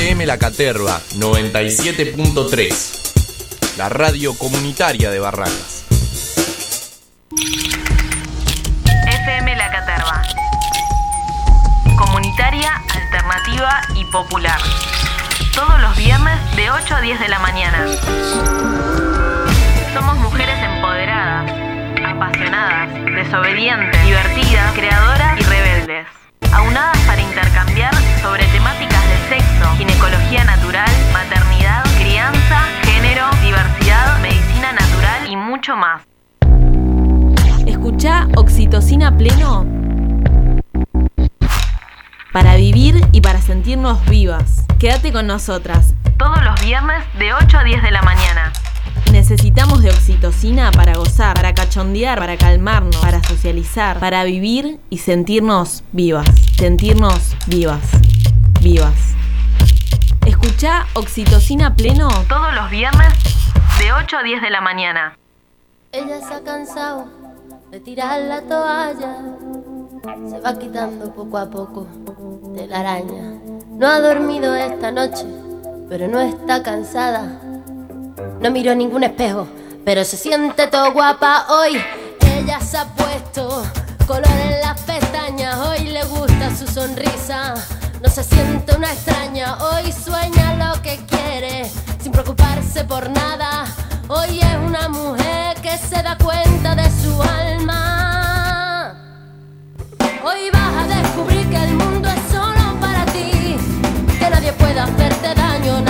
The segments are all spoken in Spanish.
FM La Caterva 97.3, la radio comunitaria de Barracas. FM La Caterva. Comunitaria, alternativa y popular. Todos los viernes de 8 a 10 de la mañana. Somos mujeres empoderadas, apasionadas, desobedientes, divertidas, creadoras y rebeldes. Aunadas para intercambiar sobre temáticas de sexo, ginecología natural, maternidad, crianza, género, diversidad, medicina natural y mucho más. Escucha Oxitocina Pleno para vivir y para sentirnos vivas. Quédate con nosotras. Todos los viernes de 8 a 10 de la mañana. Necesitamos de oxitocina para gozar, para cachondear, para calmarnos, para socializar, para vivir y sentirnos vivas. Sentirnos vivas. Vivas. Escucha Oxitocina Pleno Todos los viernes de 8 a 10 de la mañana. Ella se ha cansado de tirar la toalla. Se va quitando poco a poco de la araña. No ha dormido esta noche, pero no está cansada. No miró ningún espejo, pero se siente todo guapa hoy. Ella se ha puesto color en las pestañas. Hoy le gusta su sonrisa. No se siente una extraña. Hoy sueña lo que quiere, sin preocuparse por nada. Hoy es una mujer que se da cuenta de su alma. Hoy vas a descubrir que el mundo es solo para ti. Que nadie puede hacerte daño,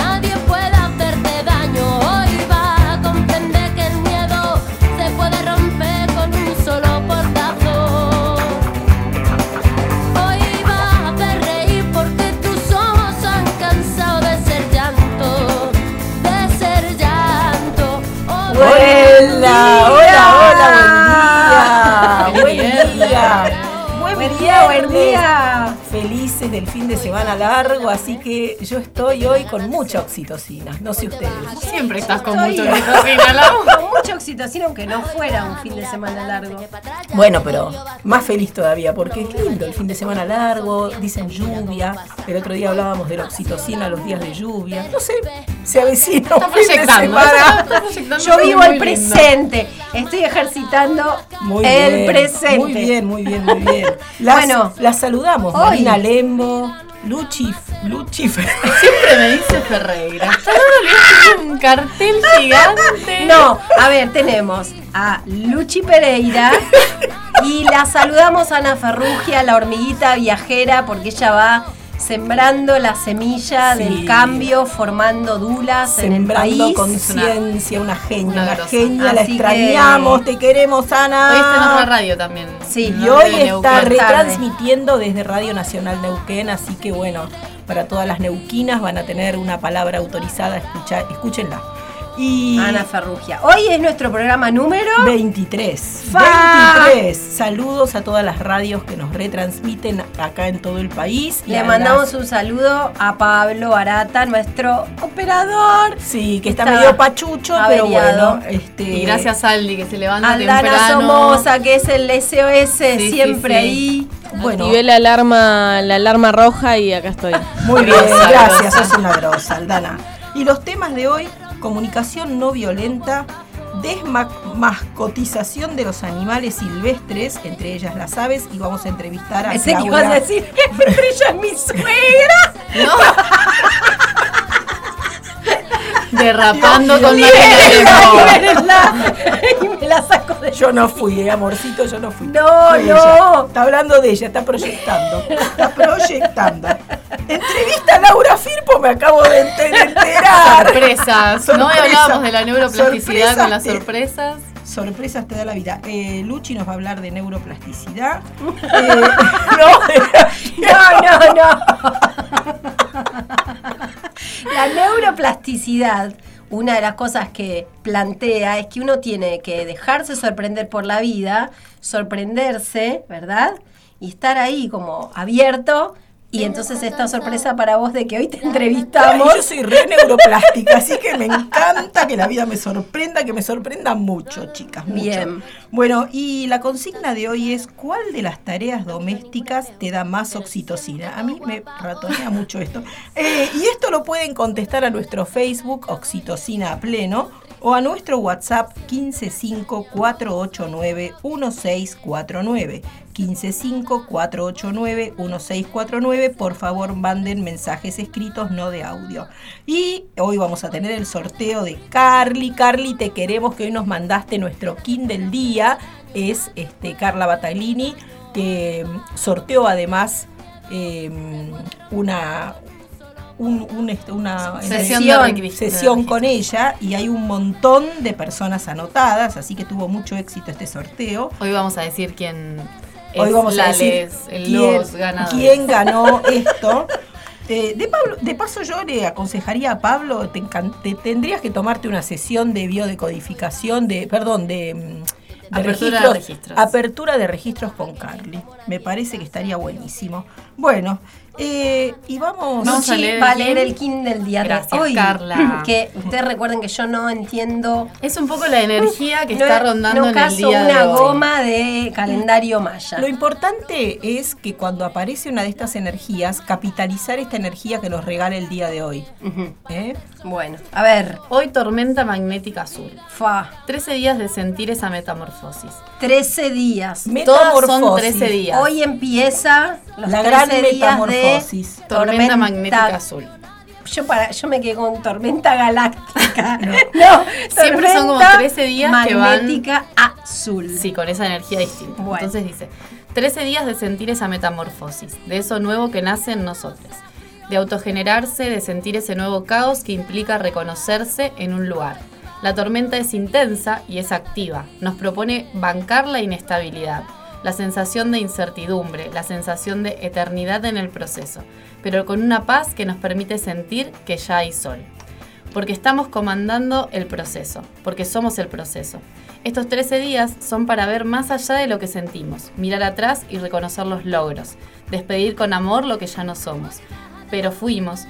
Hola, hola, hola, buen día. Buen día. Buen día, buen día. Felices del fin de semana largo, así que yo estoy hoy con mucha oxitocina. No sé ustedes. Siempre estás con mucho oxitocina, Lau. Con mucha oxitocina, aunque no fuera un fin de semana largo. Bueno, pero más feliz todavía, porque es lindo el fin de semana largo, dicen lluvia. El otro día hablábamos de la oxitocina, los días de lluvia. No sé, se avecina un fin de semana. Yo vivo el lindo. presente. Estoy ejercitando Muy el bien, presente. Muy bien, muy bien, muy bien. Las, Bueno, las saludamos. hoy- Marina Lembo, Luchi, Luchi Siempre me dice Ferreira. Un cartel gigante. No, a ver, tenemos a Luchi Pereira y la saludamos a Ana Ferrugia, la hormiguita viajera, porque ella va sembrando la semilla Sí. del cambio, formando dulas en el Sembrando país. conciencia, una genia, una genia, la que- extrañamos, te queremos, Ana. Hoy está en otra radio también. Sí. Y hoy está retransmitiendo desde Radio Nacional Neuquén, así que bueno, para todas las neuquinas van a tener una palabra autorizada, escucha, escúchenla. Y Ana Ferrugia. Hoy es nuestro programa número 23. Fa. 23. Saludos a todas las radios que nos retransmiten acá en todo el país. y Le mandamos las- un saludo a Pablo Arata, nuestro operador. Sí, que está, Está medio pachucho, pero bueno. Este, Y gracias a Aldi que se levanta Aldana temprano. Somoza, que es el SOS, Sí, siempre sí, sí. ahí. Bueno, Activé la alarma, la alarma roja y acá estoy. Muy bien, gracias, sos una grosa, Aldana. Y los temas de hoy, comunicación no violenta, desmascotización de los animales silvestres, entre ellas las aves, y vamos a entrevistar a Pensé que ibas a decir, entre ellas mi suegra. Derrapando Dios con mío. la y me la saco de Yo no fui, eh, amorcito, yo no fui. No, no. ella. Está hablando de ella, está proyectando. Está proyectando. Entrevista a Laura Firpo, me acabo de enter- enterar. sorpresas. No Hoy Sorpresa. hablábamos de la neuroplasticidad Sorpresas con las te- sorpresas. Sorpresas te da la vida. Eh, Luchi nos va a hablar de neuroplasticidad. Eh, no, No, no, no. La neuroplasticidad, una de las cosas que plantea es que uno tiene que dejarse sorprender por la vida, sorprenderse, ¿verdad? Y estar ahí como abierto Y entonces esta sorpresa para vos de que hoy te Ay, entrevistamos. yo soy re neuroplástica, así que me encanta que la vida me sorprenda, que me sorprenda mucho, chicas. mucho. Bien. Bueno, y la consigna de hoy es: ¿cuál de las tareas domésticas te da más oxitocina? A mí me ratonea mucho esto. Eh, y esto lo pueden contestar a nuestro Facebook, Oxitocina a Pleno, o a nuestro WhatsApp 155-489-1649. 155-489-1649. Por favor, manden mensajes escritos, no de audio. Y hoy vamos a tener el sorteo de Carly. Carly, te queremos que hoy nos mandaste nuestro kin del día. Es este, Carla Battaglini, que mm, sorteó además eh, una, un- un, este, una Sesión sesión con ella y hay un montón de personas anotadas, así que tuvo mucho éxito este sorteo. Hoy vamos a decir quién es Hoy vamos a decir les- quién, los ganadores. quién ganó esto. Eh, de, Pablo, de paso yo le aconsejaría a Pablo, te, te- tendrías que tomarte una sesión de biodecodificación, de, perdón, de, mm, de Apertura de registros. Apertura de registros con Carly. Me parece que estaría buenísimo. Bueno, eh, y vamos... Vamos a leer va a el leer kin. el kin del día Gracias, de hoy. Carla. Que ustedes recuerden que yo no entiendo. Es un poco la energía que no- está rondando no en el caso día una de hoy. goma de calendario maya. Lo importante es que cuando aparece una de estas energías, capitalizar esta energía que nos regala el día de hoy. ¿eh? Bueno, a ver, Hoy tormenta magnética azul. fa, 13 días de sentir esa metamorfosis. 13 días. Todas son Metamorfosis. 13 días. Hoy empieza los La 13 gran días metamorfosis. de tormenta magnética azul. Yo, para, yo me quedé con tormenta galáctica. No, Siempre son como tormenta 13 días que van- magnética azul. Sí, con esa energía distinta. Bueno. Entonces dice, 13 días de sentir esa metamorfosis, de eso nuevo que nace en nosotros, de autogenerarse, de sentir ese nuevo caos que implica reconocerse en un lugar. La tormenta es intensa y es activa, nos propone bancar la inestabilidad, la sensación de incertidumbre, la sensación de eternidad en el proceso, pero con una paz que nos permite sentir que ya hay sol. Porque estamos comandando el proceso, porque somos el proceso. Estos 13 días son para ver más allá de lo que sentimos, mirar atrás y reconocer los logros, despedir con amor lo que ya no somos, pero fuimos,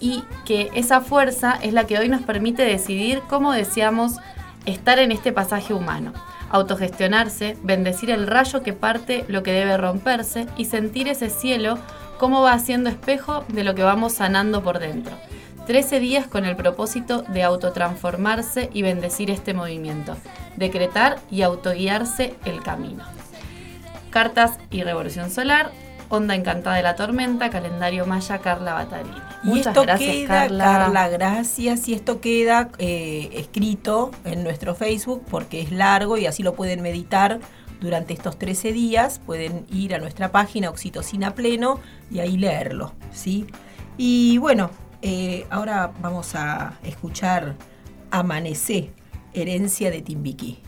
y que esa fuerza es la que hoy nos permite decidir cómo deseamos estar en este pasaje humano, autogestionarse, bendecir el rayo que parte lo que debe romperse y sentir ese cielo cómo va haciendo espejo de lo que vamos sanando por dentro. 13 días con el propósito de autotransformarse y bendecir este movimiento, decretar y autoguiarse el camino. Cartas y Revolución Solar, Onda Encantada de la Tormenta, Calendario Maya, Carla Battaglini. Y Muchas esto gracias, queda, Carla. Carla. gracias. Y esto queda eh, escrito en nuestro Facebook porque es largo y así lo pueden meditar durante estos 13 días. Pueden ir a nuestra página Oxitocina Pleno y ahí leerlo, ¿sí? Y bueno, eh, ahora vamos a escuchar Amanecé, herencia de Timbiquí.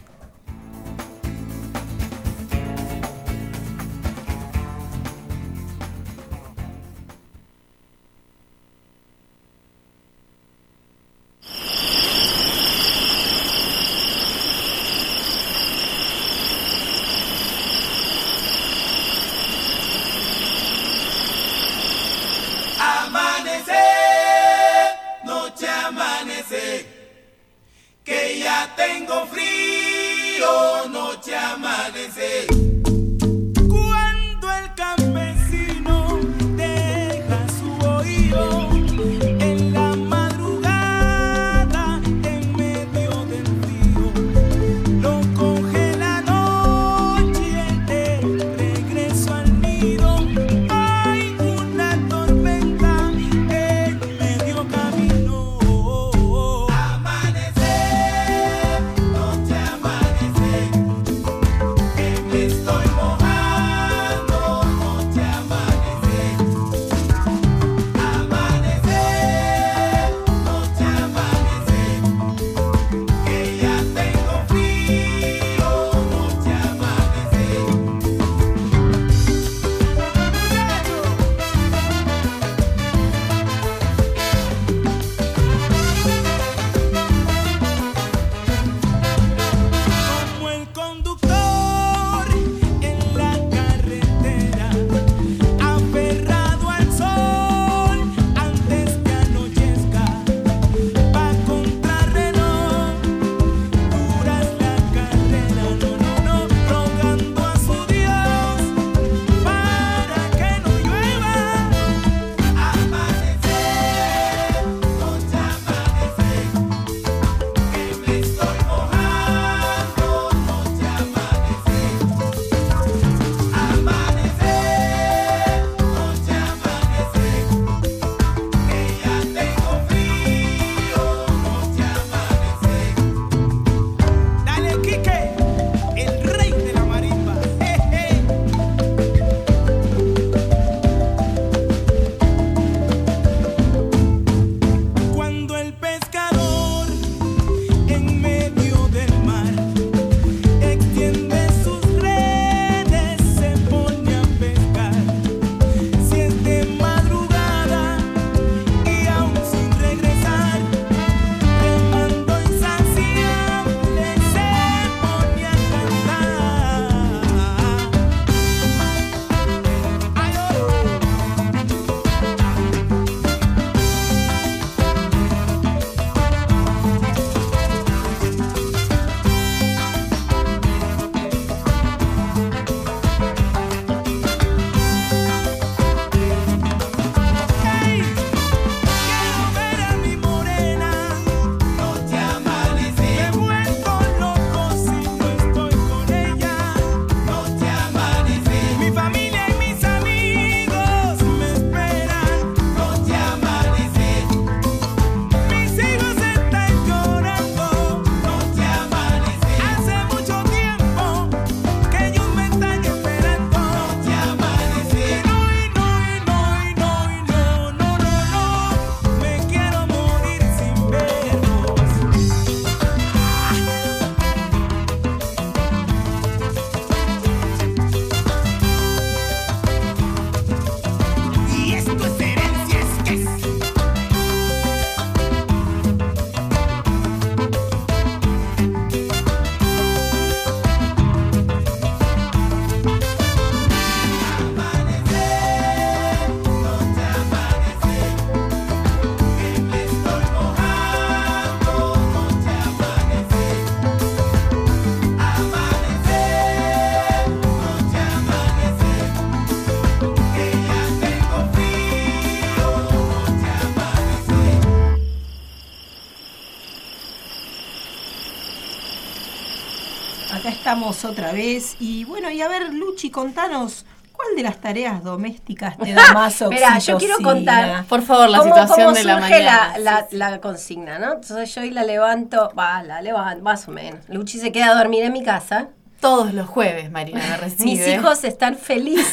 Otra vez. Y bueno, y a ver, Luchi, contanos, ¿cuál de las tareas domésticas te da más Espera, yo quiero oxitocina? contar. Por favor, la ¿Cómo- situación cómo de la mañana. La, la- la consigna, ¿no? Entonces yo hoy la levanto, va, la levanto, más o menos. Luchi se queda a dormir en mi casa. Todos los jueves, Marina me recibe. Mis hijos están felices.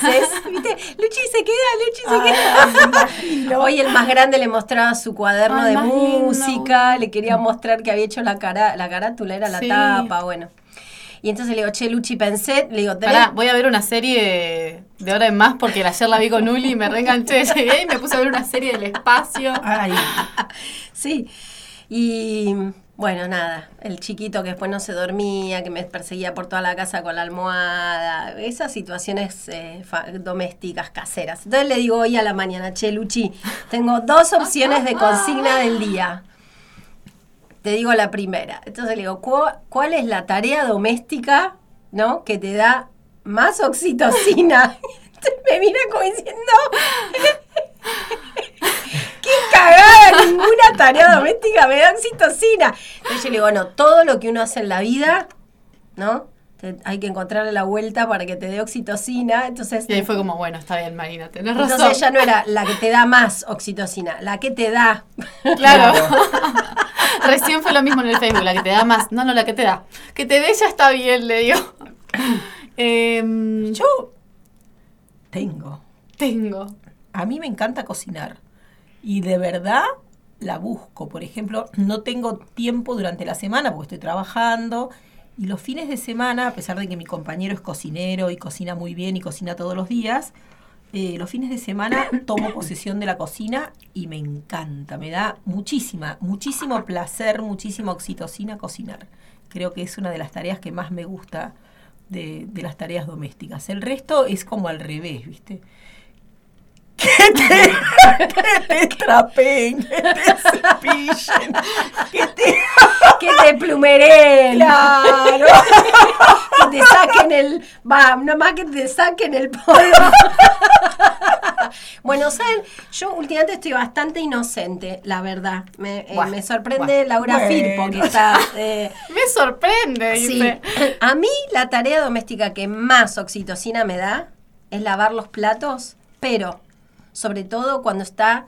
¿Viste? Luchi se queda, Luchi se Ah, queda. Hoy el más grande le mostraba su cuaderno Ay, de lindo. música, le quería mostrar que había hecho la, cara, la carátula, era la Sí. tapa, bueno. Y entonces le digo, che, Luchi, pensé, le digo, Pará, voy a ver una serie de hora en más porque ayer la vi con Uli y me reenganché. Llegué y me puse a ver una serie del espacio. Ay, Sí. Y bueno, nada, el chiquito que después no se dormía, que me perseguía por toda la casa con la almohada, esas situaciones eh, domésticas, caseras. Entonces le digo hoy a la mañana, che, Luchi, tengo dos opciones de consigna del día. Te digo la primera. Entonces le digo, "¿Cu- ¿cuál es la tarea doméstica, no, que te da más oxitocina? Me mira como diciendo, ¡Qué cagada! Ninguna tarea doméstica me da oxitocina. Entonces yo le digo, no, todo lo que uno hace en la vida, ¿no? Te- hay que encontrarle la vuelta para que te dé oxitocina. Entonces, Y ahí fue como, bueno, está bien, Marina, tenés razón. entonces ya no era la que te da más oxitocina, la que te da. Claro. Recién fue lo mismo en el Facebook, la que te da más. No, no, la que te da. Que te dé ya está bien, le digo. Em, yo yo tengo. tengo. A mí me encanta cocinar. Y de verdad la busco. Por ejemplo, no tengo tiempo durante la semana porque estoy trabajando. Y los fines de semana, a pesar de que mi compañero es cocinero y cocina muy bien y cocina todos los días, eh, los fines de semana tomo posesión de la cocina y me encanta. Me da muchísima, muchísimo placer, muchísima oxitocina cocinar. Creo que es una de las tareas que más me gusta de, de las tareas domésticas. El resto es como al revés, ¿viste? Que te, que te trapeen, que te cepillen, que te... Que te plumeren. Claro. que te saquen el. Va, nomás que te saquen el polvo. bueno, ¿saben? Yo últimamente estoy bastante inocente, la verdad. Me, eh, Buah, me sorprende buah. Laura Bueno. Firpo, que está. eh, Me sorprende, sí. A mí la tarea doméstica que más oxitocina me da es lavar los platos, pero sobre todo cuando está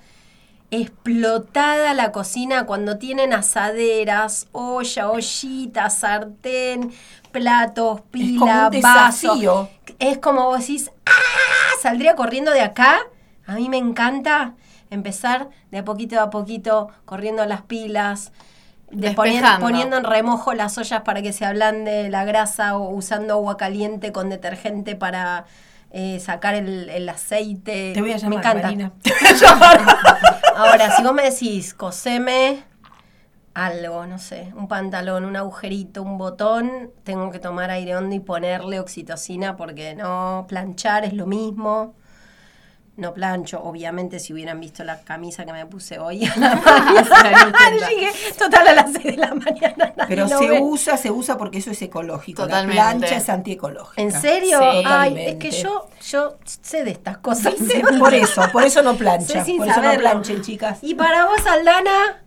explotada la cocina, cuando tienen asaderas, olla, ollita, sartén, platos, Es como pila, un vaso. Es como vos decís, ¡ah! Saldría corriendo de acá. A mí me encanta empezar de a poquito a poquito, corriendo las pilas, de poniendo en remojo las ollas para que se ablande la grasa o usando agua caliente con detergente para eh, sacar el, el aceite. Te voy a Me llamar, encanta. Marina. Te voy a llamar. Ahora, si vos me decís, coseme algo, no sé, un pantalón, un agujerito, un botón, tengo que tomar aire hondo y ponerle oxitocina porque no, planchar es lo mismo. No plancho, obviamente, si hubieran visto la camisa que me puse hoy a la mañana. Llegué total a las 6 de la mañana. Pero se ve. usa, se usa porque eso es ecológico. Totalmente. La plancha es antiecológica. ¿En serio? Sí. Ay, es que yo, yo sé de estas cosas. Por eso, por eso no plancha. Por eso no planchen, chicas. Y para vos, Aldana,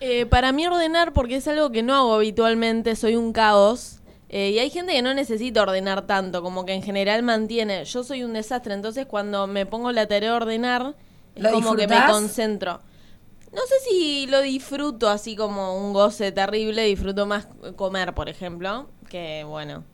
Eh, para mí ordenar, porque es algo que no hago habitualmente, soy un caos. Eh, y hay gente que no necesita ordenar tanto, como que en general mantiene. Yo soy un desastre, entonces cuando me pongo la tarea de ordenar, es ¿Lo como que me concentro. No sé si lo disfruto así como un goce terrible, disfruto más comer, por ejemplo, que bueno.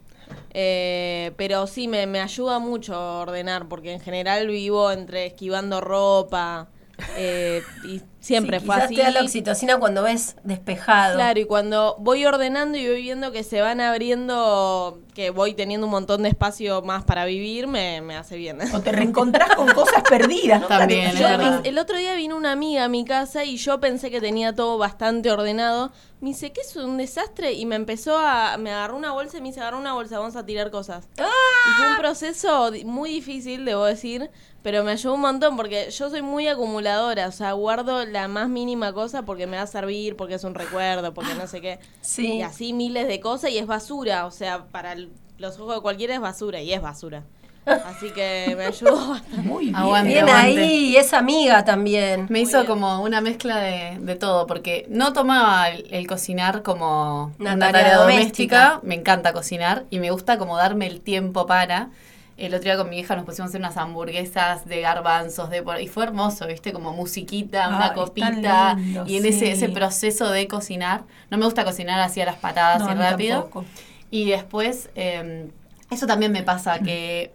Eh, pero sí, me, me ayuda mucho ordenar, porque en general vivo entre esquivando ropa. eh, y siempre sí, fue quizás así. te da la oxitocina cuando ves despejado. Claro, y cuando voy ordenando y voy viendo que se van abriendo, que voy teniendo un montón de espacio más para vivir, me, me hace bien. O te reencontrás con cosas perdidas, ¿no? También, Yo- es Yo verdad. pens- el otro día vino una amiga a mi casa y yo pensé que tenía todo bastante ordenado. Me dice, ¿qué es un desastre? Y me empezó a... Me agarró una bolsa y me dice, agarró una bolsa, vamos a tirar cosas. Y fue un proceso muy difícil, debo decir, pero me ayudó un montón porque yo soy muy acumuladora. O sea, guardo la más mínima cosa porque me va a servir, porque es un recuerdo, porque no sé qué. Sí. Y así miles de cosas y es basura. O sea, para el- los ojos de cualquiera es basura y es basura. Así que me ayudó bastante. Muy bien. Aguante. Bien ahí, es amiga también. Me hizo como una mezcla de, de todo, porque no tomaba el, el cocinar como Una una, tarea tarea, doméstica. doméstica. Me encanta cocinar y me gusta como darme el tiempo para. El otro día con mi hija nos pusimos a hacer unas hamburguesas de garbanzos de por- y fue hermoso, viste, como musiquita, una copita lindo, y en sí. ese ese proceso de cocinar. No me gusta cocinar así a las patadas No, y rápido. tampoco. Y después, eh, eso también me pasa, que,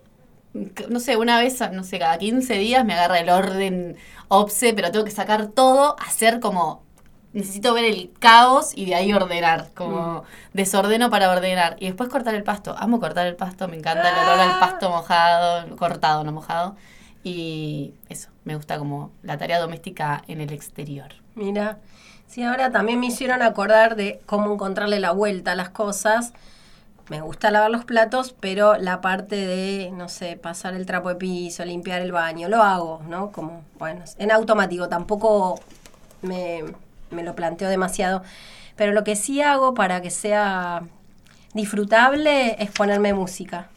que, no sé, una vez, no sé, cada 15 días me agarra el orden obse, pero tengo que sacar todo, hacer como, necesito ver el caos y de ahí ordenar, como desordeno para ordenar. Y después cortar el pasto, amo cortar el pasto, me encanta el olor al pasto mojado, cortado, no mojado. Y eso, me gusta como la tarea doméstica en el exterior. Mira, sí, ahora también me hicieron acordar de cómo encontrarle la vuelta a las cosas. Me gusta lavar los platos, pero la parte de, no sé, pasar el trapo de piso, limpiar el baño, lo hago, ¿no? Como, bueno, en automático, tampoco me, me lo planteo demasiado. Pero lo que sí hago para que sea disfrutable es ponerme música.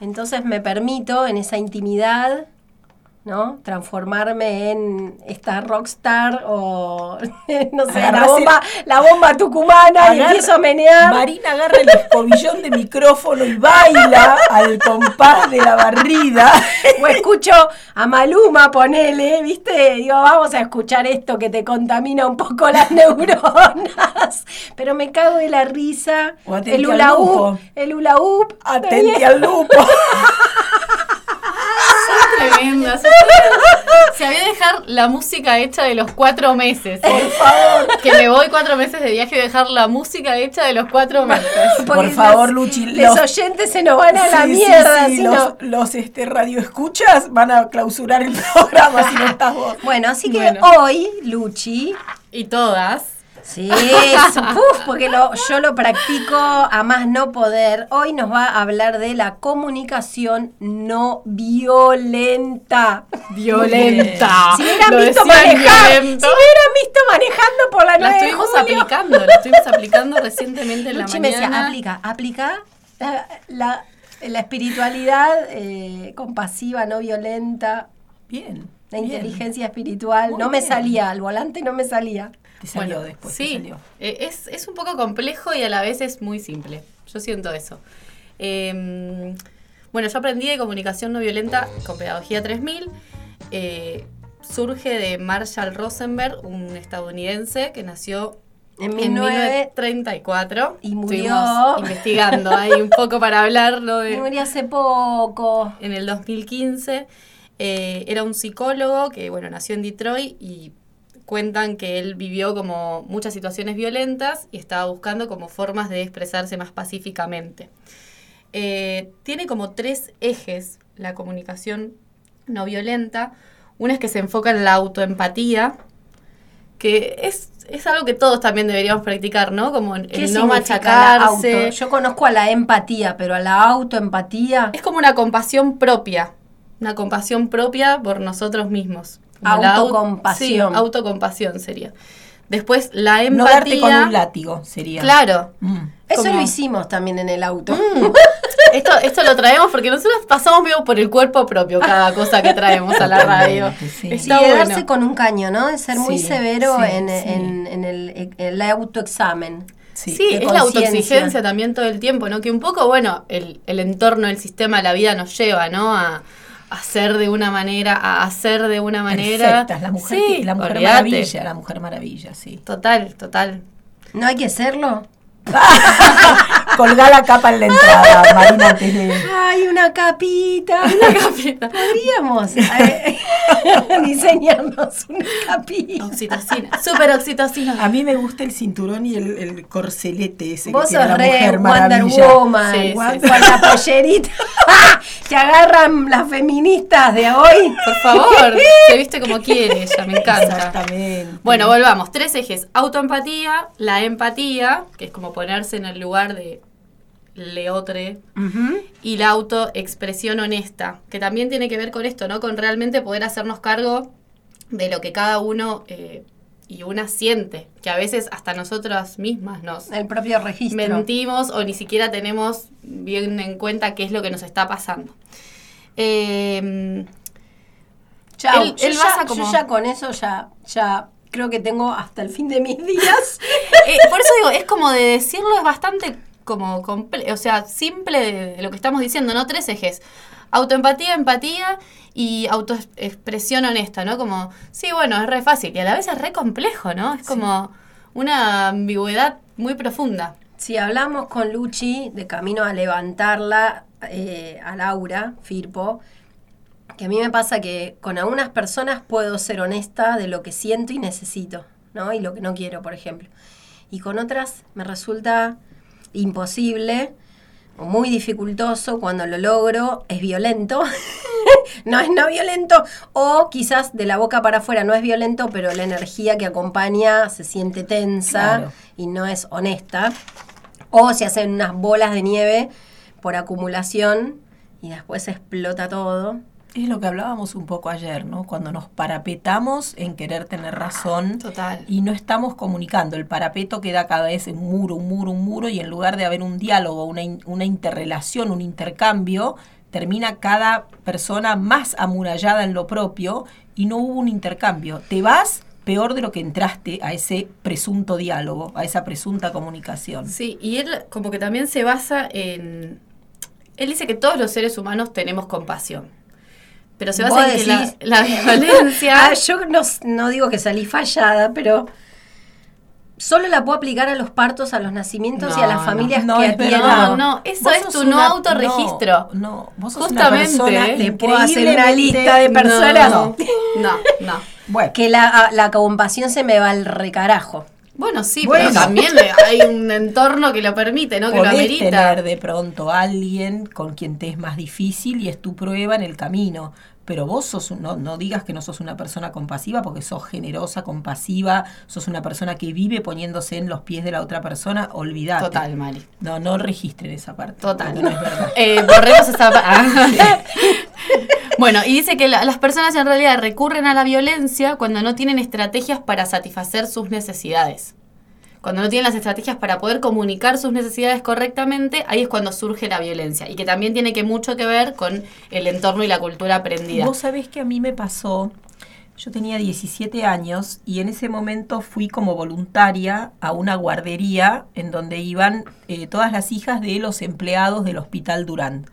Entonces me permito en esa intimidad ¿no? Transformarme en esta rockstar o, no sé, la bomba, la bomba tucumana y empiezo a menear. Marina agarra el escobillón de micrófono y baila al compás de la barrida. O escucho a Maluma, ponele, ¿viste? Digo, vamos a escuchar esto que te contamina un poco las neuronas. Pero me cago de la risa. O El hula hoop, el hula hoop. Atenti al lupo. Se había de dejar la música hecha de los cuatro meses. Por favor. Que me voy cuatro meses de viaje y dejar la música hecha de los cuatro meses. Por favor, los- Luchi, Los los- oyentes se nos van a la Sí, mierda. sí, si los, no- los este, radioescuchas van a clausurar el programa si no estás vos. Bueno, así que Bueno. hoy, Luchi, Y todas. Sí, puf, porque lo- yo lo practico a más no poder. Hoy nos va a hablar de la comunicación no violenta. Violenta. Si hubieran visto manejar, violento. si hubieran visto manejando por la La 9 de estuvimos julio. aplicando, la estuvimos aplicando recientemente en la Luchi me decía, mañana. aplica, aplica la, la- la espiritualidad eh, compasiva, no violenta, Bien. la bien. inteligencia espiritual. Muy no me bien. salía, al volante no me salía. Te salió Bueno, después, sí, salió. eh, es, es un poco complejo y a la vez es muy simple. Yo siento eso. Eh, bueno, yo aprendí de comunicación no violenta con Pedagogía 3000. Eh, surge de Marshall Rosenberg, un estadounidense que nació En en 19... 1934. Y murió. Estuvimos investigando ahí un poco para hablar ¿no? de, Murió hace poco. en el 2015. eh, era un psicólogo que, bueno, nació en Detroit y cuentan que él vivió como muchas situaciones violentas y estaba buscando como formas de expresarse más pacíficamente. Eh, tiene como tres ejes la comunicación no violenta. Una es que se enfoca en la autoempatía, que es, es algo que todos también deberíamos practicar, ¿no? Como el ¿Qué no machacarse. auto? Yo conozco a la empatía, pero a la autoempatía. Es como una compasión propia, una compasión propia por nosotros mismos. Autocompasión. Sí, autocompasión sería. Después la No darte empatía. con un látigo sería. Claro. Mm. Eso lo hicimos también en el auto. Esto, esto lo traemos porque nosotros pasamos vivo por el cuerpo propio cada cosa que traemos a la radio. Sí. Está bueno. darse con un caño, ¿no? De ser muy severo en, en- en el, en el autoexamen. Sí, es la autoexigencia también todo el tiempo, ¿no? Que un poco, bueno, el, el entorno, el sistema la vida nos lleva, ¿no? A, a ser de una manera, a hacer de una manera. Perfectas, la mujer, Sí, la mujer maravilla, la mujer maravilla, sí. Total, total. ¿No hay que serlo? Colgá la capa en la entrada, Marina antes de- ¡Ay, una capita! Una capita. Podríamos eh, diseñarnos una capita. Oxitocina, súper oxitocina. A mí me gusta el cinturón y el, el corcelete ese Vos que tiene sos la re mujer Wonder maravilla. Woman, Sí, con sí, sí. la pollerita. Te agarran las feministas de hoy. Por favor, se viste como quiere ella, me encanta. Exactamente. Bueno, volvamos. Tres ejes. Autoempatía, la empatía, que es como ponerse en el lugar de leotre, y la autoexpresión honesta, que también tiene que ver con esto, ¿no? Con realmente poder hacernos cargo de lo que cada uno eh, y una siente, que a veces hasta nosotras mismas nos El propio registro. mentimos o ni siquiera tenemos bien en cuenta qué es lo que nos está pasando. Eh, Chao. Él- yo, él ya, basa yo como- ya con eso ya, ya creo que tengo hasta el fin de mis días. eh, por eso digo, es como de decirlo, es bastante como comple o sea, simple de, lo que estamos diciendo, ¿no? Tres ejes. Autoempatía, empatía y autoexpresión honesta, ¿no? Como, sí, bueno, es re fácil y a la vez es re complejo, ¿no? Es como una ambigüedad muy profunda. Si hablamos con Luchi de camino a levantarla eh, a Laura Firpo, que a mí me pasa que con algunas personas puedo ser honesta de lo que siento y necesito, ¿no? Y lo que no quiero, por ejemplo. Y con otras me resulta imposible o muy dificultoso cuando lo logro, es violento. no es no violento o quizás de la boca para afuera no es violento, pero la energía que acompaña se siente tensa Claro. y no es honesta. O se hacen unas bolas de nieve por acumulación y después explota todo. Es lo que hablábamos un poco ayer, ¿no? Cuando nos parapetamos en querer tener razón Total. y no estamos comunicando. El parapeto queda cada vez un muro, un muro, un muro y en lugar de haber un diálogo, una, in- una interrelación, un intercambio, termina cada persona más amurallada en lo propio y no hubo un intercambio. Te vas peor de lo que entraste a ese presunto diálogo, a esa presunta comunicación. Sí, y él como que también se basa en... Él dice que todos los seres humanos tenemos compasión. Pero se basa en que la, la violencia... Ah, yo no, no digo que salí fallada, pero solo la puedo aplicar a los partos, a los nacimientos y a las familias no, que verdad. No, no, eso es tu no autorregistro. No, no, vos sos Justamente, una persona. Te puedo hacer una lista de personas. No, no, no. Bueno, Que la, la compasión se me va al recarajo. Bueno, sí, Bueno. pero también hay un entorno que lo permite, ¿no? Que lo amerita. tener de pronto a alguien con quien te es más difícil y es tu prueba en el camino. Pero vos sos, no, no digas que no sos una persona compasiva porque sos generosa, compasiva, sos una persona que vive poniéndose en los pies de la otra persona, olvídate. Total, Mari. No, no registren esa parte. Total. No es verdad. Eh, borremos esa pa- Ah. Bueno, y dice que la- las personas en realidad recurren a la violencia cuando no tienen estrategias para satisfacer sus necesidades. Cuando no tienen las estrategias para poder comunicar sus necesidades correctamente, ahí es cuando surge la violencia. Y que también tiene que mucho que ver con el entorno y la cultura aprendida. Vos sabés que a mí me pasó, yo tenía 17 años y en ese momento fui como voluntaria a una guardería en donde iban eh, todas las hijas de los empleados del Hospital Durán.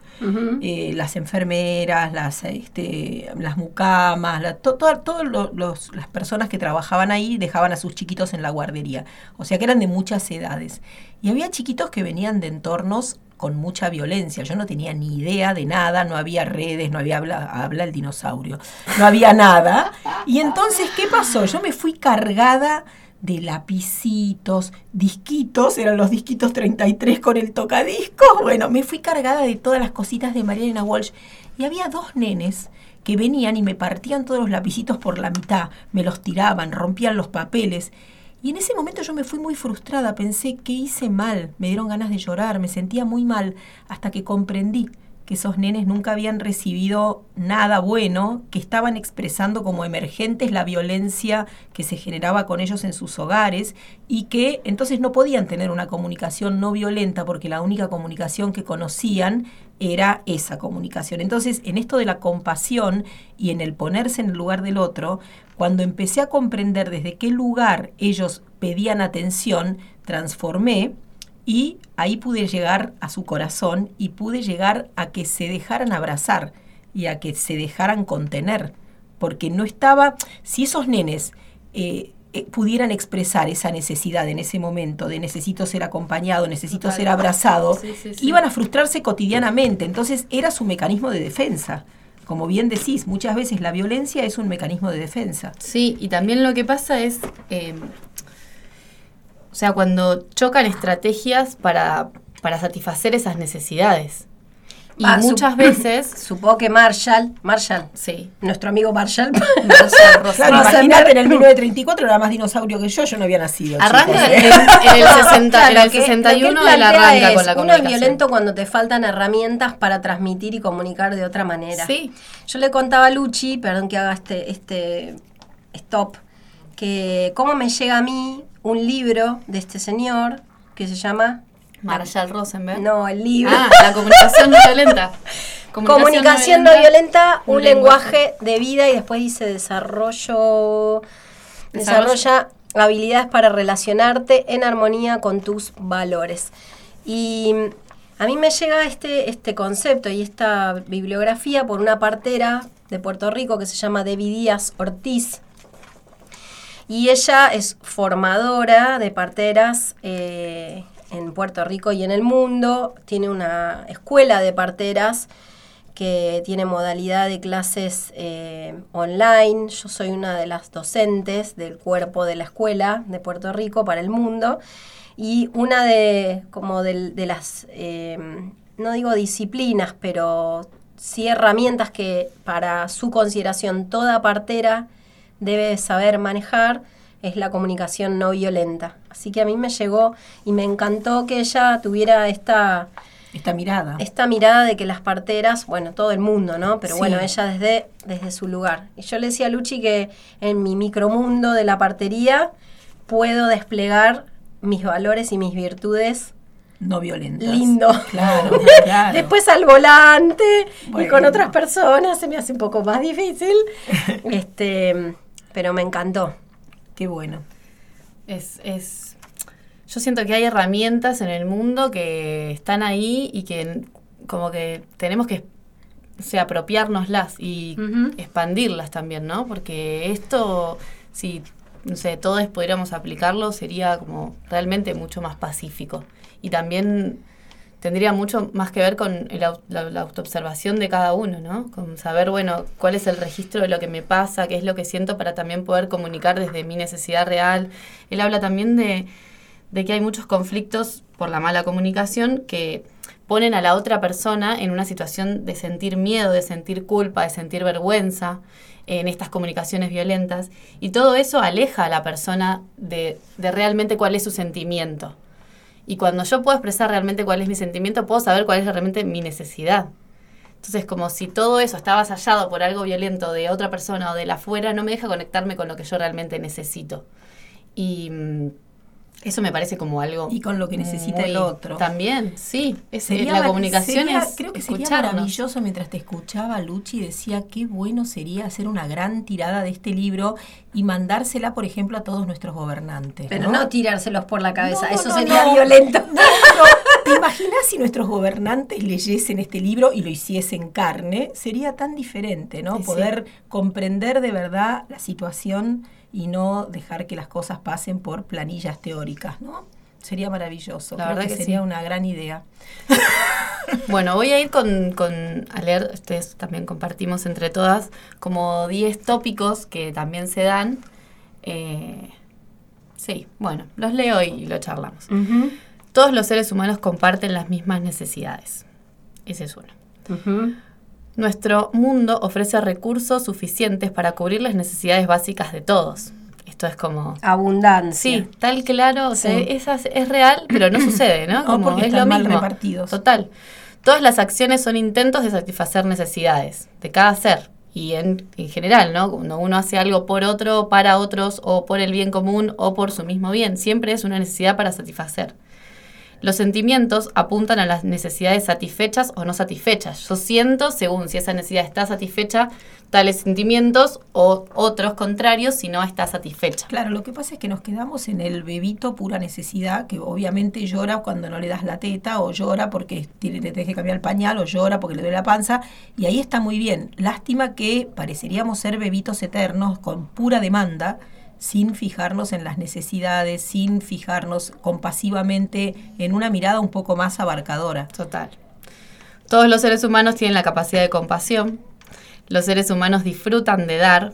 Eh, las enfermeras, las, este, las mucamas, la- to- to- todas lo- los- las personas que trabajaban ahí dejaban a sus chiquitos en la guardería. O sea que eran de muchas edades. Y había chiquitos que venían de entornos con mucha violencia. Yo no tenía ni idea de nada, no había redes, no había habla, el dinosaurio, no había nada. Y entonces, ¿qué pasó? Yo me fui cargada de lapicitos, disquitos, eran los disquitos 33 con el tocadiscos. Bueno, me fui cargada de todas las cositas de Mariana Walsh. Y había dos nenes que venían y me partían todos los lapicitos por la mitad, me los tiraban, rompían los papeles. Y en ese momento yo me fui muy frustrada, pensé que hice mal, me dieron ganas de llorar, me sentía muy mal, hasta que comprendí que esos nenes nunca habían recibido nada bueno, que estaban expresando como emergentes la violencia que se generaba con ellos en sus hogares y que entonces no podían tener una comunicación no violenta porque la única comunicación que conocían era esa comunicación. Entonces, en esto de la compasión y en el ponerse en el lugar del otro, cuando empecé a comprender desde qué lugar ellos pedían atención, transformé y ahí pude llegar a su corazón y pude llegar a que se dejaran abrazar y a que se dejaran contener. Porque no estaba, si esos nenes eh, eh, pudieran expresar esa necesidad en ese momento de necesito ser acompañado, necesito Total. ser abrazado, Sí, sí, sí. iban a frustrarse cotidianamente. Entonces era su mecanismo de defensa. Como bien decís, muchas veces la violencia es un mecanismo de defensa. Sí, y también lo que pasa es, eh, o sea, cuando chocan estrategias para, para satisfacer esas necesidades. Y Ah, muchas veces, Supongo que Marshall, Marshall, sí, nuestro amigo Marshall, Marshall Rosenberg. Claro, imagínate en el 1934 era más dinosaurio que yo, yo no había nacido. Arranca chicos, en, ¿eh? en el, 60, en el que- lo que él 61 arranca es, con la Uno es violento cuando te faltan herramientas para transmitir y comunicar de otra manera. Sí. Yo le contaba a Luchi, perdón que haga este, este stop, que cómo me llega a mí un libro de este señor que se llama... Marshall Rosenberg. No, el libro. Ah, la comunicación no violenta. Comunicación, no violenta, un, lenguaje, de vida y después dice desarrollo, desarrolla habilidades para relacionarte en armonía con tus valores. Y a mí me llega este, este concepto y esta bibliografía por una partera de Puerto Rico que se llama Debbie Díaz Ortiz. Y ella es formadora de parteras eh, en Puerto Rico y en el mundo. Tiene una escuela de parteras que tiene modalidad de clases eh, online. Yo soy una de las docentes del cuerpo de la escuela de Puerto Rico para el mundo. Y una de, como de, las, eh, no digo disciplinas, pero sí herramientas que para su consideración toda partera debe saber manejar es la comunicación no violenta. Así que a mí me llegó y me encantó que ella tuviera esta esta mirada. Esta mirada de que las parteras, bueno, todo el mundo, ¿no? Pero Sí. bueno, ella desde, desde su lugar. Y yo le decía a Luchi que en mi micromundo de la partería puedo desplegar mis valores y mis virtudes No violentas. lindo. Claro, claro. Después al volante y con otras personas se me hace un poco más difícil. este, pero me encantó. Qué bueno. Es, es, yo siento que hay herramientas en el mundo que están ahí y que como que tenemos que o sea, apropiárnoslas y expandirlas también, ¿no? Porque esto, si, no sé, todos pudiéramos aplicarlo, sería como realmente mucho más pacífico. Y también tendría mucho más que ver con el la autoobservación de cada uno, ¿no? Con saber, bueno, cuál es el registro de lo que me pasa, qué es lo que siento para también poder comunicar desde mi necesidad real. Él habla también de, de que hay muchos conflictos por la mala comunicación que ponen a la otra persona en una situación de sentir miedo, de sentir culpa, de sentir vergüenza en estas comunicaciones violentas. Y todo eso aleja a la persona de, de realmente cuál es su sentimiento. Y cuando yo puedo expresar realmente cuál es mi sentimiento, puedo saber cuál es realmente mi necesidad. Entonces, como si todo eso está avasallado por algo violento de otra persona o de la afuera, no me deja conectarme con lo que yo realmente necesito. Y mm, eso me parece como algo... Y con lo que necesita el otro. También, sí. Es, Sería la comunicación sería- es creo que sería maravilloso mientras te escuchaba Luchi decía qué bueno sería hacer una gran tirada de este libro y mandársela por ejemplo a todos nuestros gobernantes Pero no, tirárselos por la cabeza, No, eso no, sería no. violento. No, ¿Te imaginas si nuestros gobernantes leyesen este libro y lo hiciesen carne? Sería tan diferente, ¿no? Sí, sí. Poder comprender de verdad la situación y no dejar que las cosas pasen por planillas teóricas, ¿no? Sería maravilloso. La Creo verdad que, que sería sí. una gran idea. Bueno, voy a ir con, con a leer, ustedes también compartimos entre todas, como 10 tópicos que también se dan. Eh, sí, bueno, los leo y lo charlamos. Todos los seres humanos comparten las mismas necesidades. Ese es uno. ujú. Nuestro mundo ofrece recursos suficientes para cubrir las necesidades básicas de todos. Esto es como... Abundancia. Sí, tal claro, o sea, Sí. esa es, es real, pero no sucede, ¿no? No, Como porque es están lo mal mismo. repartidos. Total. Todas las acciones son intentos de satisfacer necesidades de cada ser y en, en general, ¿no? Cuando uno hace algo por otro, para otros, o por el bien común, o por su mismo bien, siempre es una necesidad para satisfacer. Los sentimientos apuntan a las necesidades satisfechas o no satisfechas. Yo siento según si esa necesidad está satisfecha, tales sentimientos o otros contrarios si no está satisfecha. Claro, lo que pasa es que nos quedamos en el bebito pura necesidad, que obviamente llora cuando no le das la teta, o llora porque tiene, le tenés que cambiar el pañal, o llora porque le duele la panza, y ahí está muy bien. Lástima que pareceríamos ser bebitos eternos con pura demanda, sin fijarnos en las necesidades, sin fijarnos compasivamente en una mirada un poco más abarcadora. Total. Todos los seres humanos tienen la capacidad de compasión. Los seres humanos disfrutan de dar.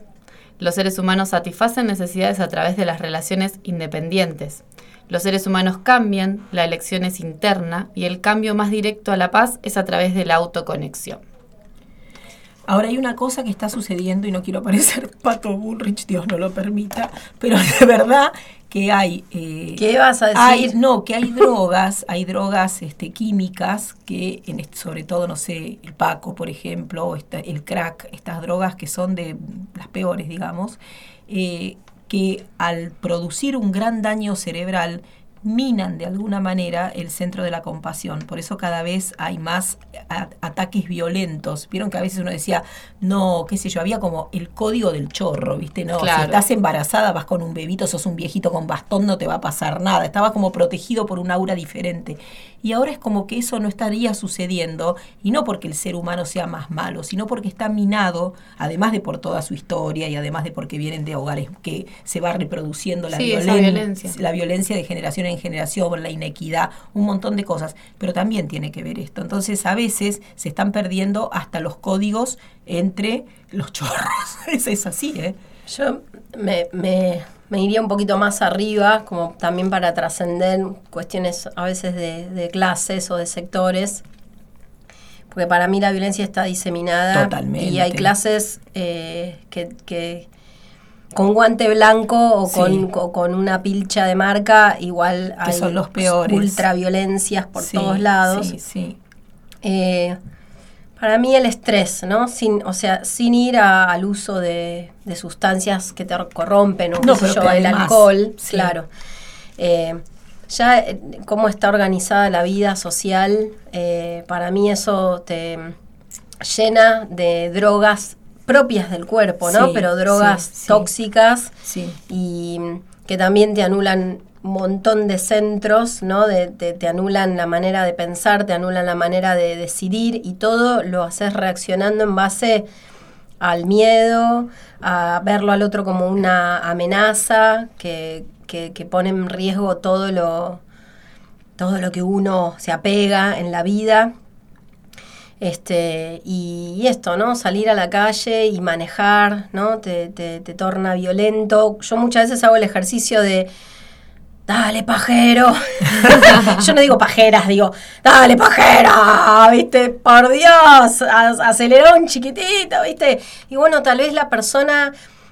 Los seres humanos satisfacen necesidades a través de las relaciones independientes. Los seres humanos cambian, la elección es interna y el cambio más directo a la paz es a través de la autoconexión. Ahora hay una cosa que está sucediendo y no quiero parecer Pato Bullrich, Dios no lo permita, pero de verdad que hay... eh, ¿Qué vas a decir? hay- no, que hay drogas, hay drogas este, químicas que, en sobre todo, no sé, el Paco, por ejemplo, o esta- el crack, estas drogas que son de las peores, digamos, eh, que al producir un gran daño cerebral minan de alguna manera el centro de la compasión. Por eso cada vez hay más ataques violentos. Vieron que a veces uno decía, no, qué sé yo, había como el código del chorro, ¿viste? No, Claro. si estás embarazada, vas con un bebito, sos un viejito con bastón, no te va a pasar nada. Estaba como protegido por un aura diferente. Y ahora es como que eso no estaría sucediendo, y no porque el ser humano sea más malo, sino porque está minado, además de por toda su historia y además de porque vienen de hogares que se va reproduciendo la, Sí, esa violen- violencia. la violencia de generación en generación, la inequidad, un montón de cosas, pero también tiene que ver esto. Entonces a veces se están perdiendo hasta los códigos entre los chorros. es, es así, ¿eh? Yo me, me- me iría un poquito más arriba, como también para trascender cuestiones a veces de, de clases o de sectores, porque para mí la violencia está diseminada Totalmente. y hay clases eh, que, que con guante blanco o Sí. con, o con una pilcha de marca, igual Que hay son los peores. ultraviolencias por Sí, todos lados. Sí, sí. Eh, para mí el estrés, ¿no? Sin, o sea, sin ir a- al uso de, de sustancias que te corrompen o No, qué sé yo, el alcohol, sí. claro. Eh, ya eh, cómo está organizada la vida social, eh, para mí eso te llena de drogas propias del cuerpo, ¿no? Sí, Pero drogas sí, tóxicas Sí. y que también te anulan montón de centros, ¿no? De, te- anulan la manera de pensar, te anulan la manera de decidir y todo lo haces reaccionando en base al miedo, a verlo al otro como una amenaza que, que, que pone en riesgo todo lo, todo lo que uno se apega en la vida. Este, y, y esto, ¿no? Salir a la calle y manejar, ¿no? Te, te, te torna violento. Yo muchas veces hago el ejercicio de, dale, pajero. Yo no digo pajeras, digo, dale, pajera, ¿viste? Por Dios, acelerón chiquitito, ¿viste? Y bueno, tal vez la persona,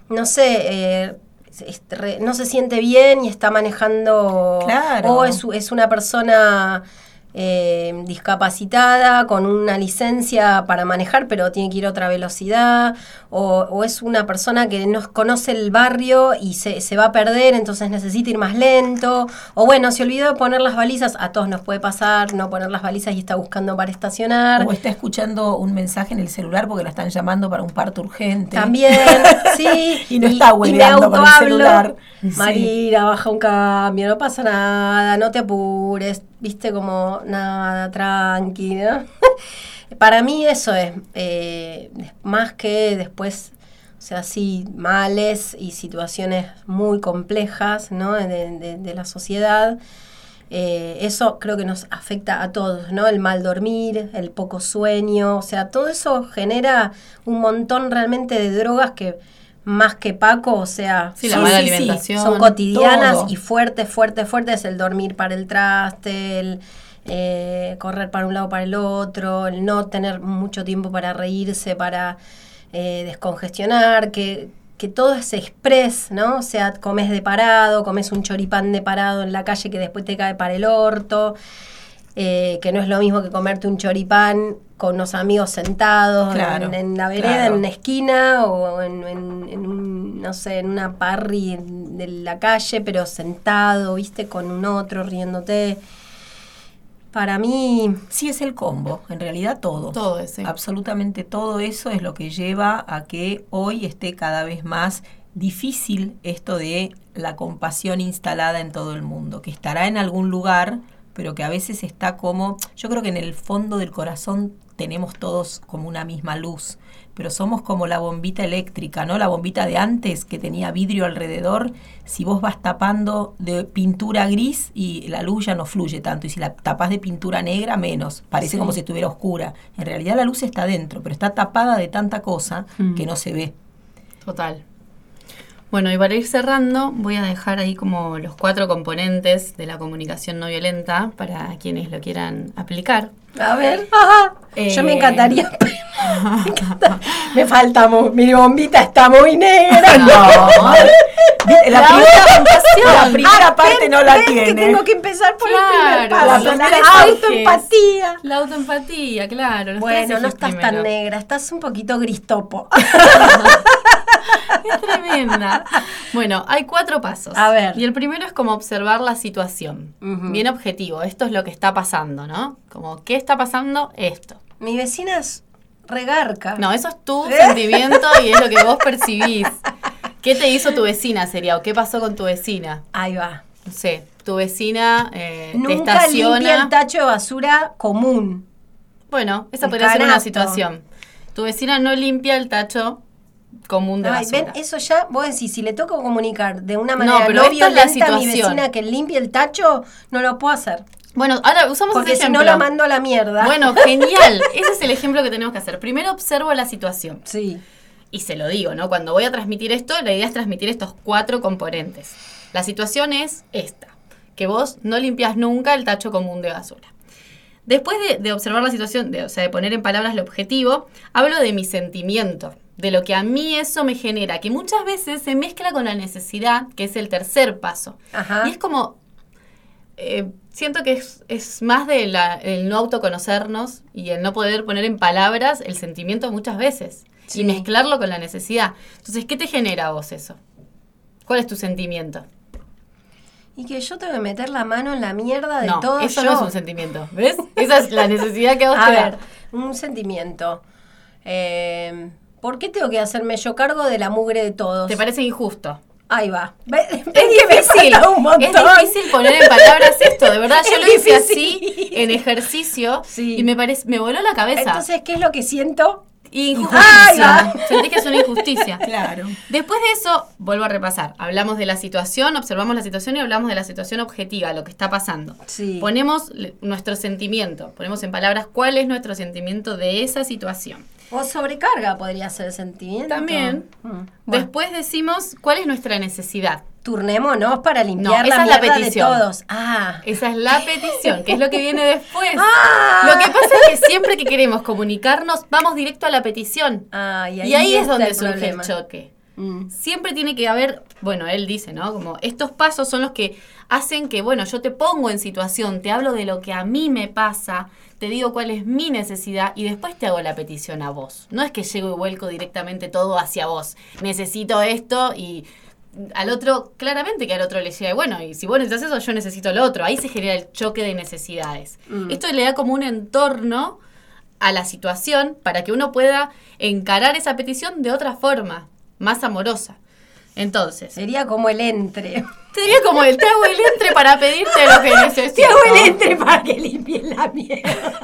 no sé, eh, no se siente bien y está manejando, Claro. o es, es una persona eh, discapacitada con una licencia para manejar, pero tiene que ir a otra velocidad, o, o es una persona que no conoce el barrio y se, se va a perder, entonces necesita ir más lento, o bueno, se olvidó de poner las balizas, a todos nos puede pasar, no poner las balizas y está buscando para estacionar. O está escuchando un mensaje en el celular porque la están llamando para un parto urgente. También, sí. Y no está me hueveando con el celular. Sí. Marira, baja un cambio, no pasa nada, no te apures, viste como nada, tranquilo. Para mí eso es eh, más que después, o sea, sí, males y situaciones muy complejas ¿no? de, de- de la sociedad. Eh, eso creo que nos afecta a todos, ¿no? El mal dormir, el poco sueño, o sea, todo eso genera un montón realmente de drogas que más que Paco, o sea, Sí, la mala sí, sí. alimentación. son cotidianas todo. y fuertes, fuertes, fuertes. El dormir para el traste, el eh, correr para un lado para el otro, el no tener mucho tiempo para reírse, para eh, descongestionar, que, que todo es express, ¿no? O sea, comes de parado, comes un choripán de parado en la calle que después te cae para el orto. eh, que no es lo mismo que comerte un choripán con unos amigos sentados Claro, en, en la vereda, claro. en una esquina o en, en- en un, no sé, en una parry de la calle, pero sentado, viste, con un otro riéndote. Para mí, Sí, es el combo, en realidad todo. Todo ese. Absolutamente todo eso es lo que lleva a que hoy esté cada vez más difícil esto de la compasión instalada en todo el mundo, que estará en algún lugar, pero que a veces está como, yo creo que en el fondo del corazón tenemos todos como una misma luz, pero somos como la bombita eléctrica, ¿no? La bombita de antes que tenía vidrio alrededor, si vos vas tapando de pintura gris y la luz ya no fluye tanto, y si la tapas de pintura negra, menos, parece Sí. como si estuviera oscura. En realidad la luz está dentro, pero está tapada de tanta cosa Mm. que no se ve. Total. Bueno, y para ir cerrando, voy a dejar ahí como los cuatro componentes de la comunicación no violenta para quienes lo quieran aplicar. A ver. Yo me Eh. encantaría. me, encanta- me falta, mi bombita está muy negra. No. La, La primera, la primera Ah, parte ven, no la que tiene. tengo que empezar por el primer Claro, paso. La autoempatía. La autoempatía, claro. Bueno, no estás tan negra, estás un poquito gristopo. Es tremenda. Bueno, hay cuatro pasos. A ver. Y el primero es como observar la situación. Bien objetivo. Esto es lo que está pasando, ¿no? Como, ¿qué está pasando? Esto. Mi vecina es regarca. No, eso es tu sentimiento y es lo que vos percibís. ¿Qué te hizo tu vecina, sería? ¿O qué pasó con tu vecina? Ahí va. No sé, tu vecina eh, te Nunca estaciona. limpia el tacho de basura común. Bueno, esa podría ser una situación. Tu vecina no limpia el tacho común de Ay, basura. ven, eso ya, vos decís, si le toco comunicar de una manera no, pero la violenta a mi situación. vecina que limpie el tacho, no lo puedo hacer. Bueno, ahora usamos Porque ese si no la mando a la mierda. Bueno, genial. Ese es el ejemplo que tenemos que hacer. Primero observo la situación. Sí. Y se lo digo, ¿no? Cuando voy a transmitir esto, la idea es transmitir estos cuatro componentes. La situación es esta, que vos no limpias nunca el tacho común de basura. Después de, de observar la situación, de, o sea, de poner en palabras lo objetivo, hablo de mi sentimiento, de lo que a mí eso me genera, que muchas veces se mezcla con la necesidad, que es el tercer paso. Ajá. Y es como, eh, siento que es, es más de la- el no autoconocernos y el no poder poner en palabras el sentimiento muchas veces Sí. y mezclarlo con la necesidad. Entonces, ¿qué te genera a vos eso? ¿Cuál es tu sentimiento? Y que yo tengo que meter la mano en la mierda de no, todo eso yo. no es un sentimiento. ¿Ves? Esa es la necesidad que vos A te ver, da. un sentimiento. Eh, ¿Por qué tengo que hacerme yo cargo de la mugre de todos? ¿Te parece injusto? Ahí va. Es difícil, es difícil poner en palabras esto, de verdad, yo Es lo hice así en ejercicio Sí. y me parece, me voló la cabeza. Entonces, ¿qué es lo que siento? injusticia. Sentí que es una injusticia. Claro. Después de eso, vuelvo a repasar. Hablamos de la situación, observamos la situación y hablamos de la situación objetiva, lo que está pasando. Sí. Ponemos nuestro sentimiento, ponemos en palabras cuál es nuestro sentimiento de esa situación. O sobrecarga podría ser sentimiento. También. Mm. Después decimos cuál es nuestra necesidad. turnémonos para limpiar esa la es la mierda de todos. Ah. Esa es la petición, que es lo que viene después. Ah. Lo que pasa es que siempre que queremos comunicarnos, vamos directo a la petición. Ah, y ahí, Y ahí es donde el surge problema. el choque. Mm. Siempre tiene que haber, bueno, él dice, ¿no? Como estos pasos son los que hacen que, bueno, yo te pongo en situación, te hablo de lo que a mí me pasa, te digo cuál es mi necesidad y después te hago la petición a vos. No es que llego y vuelco directamente todo hacia vos. Necesito esto y al otro, claramente que al otro le llega, bueno, y si vos necesitas eso, yo necesito lo otro. Ahí se genera el choque de necesidades. Mm. Esto le da como un entorno a la situación para que uno pueda encarar esa petición de otra forma, más amorosa. Entonces, Sería como el entre. te diría como el te hago el entre para pedirte lo que necesito. Te hago el entre para que limpien la mierda.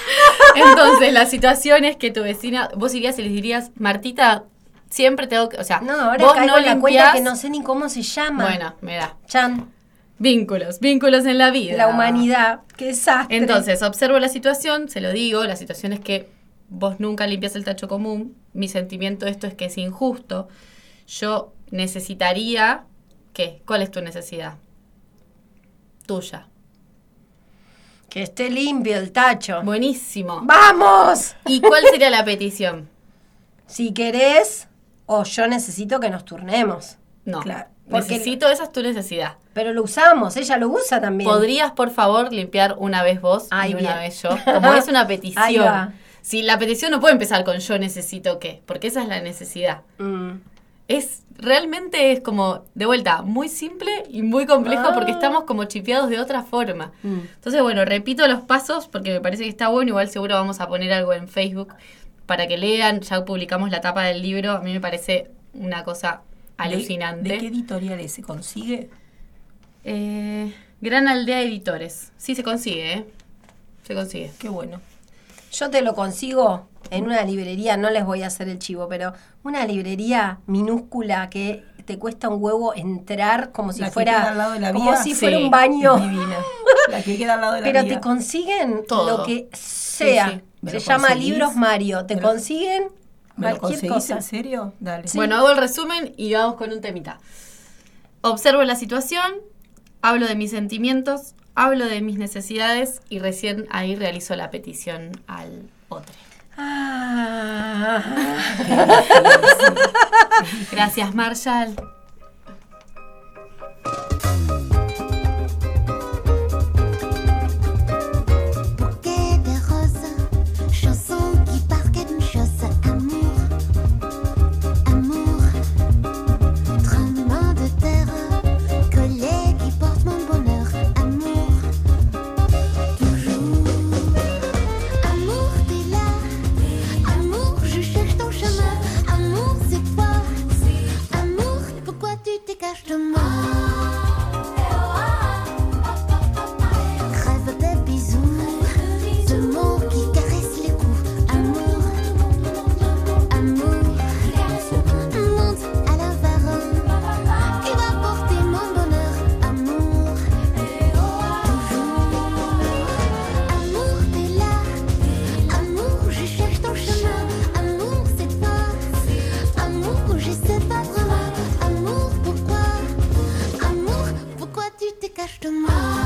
Entonces, la situación es que tu vecina, vos irías y les dirías, Martita, siempre tengo que, o sea, No, ahora vos no la cuenta que no sé ni cómo se llama. Bueno, mira, Chan, vínculos, vínculos en la vida. la humanidad. Qué desastre. Entonces, observo la situación, se lo digo, la situación es que vos nunca limpias el tacho común, mi sentimiento de esto es que es injusto, yo necesitaría, ¿qué? ¿Cuál es tu necesidad? Tuya. Que esté limpio el tacho. Buenísimo. ¡Vamos! ¿Y cuál sería la petición? Si querés, o yo necesito que nos turnemos. No. Claro, porque- Necesito, esa es tu necesidad. Pero lo usamos, ella lo usa también. ¿Podrías, por favor, limpiar una vez vos Ay, y una vez yo? Como es una petición. Si la petición no puede empezar con yo necesito qué, porque esa es la necesidad. Mm. Es realmente es como, de vuelta, muy simple y muy complejo porque Ah. estamos como chipeados de otra forma. Mm. Entonces, bueno, repito los pasos porque me parece que está bueno. Igual seguro vamos a poner algo en Facebook para que lean. Ya publicamos la tapa del libro. A mí me parece una cosa alucinante. ¿De, de qué editoriales se consigue? Eh, Gran Aldea Editores. Sí, se consigue, ¿eh? Se consigue. Qué bueno. Yo te lo consigo en una librería, no les voy a hacer el chivo, pero una librería minúscula que te cuesta un huevo entrar como si La fuera al lado de la como vía. si Sí. fuera un baño. Divina. La que queda al lado de la Pero vía. te consiguen Todo. lo que sea. sí. ¿Me Se llama? Libros Mario. Te ¿Me lo- consiguen ¿Me lo cualquier cosa. en serio? Dale. Bueno, hago el resumen y vamos con un temita. Observo la situación, hablo de mis sentimientos, hablo de mis necesidades y recién ahí realizo la petición al otro. Ah. Gracias, Marshall. Tu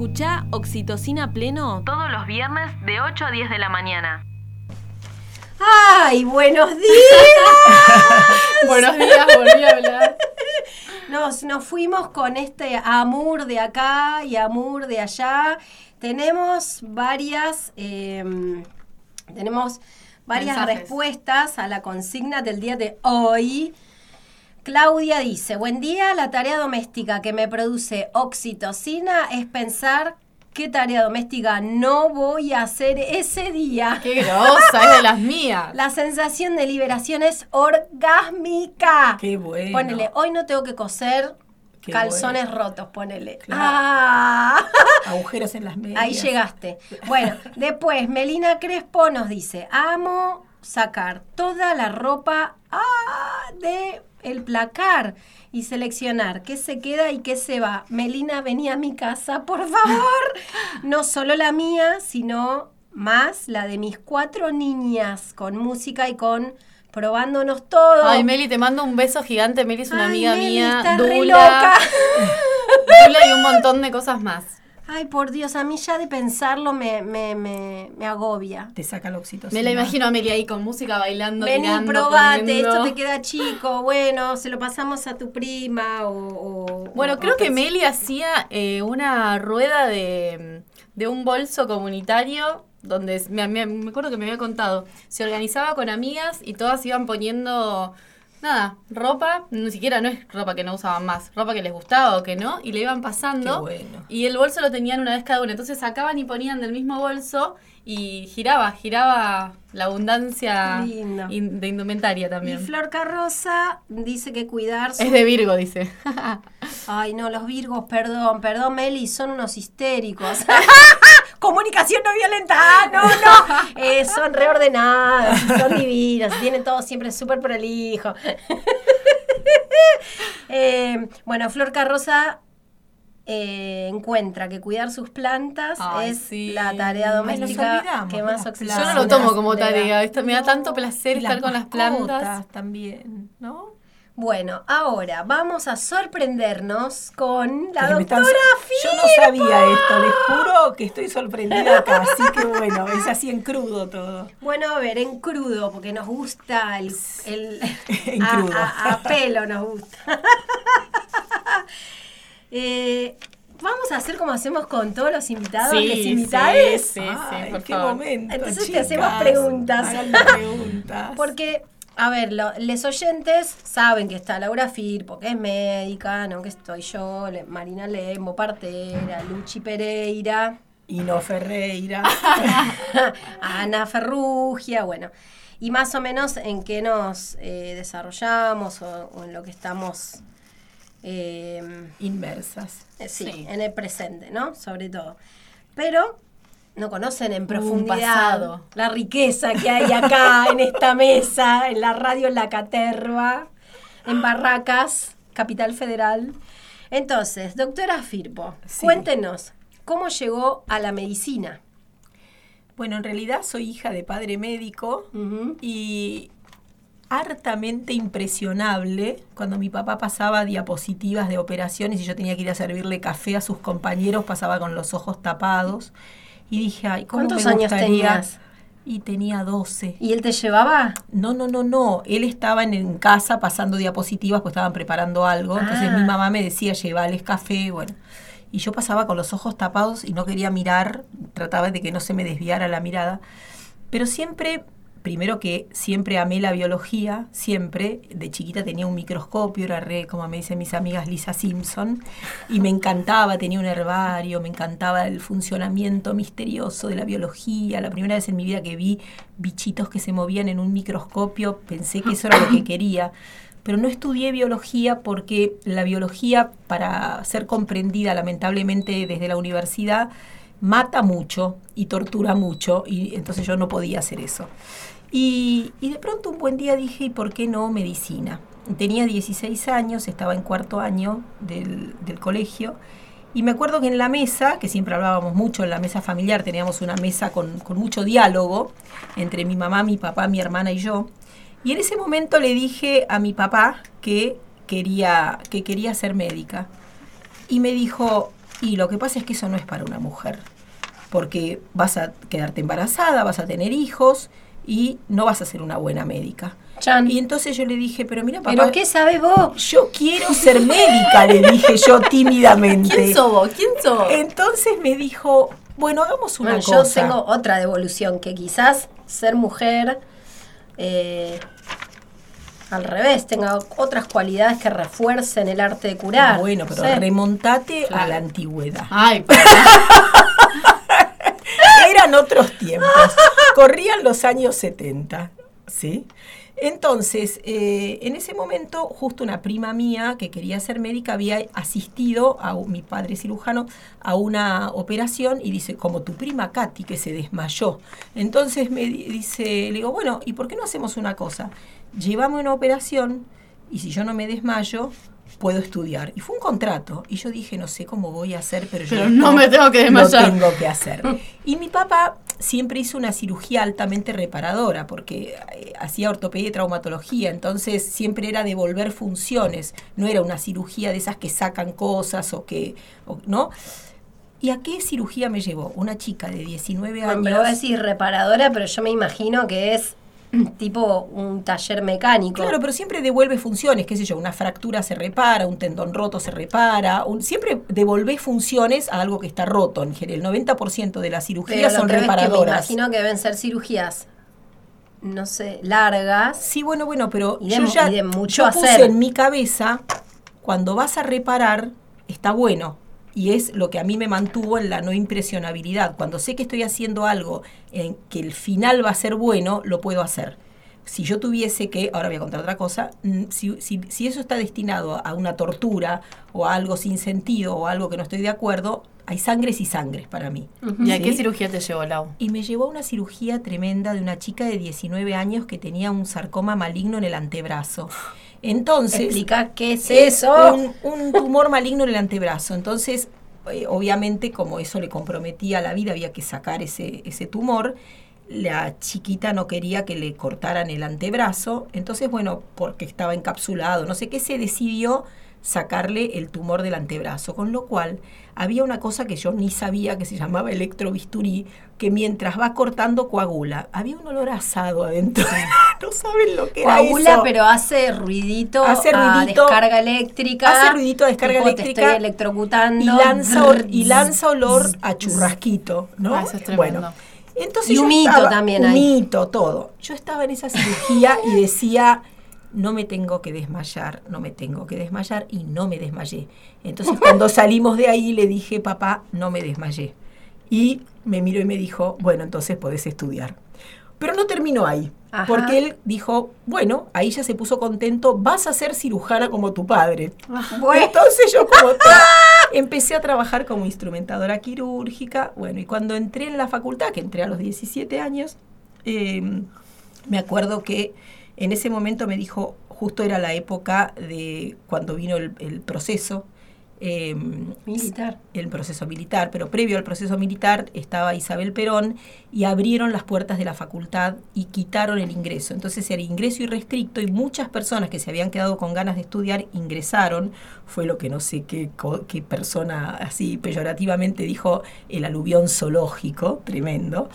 Escuchá Oxitocina Pleno Todos los viernes de 8 a 10 de la mañana. ¡Ay, buenos días! Buenos días, volví a hablar. Nos, nos fuimos con este amor de acá y amor de allá. Tenemos varias, eh, tenemos varias Mensajes. respuestas a la consigna del día de hoy. Claudia dice, buen día, la tarea doméstica que me produce oxitocina es pensar qué tarea doméstica no voy a hacer ese día. Qué grosa, es de las mías. La sensación de liberación es orgásmica. Qué bueno. Ponele, hoy no tengo que coser Qué calzones bueno. rotos, ponele. Claro. Ah. Agujeros en las medias. Ahí llegaste. Bueno, después Melina Crespo nos dice, amo sacar toda la ropa ah, de el placar y seleccionar qué se queda y qué se va. Melina, vení a mi casa, por favor. No solo la mía, sino más la de mis cuatro niñas, con música y con probándonos todo. Ay, Meli, te mando un beso gigante. Meli es una Ay, amiga Meli, mía. Dula. loca. Dula y un montón de cosas más. Ay, por Dios, a mí ya de pensarlo me, me, me, me agobia. Te saca la oxitocina. Me la imagino a Meli ahí con música bailando, Vení, tirando, probate, comiendo. esto te queda chico, bueno, se lo pasamos a tu prima o... o- Bueno, o- creo o que Meli hacía eh, una rueda de, de un bolso comunitario donde me, me- me acuerdo que me había contado, se organizaba con amigas y todas iban poniendo nada, ropa, ni siquiera no es ropa que no usaban más, ropa que les gustaba o que no, y le iban pasando. Qué bueno. Y el bolso lo tenían una vez cada uno. Entonces sacaban y ponían del mismo bolso y giraba, giraba la abundancia in- de indumentaria Y también. Flor Carroza dice que cuidar su Es de Virgo, dice. Ay, no, los virgos, perdón, perdón, Meli, son unos histéricos. Comunicación no violenta, ah, no, no. Eh, son reordenados, son divinos, tienen todo siempre súper prolijo. Eh, bueno, Flor Carroza eh, encuentra que cuidar sus plantas Ay, es sí. la tarea doméstica que más oxigena. Yo no lo tomo como tarea, esto me da tanto placer estar con las plantas. también, ¿no? Bueno, ahora vamos a sorprendernos con la doctora so- Yo no sabía esto, les juro que estoy sorprendida acá, así que bueno, es así en crudo todo. Bueno, a ver, en crudo, porque nos gusta el, el- En a, crudo. a- a pelo nos gusta. Eh, vamos a hacer como hacemos con todos los invitados, Sí, les sí, invitades. sí, Ay, por qué favor. momento, Entonces te hacemos preguntas. Preguntas. Porque, a ver, lo- les oyentes saben que está Laura Firpo, que es médica, ¿no? Que estoy yo, Le- Marina Lembo, partera, Luchi Pereira. Y no Ferreira. Ana Ferrugia, bueno. Y más o menos en qué nos eh, desarrollamos o, o en lo que estamos, eh, Inmersas. eh, sí, Sí. en el presente, ¿no? Sobre todo. Pero no conocen en profundidad la riqueza que hay acá en esta mesa, en la radio La Caterva, en Barracas, Capital Federal. Entonces, doctora Firpo, Sí. cuéntenos, ¿cómo llegó a la medicina? Bueno, en realidad soy hija de padre médico y hartamente impresionable cuando mi papá pasaba diapositivas de operaciones y yo tenía que ir a servirle café a sus compañeros, pasaba con los ojos tapados y dije, ay, ¿cómo ¿Cuántos me años gustaría? tenías? Y tenía 12. ¿Y él te llevaba? No, no, no, no. Él estaba en, en casa pasando diapositivas, pues estaban preparando algo. Entonces Ah. mi mamá me decía, llevales café, bueno. Y yo pasaba con los ojos tapados y no quería mirar, trataba de que no se me desviara la mirada. Pero siempre, primero que siempre amé la biología, siempre. De chiquita tenía un microscopio, era re, como me dicen mis amigas, Lisa Simpson. Y me encantaba, tenía un herbario, me encantaba el funcionamiento misterioso de la biología. La primera vez en mi vida que vi bichitos que se movían en un microscopio, pensé que eso era lo que quería. Pero no estudié biología porque la biología, para ser comprendida lamentablemente desde la universidad, mata mucho y tortura mucho, y entonces yo no podía hacer eso. Y, y de pronto un buen día dije, ¿y por qué no medicina? Tenía 16 años, estaba en cuarto año del, del colegio, y me acuerdo que en la mesa, que siempre hablábamos mucho en la mesa familiar, teníamos una mesa con, con mucho diálogo entre mi mamá, mi papá, mi hermana y yo, y en ese momento le dije a mi papá que quería, que quería ser médica. Y me dijo, y lo que pasa es que eso no es para una mujer, porque vas a quedarte embarazada, vas a tener hijos y no vas a ser una buena médica. Chan. Y entonces yo le dije, pero mira, papá, ¿Pero qué sabes vos? yo quiero ser médica, le dije yo tímidamente. ¿Quién sos vos? ¿Quién sos? Entonces me dijo, bueno, hagamos una Bueno, yo cosa. tengo otra devolución, que quizás ser mujer eh, al revés, tenga otras cualidades que refuercen el arte de curar. Bueno, pero remontate a la antigüedad. Ay. Eran otros tiempos. Corrían los años 70, ¿sí? Entonces, eh, en ese momento, justo una prima mía que quería ser médica había asistido a mi padre cirujano a una operación y dice, como tu prima Katy que se desmayó. Entonces me di- dice, le digo, bueno, ¿y por qué no hacemos una cosa? Llévame una operación y si yo no me desmayo, puedo estudiar. Y fue un contrato. Y yo dije, no sé cómo voy a hacer, pero, yo Pero no me tengo que Lo desmayar. tengo que hacer. Y mi papá siempre hizo una cirugía altamente reparadora, porque eh, hacía ortopedia y traumatología, entonces siempre era devolver funciones, no era una cirugía de esas que sacan cosas o que, o- ¿no? ¿Y a qué cirugía me llevó? Una chica de 19 Bueno, años. me lo voy a decir reparadora, pero yo me imagino que es tipo un taller mecánico. Claro, pero siempre devuelve funciones, qué sé yo, una fractura se repara, un tendón roto se repara, un- siempre devolvé funciones a algo que está roto. En general, el 90% de las cirugías son que me reparadoras. imagino que deben ser cirugías no sé, largas. Sí, bueno, bueno, pero Y de yo ya y de mucho yo puse hacer. en mi cabeza, cuando vas a reparar, está bueno. Y es lo que a mí me mantuvo en la no impresionabilidad. Cuando sé que estoy haciendo algo en que el final va a ser bueno, lo puedo hacer. Si yo tuviese que, ahora voy a contar otra cosa, mm, si, si- si eso está destinado a una tortura o a algo sin sentido o a algo que no estoy de acuerdo, hay sangres y sangres para mí. ¿Y a ¿Sí? qué cirugía te llevó, Lau? Y me llevó a una cirugía tremenda de una chica de 19 años que tenía un sarcoma maligno en el antebrazo. Entonces, Explica qué es es eso. un, un tumor maligno en el antebrazo. Entonces, eh, obviamente, como eso le comprometía la vida, había que sacar ese, ese tumor. La chiquita no quería que le cortaran el antebrazo. Entonces, bueno, porque estaba encapsulado, no sé qué, se decidió sacarle el tumor del antebrazo. Con lo cual, había una cosa que yo ni sabía que se llamaba electrobisturí, que mientras va cortando coagula. Había un olor a asado adentro. no saben lo que era Coagula, eso. pero hace ruidito, Hace a ruidito. descarga eléctrica. Hace ruidito a descarga tipo, eléctrica. Te estoy electrocutando. y lanza, y lanza olor a churrasquito, ¿no? Ah, eso es tremendo. Bueno, entonces Y yo humito estaba- también hay. humito, todo. Yo estaba en esa cirugía y decía, no me tengo que desmayar, no me tengo que desmayar y no me desmayé. Entonces cuando salimos de ahí le dije, papá, no me desmayé. Y me miró y me dijo, bueno, entonces podés estudiar. Pero no terminó ahí, Ajá. porque él dijo, bueno, ahí ya se puso contento, vas a ser cirujana como tu padre. Bueno. Entonces yo como toda- empecé a trabajar como instrumentadora quirúrgica. Bueno, y cuando entré en la facultad, que entré a los 17 años, eh, me acuerdo que en ese momento me dijo, justo era la época de cuando vino el, el proceso. eh, Militar. el proceso militar, pero previo al proceso militar estaba Isabel Perón y abrieron las puertas de la facultad y quitaron el ingreso. Entonces era ingreso irrestricto y muchas personas que se habían quedado con ganas de estudiar ingresaron. Fue lo que no sé qué, qué persona así peyorativamente dijo el aluvión zoológico, tremendo.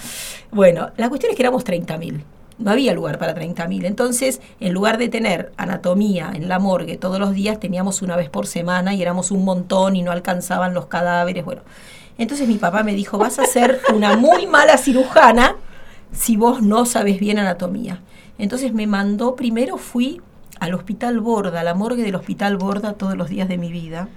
Bueno, la cuestión es que éramos 30.000. No había lugar para 30.000. Entonces, en lugar de tener anatomía en la morgue todos los días, teníamos una vez por semana y éramos un montón y no alcanzaban los cadáveres. Bueno, entonces mi papá me dijo, vas a ser una muy mala cirujana si vos no sabes bien anatomía. Entonces me mandó, primero fui al hospital Borda, a la morgue del hospital Borda todos los días de mi vida,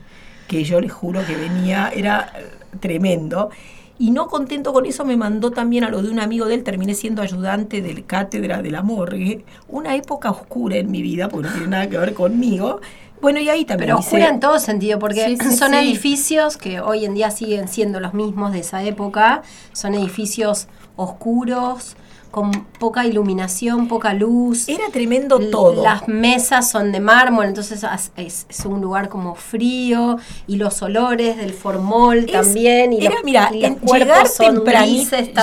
que yo les juro que venía, era tremendo. Y no contento con eso, me mandó también a lo de un amigo de él, terminé siendo ayudante del cátedra de la morgue. Una época oscura en mi vida, porque no tiene nada que ver conmigo. Bueno, y ahí también Pero hice- oscura en todo sentido, porque Sí, sí, son sí. edificios que hoy en día siguen siendo los mismos de esa época. Son edificios oscuros, con poca iluminación, poca luz. Era tremendo todo. Las mesas son de mármol, entonces es, es un lugar como frío y los olores del formol Es- también y era, los, mira, y los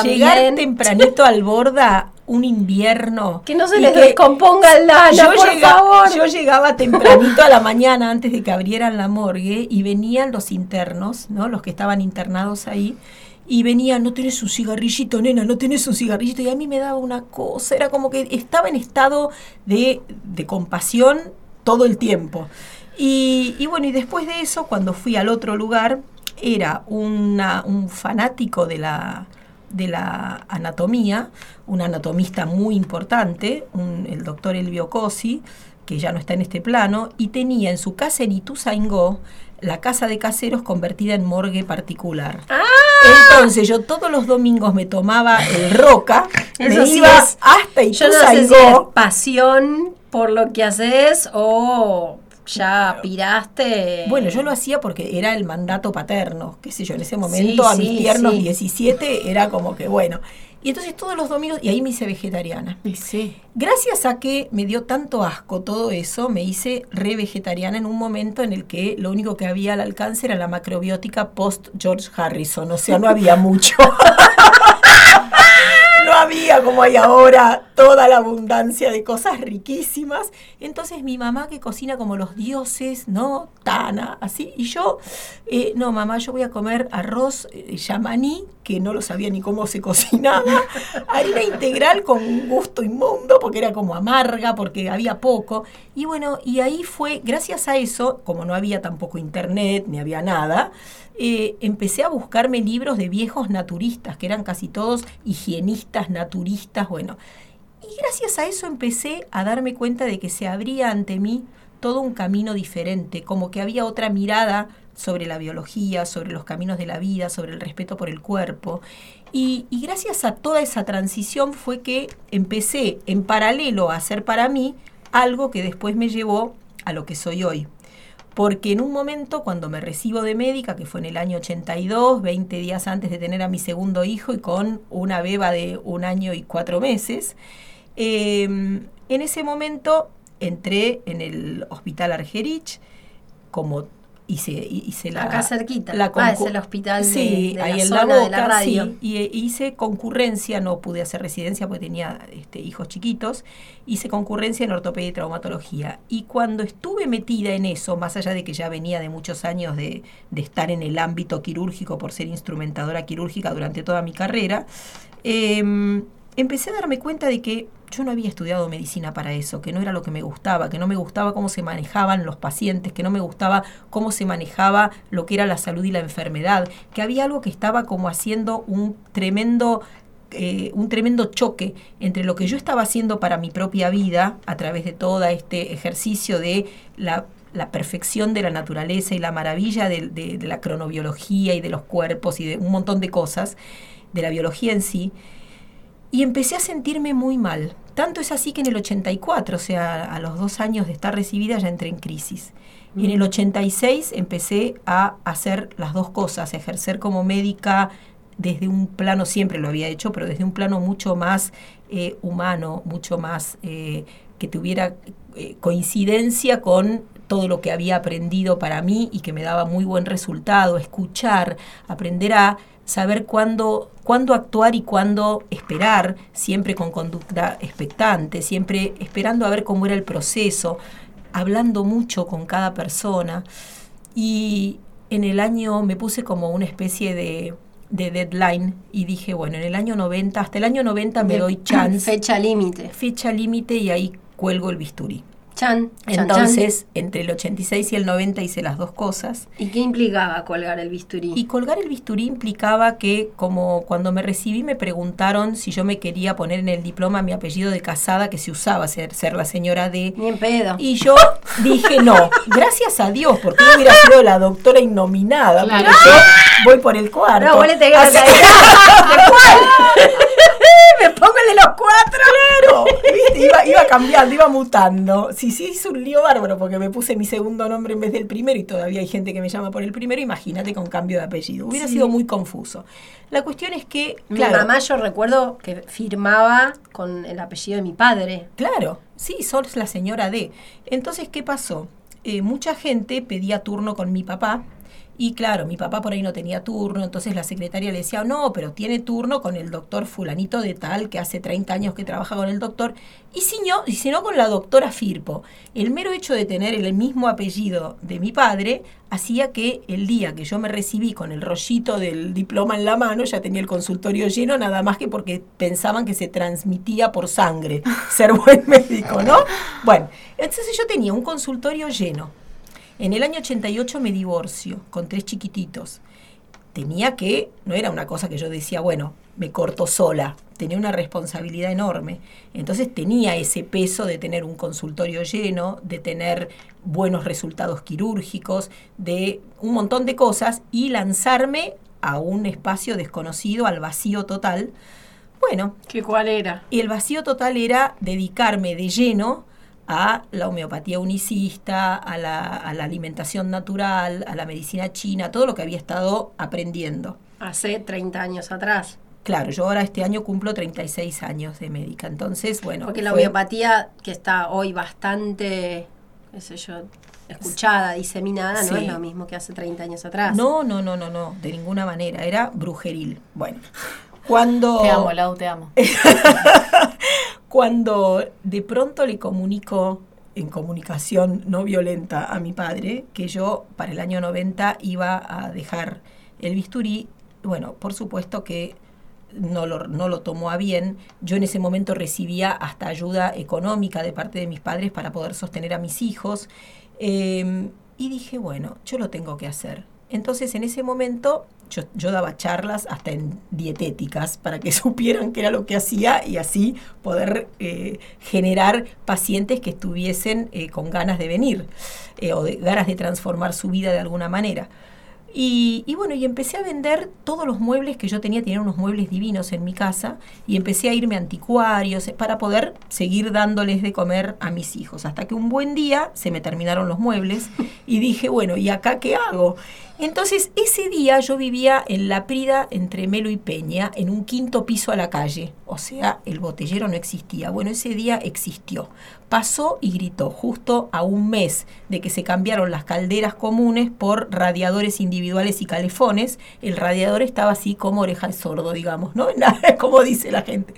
llegar, tempranito al borda, un invierno. Que no se les descomponga el lana, yo, por favor. yo llegaba tempranito a la mañana antes de que abrieran la morgue y venían los internos, ¿no? Los que estaban internados ahí. Y venían, no tenés un cigarrillito, nena, no tenés un cigarrillito. Y a mí me daba una cosa, era como que estaba en estado de, de compasión todo el tiempo. Y, y bueno, y después de eso, cuando fui al otro lugar, era una- un fanático de la, de la anatomía, un anatomista muy importante, un- el doctor Elvio Cosi, que ya no está en este plano, y tenía en su casa en Ituzaingó la casa de caseros convertida en morgue particular. Entonces yo todos los domingos me tomaba el roca, Eso me sí iba es- hasta Yo no sé si es pasión por lo que haces o ya piraste. Bueno, yo lo hacía porque era el mandato paterno, qué sé yo, en ese momento Sí, a mis sí, tiernos sí. 17 era como que bueno. Y entonces todos los domingos, y ahí me hice vegetariana. Sí. Gracias a que me dio tanto asco todo eso, me hice re vegetariana en un momento en el que lo único que había al alcance era la macrobiótica post George Harrison, o sea, no había mucho. había como hay ahora toda la abundancia de cosas riquísimas. Entonces mi mamá que cocina como los dioses, ¿no? Tana, así. Y yo, eh, no, mamá, yo voy a comer arroz eh, yamaní, que no lo sabía ni cómo se cocinaba, harina integral con un gusto inmundo, porque era como amarga, porque había poco. Y bueno, y ahí fue, gracias a eso, como no había tampoco internet, ni había nada, eh, empecé a buscarme libros de viejos naturistas, que eran casi todos higienistas, naturistas, bueno. Y gracias a eso empecé a darme cuenta de que se abría ante mí todo un camino diferente, como que había otra mirada sobre la biología, sobre los caminos de la vida, sobre el respeto por el cuerpo. Y, y gracias a toda esa transición fue que empecé en paralelo a hacer para mí algo que después me llevó a lo que soy hoy. Porque en un momento, cuando me recibo de médica, que fue en el año 82, 20 días antes de tener a mi segundo hijo y con una beba de un año y cuatro meses, eh, en ese momento entré en el hospital Argerich, como hice, hice la... Acá cerquita. la ah, es el hospital de, sí, de ahí la en zona la boca, de la radio. sí, y eh, hice concurrencia, no pude hacer residencia porque tenía este, hijos chiquitos, hice concurrencia en ortopedia y traumatología. Y cuando estuve metida en eso, más allá de que ya venía de muchos años de, de estar en el ámbito quirúrgico por ser instrumentadora quirúrgica durante toda mi carrera, eh, empecé a darme cuenta de que yo no había estudiado medicina para eso, que no era lo que me gustaba, que no me gustaba cómo se manejaban los pacientes, que no me gustaba cómo se manejaba lo que era la salud y la enfermedad, que había algo que estaba como haciendo un tremendo eh, un tremendo choque entre lo que yo estaba haciendo para mi propia vida a través de todo este ejercicio de la, la perfección de la naturaleza y la maravilla de, de- de la cronobiología y de los cuerpos y de un montón de cosas, de la biología en sí, y empecé a sentirme muy mal. Tanto es así que en el 84, o sea, a los dos años de estar recibida, ya entré en crisis. Y en el 86 empecé a hacer las dos cosas, ejercer como médica desde un plano, siempre lo había hecho, pero desde un plano mucho más eh, humano, mucho más eh, que tuviera eh, coincidencia con todo lo que había aprendido para mí y que me daba muy buen resultado, escuchar, aprender a saber cuándo, cuándo actuar y cuándo esperar, siempre con conducta expectante, siempre esperando a ver cómo era el proceso, hablando mucho con cada persona. Y en el año me puse como una especie de, de deadline y dije, bueno, en el año 90, hasta el año 90 me De doy chance, Fecha límite. fecha límite y ahí cuelgo el bisturí. Chan, chan, Entonces, entre el 86 y el 90 hice las dos cosas. ¿Y qué implicaba colgar el bisturí? Y colgar el bisturí implicaba que, como cuando me recibí, me preguntaron si yo me quería poner en el diploma mi apellido de casada que se usaba, ser, ser la señora de. Ni en pedo. Y yo dije no, gracias a Dios, porque yo hubiera sido la doctora innominada, Claro. porque yo voy por el cuarto. No, vos le tenés que ¿De cuál? Me pongo el de los cuatro. Claro, ¿viste? Iba, iba cambiando, iba mutando. Sí, sí, hice un lío bárbaro porque me puse mi segundo nombre en vez del primero y todavía hay gente que me llama por el primero. Imagínate con cambio de apellido. Hubiera sido muy confuso. La cuestión es que, Mi mamá yo recuerdo que firmaba con el apellido de mi padre. Claro, sí, sos la señora D. Entonces, ¿qué pasó? Eh, mucha gente pedía turno con mi papá. Y claro, mi papá por ahí no tenía turno, entonces la secretaria le decía, no, pero tiene turno con el doctor fulanito de tal, que hace 30 años que trabaja con el doctor, y si no, y si no con la doctora Firpo. El mero hecho de tener el mismo apellido de mi padre hacía que el día que yo me recibí con el rollito del diploma en la mano, ya tenía el consultorio lleno, nada más que porque pensaban que se transmitía por sangre ser buen médico, ¿no? Bueno, entonces yo tenía un consultorio lleno. En el año 88 me divorcio con tres chiquititos. Tenía que, no era una cosa que yo decía, bueno, me corto sola, tenía una responsabilidad enorme. Entonces tenía ese peso de tener un consultorio lleno, de tener buenos resultados quirúrgicos, de un montón de cosas y lanzarme a un espacio desconocido, al vacío total. Bueno, ¿Qué cuál era? y el vacío total era dedicarme de lleno a la homeopatía unicista, a la, a la alimentación natural, a la medicina china, todo lo que había estado aprendiendo. Hace 30 años atrás. Claro, yo ahora este año cumplo 36 años de médica, entonces, bueno. Porque la fue- homeopatía, que está hoy bastante, qué sé yo, escuchada, diseminada, no es lo mismo que hace 30 años atrás. No, no, no, no, no, de ninguna manera, era brujeril. Bueno, cuando... Te amo, Lau, te amo. cuando de pronto le comunico en comunicación no violenta a mi padre que yo para el año 90 iba a dejar el bisturí, bueno, por supuesto que no lo, no lo tomó a bien. Yo en ese momento recibía hasta ayuda económica de parte de mis padres para poder sostener a mis hijos. Eh, y dije, bueno, yo lo tengo que hacer. Entonces en ese momento yo, daba charlas hasta en dietéticas para que supieran qué era lo que hacía y así poder eh, generar pacientes que estuviesen eh, con ganas de venir eh, o de ganas de transformar su vida de alguna manera. Y, y, bueno, y empecé a vender todos los muebles que yo tenía, tenía unos muebles divinos en mi casa, y empecé a irme a anticuarios para poder seguir dándoles de comer a mis hijos. Hasta que un buen día se me terminaron los muebles y dije, bueno, ¿y acá qué hago? Entonces, ese día yo vivía en La Prida, entre Melo y Peña, en un quinto piso a la calle. O sea, el botellero no existía. Bueno, ese día existió. Pasó y gritó, justo a un mes de que se cambiaron las calderas comunes por radiadores individuales y calefones. El radiador estaba así como oreja de sordo, digamos, ¿no? Como dice la gente.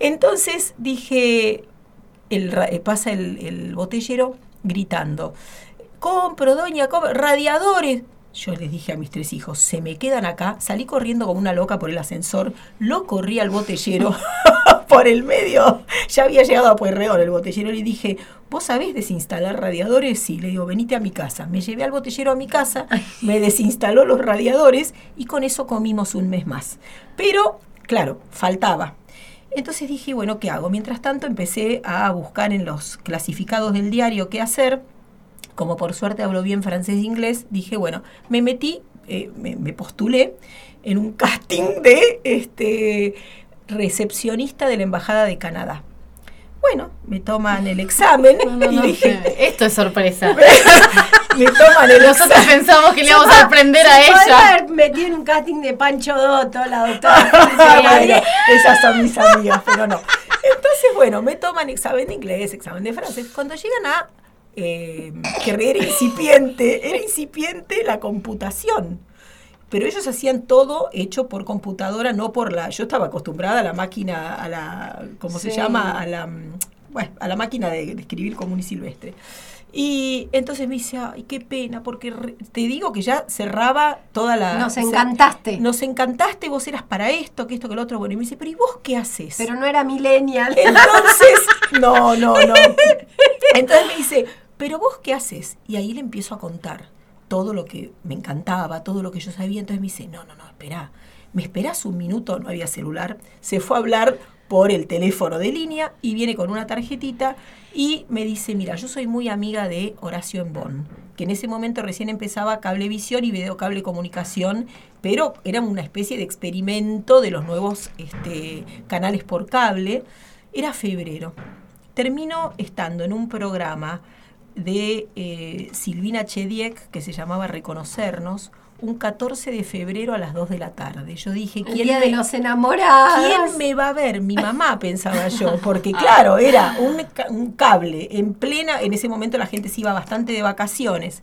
Entonces dije, el, pasa el, el botellero gritando compro, doña, compro, radiadores. Yo les dije a mis tres hijos, se me quedan acá, salí corriendo como una loca por el ascensor, lo corrí al botellero por el medio, ya había llegado a Pueyrredón el botellero, le dije, ¿vos sabés desinstalar radiadores? Sí, le digo, venite a mi casa. Me llevé al botellero a mi casa, me desinstaló los radiadores y con eso comimos un mes más. Pero, claro, faltaba. Entonces dije, bueno, ¿qué hago? Mientras tanto empecé a buscar en los clasificados del diario qué hacer como por suerte hablo bien francés e inglés, dije, bueno, me metí, eh, me, me, postulé en un casting de este, recepcionista de la Embajada de Canadá. Bueno, me toman el examen no, no, y no, dije, esto es sorpresa. me toman el Nosotros examen. pensamos que le íbamos a sorprender a ella. metí en un casting de Pancho Dotto, la doctora. Bueno, esas son mis amigas, pero no. Entonces, bueno, me toman examen de inglés, examen de francés. Cuando llegan a eh, que era incipiente, era incipiente la computación. Pero ellos hacían todo hecho por computadora, no por la. Yo estaba acostumbrada a la máquina, a la. ¿Cómo Sí. se llama? A la. Bueno, a la máquina de, de escribir común y silvestre. Y entonces me dice, ay, qué pena, porque re- te digo que ya cerraba toda la... Nos o sea, encantaste. Nos encantaste, vos eras para esto, que esto, que lo otro. Bueno, y me dice, pero ¿y vos qué haces? Pero no era millennial. Entonces, no, no, no. Entonces me dice, pero vos qué haces? Y ahí le empiezo a contar todo lo que me encantaba, todo lo que yo sabía. Entonces me dice, no, no, no, espera. ¿Me esperás un minuto? No había celular. Se fue a hablar por el teléfono de línea y viene con una tarjetita y me dice, mira, yo soy muy amiga de Horacio Embón, que en ese momento recién empezaba Cablevisión y Videocable Comunicación, pero era una especie de experimento de los nuevos este, canales por cable. Era febrero. Termino estando en un programa de eh, Silvina Chediek que se llamaba Reconocernos, un 14 de febrero a las 2 de la tarde. Yo dije, ¿quién día me, de los enamorados. ¿quién me va a ver? Mi mamá, pensaba yo, porque claro, era un, un cable en plena, en ese momento la gente se iba bastante de vacaciones.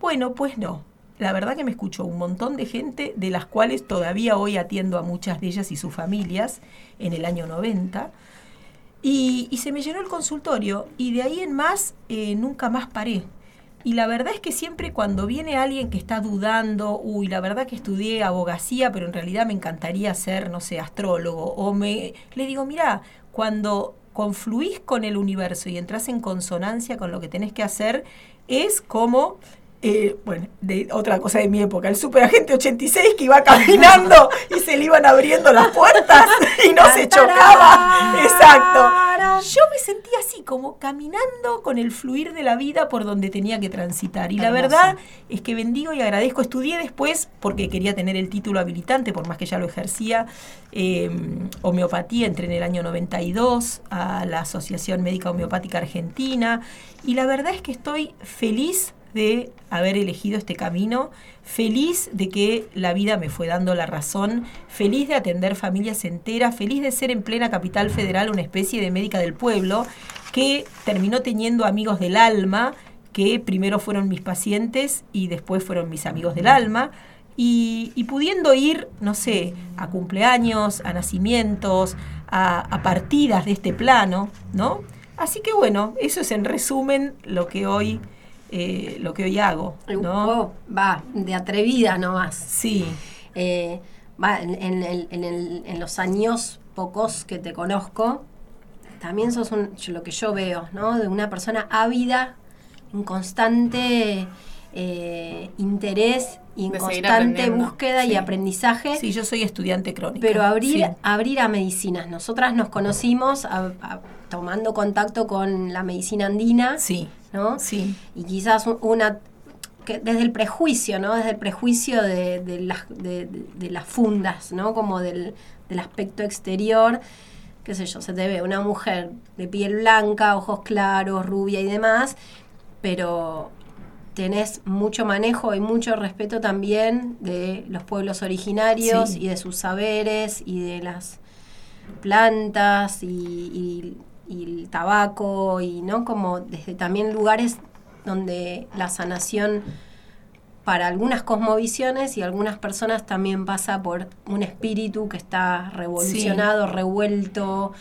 Bueno, pues no. La verdad que me escuchó un montón de gente, de las cuales todavía hoy atiendo a muchas de ellas y sus familias en el año 90. Y, se me llenó el consultorio y de ahí en más eh, nunca más paré. Y la verdad es que siempre cuando viene alguien que está dudando, uy, la verdad que estudié abogacía, pero en realidad me encantaría ser, no sé, astrólogo, o me, le digo, mira, cuando confluís con el universo y entras en consonancia con lo que tenés que hacer, es como eh, bueno, de otra cosa de mi época, el superagente 86 que iba caminando y se le iban abriendo las puertas y no se chocaba. Exacto. Yo me sentía así, como caminando con el fluir de la vida por donde tenía que transitar. Y la verdad es que bendigo y agradezco. Estudié después porque quería tener el título habilitante, por más que ya lo ejercía, eh, homeopatía. Entré en el año 92 a la Asociación Médica Homeopática Argentina. Y la verdad es que estoy feliz de haber elegido este camino, feliz de que la vida me fue dando la razón, feliz de atender familias enteras, feliz de ser en plena capital federal una especie de médica del pueblo que terminó teniendo amigos del alma, que primero fueron mis pacientes y después fueron mis amigos del alma. Y, pudiendo ir, no sé, a cumpleaños, a nacimientos, a partidas de este plano, ¿no? Así que bueno, eso es en resumen lo que hoy eh, lo que hoy hago, ¿no? Va, de atrevida nomás. Sí, Eh, va, en, en el- en el- en los años pocos que te conozco, también sos un, lo que yo veo, ¿no? De una persona ávida, un constante eh, interés y en De constante búsqueda y aprendizaje. Sí, yo soy estudiante crónica. Pero abrir, Sí. abrir a medicinas. Nosotras nos conocimos a- a- tomando contacto con la medicina andina, Sí, ¿no? sí. Y quizás un- una que desde el prejuicio, ¿no? Desde el prejuicio de, de las, de, de- de las fundas, ¿no? Como del, del aspecto exterior, qué sé yo, se te ve una mujer de piel blanca, ojos claros, rubia y demás, pero tenés mucho manejo y mucho respeto también de los pueblos originarios Sí. y de sus saberes y de las plantas y, y- y el tabaco y no como desde también lugares donde la sanación para algunas cosmovisiones y algunas personas también pasa por un espíritu que está revolucionado, revuelto,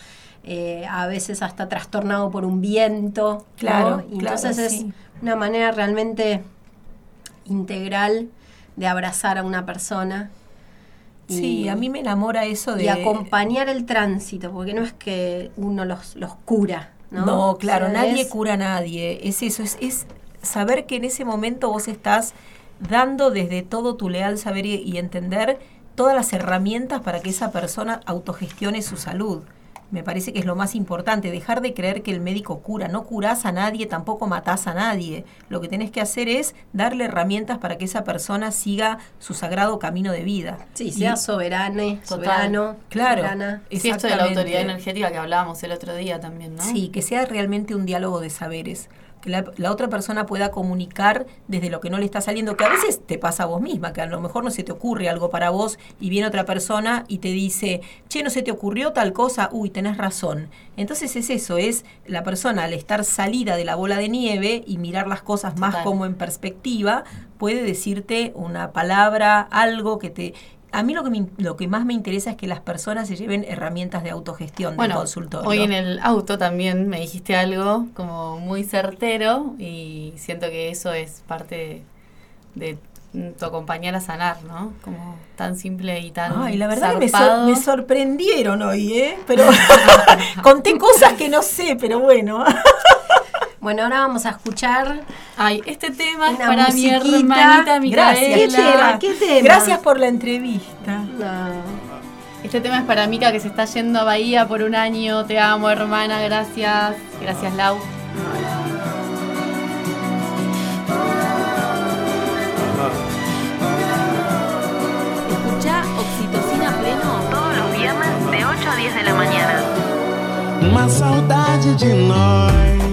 eh, a veces hasta trastornado por un viento. ¿no? Claro, Y claro, entonces es sí. una manera realmente integral de abrazar a una persona. y- Sí, a mí me enamora eso de... y acompañar el tránsito, porque no es que uno los, los cura, ¿no? No, claro, O sea, nadie es- cura a nadie. Es eso, es, es saber que en ese momento vos estás dando desde todo tu leal saber y, y entender todas las herramientas para que esa persona autogestione su salud. Me parece que es lo más importante, dejar de creer que el médico cura. No curás a nadie, tampoco matás a nadie. Lo que tenés que hacer es darle herramientas para que esa persona siga su sagrado camino de vida. Sí, Y- sea soberane, Total. soberano, Claro. soberana. Sí, esto de la autoridad energética que hablábamos el otro día también, ¿no? Sí, que sea realmente un diálogo de saberes. Que la, la otra persona pueda comunicar desde lo que no le está saliendo, que a veces te pasa a vos misma, que a lo mejor no se te ocurre algo para vos y viene otra persona y te dice, che, no se te ocurrió tal cosa, uy, tenés razón. Entonces es eso, es la persona al estar salida de la bola de nieve y mirar las cosas más Total. como en perspectiva, puede decirte una palabra, algo que te... A mí lo que, me- lo que más me interesa es que las personas se lleven herramientas de autogestión del Bueno, consultorio. hoy en el auto también me dijiste algo como muy certero y siento que eso es parte de, de tu acompañar a sanar, ¿no? Como tan simple y tan Ay, la verdad que me, sor- me sorprendieron hoy, ¿eh? Pero conté cosas que no sé, pero bueno. Bueno, ahora vamos a escuchar. Ay, este tema es para mi hermanita Micaela. Gracias, ¿Qué tema? Chela. ¿Qué tema? Gracias por la entrevista. Este tema es para Mica que se está yendo a Bahía por un año. Te amo, hermana. Gracias. Gracias, Lau. Escucha Oxitocina Pleno Todos los viernes de 8 a 10 de la mañana. Uma saudade de nós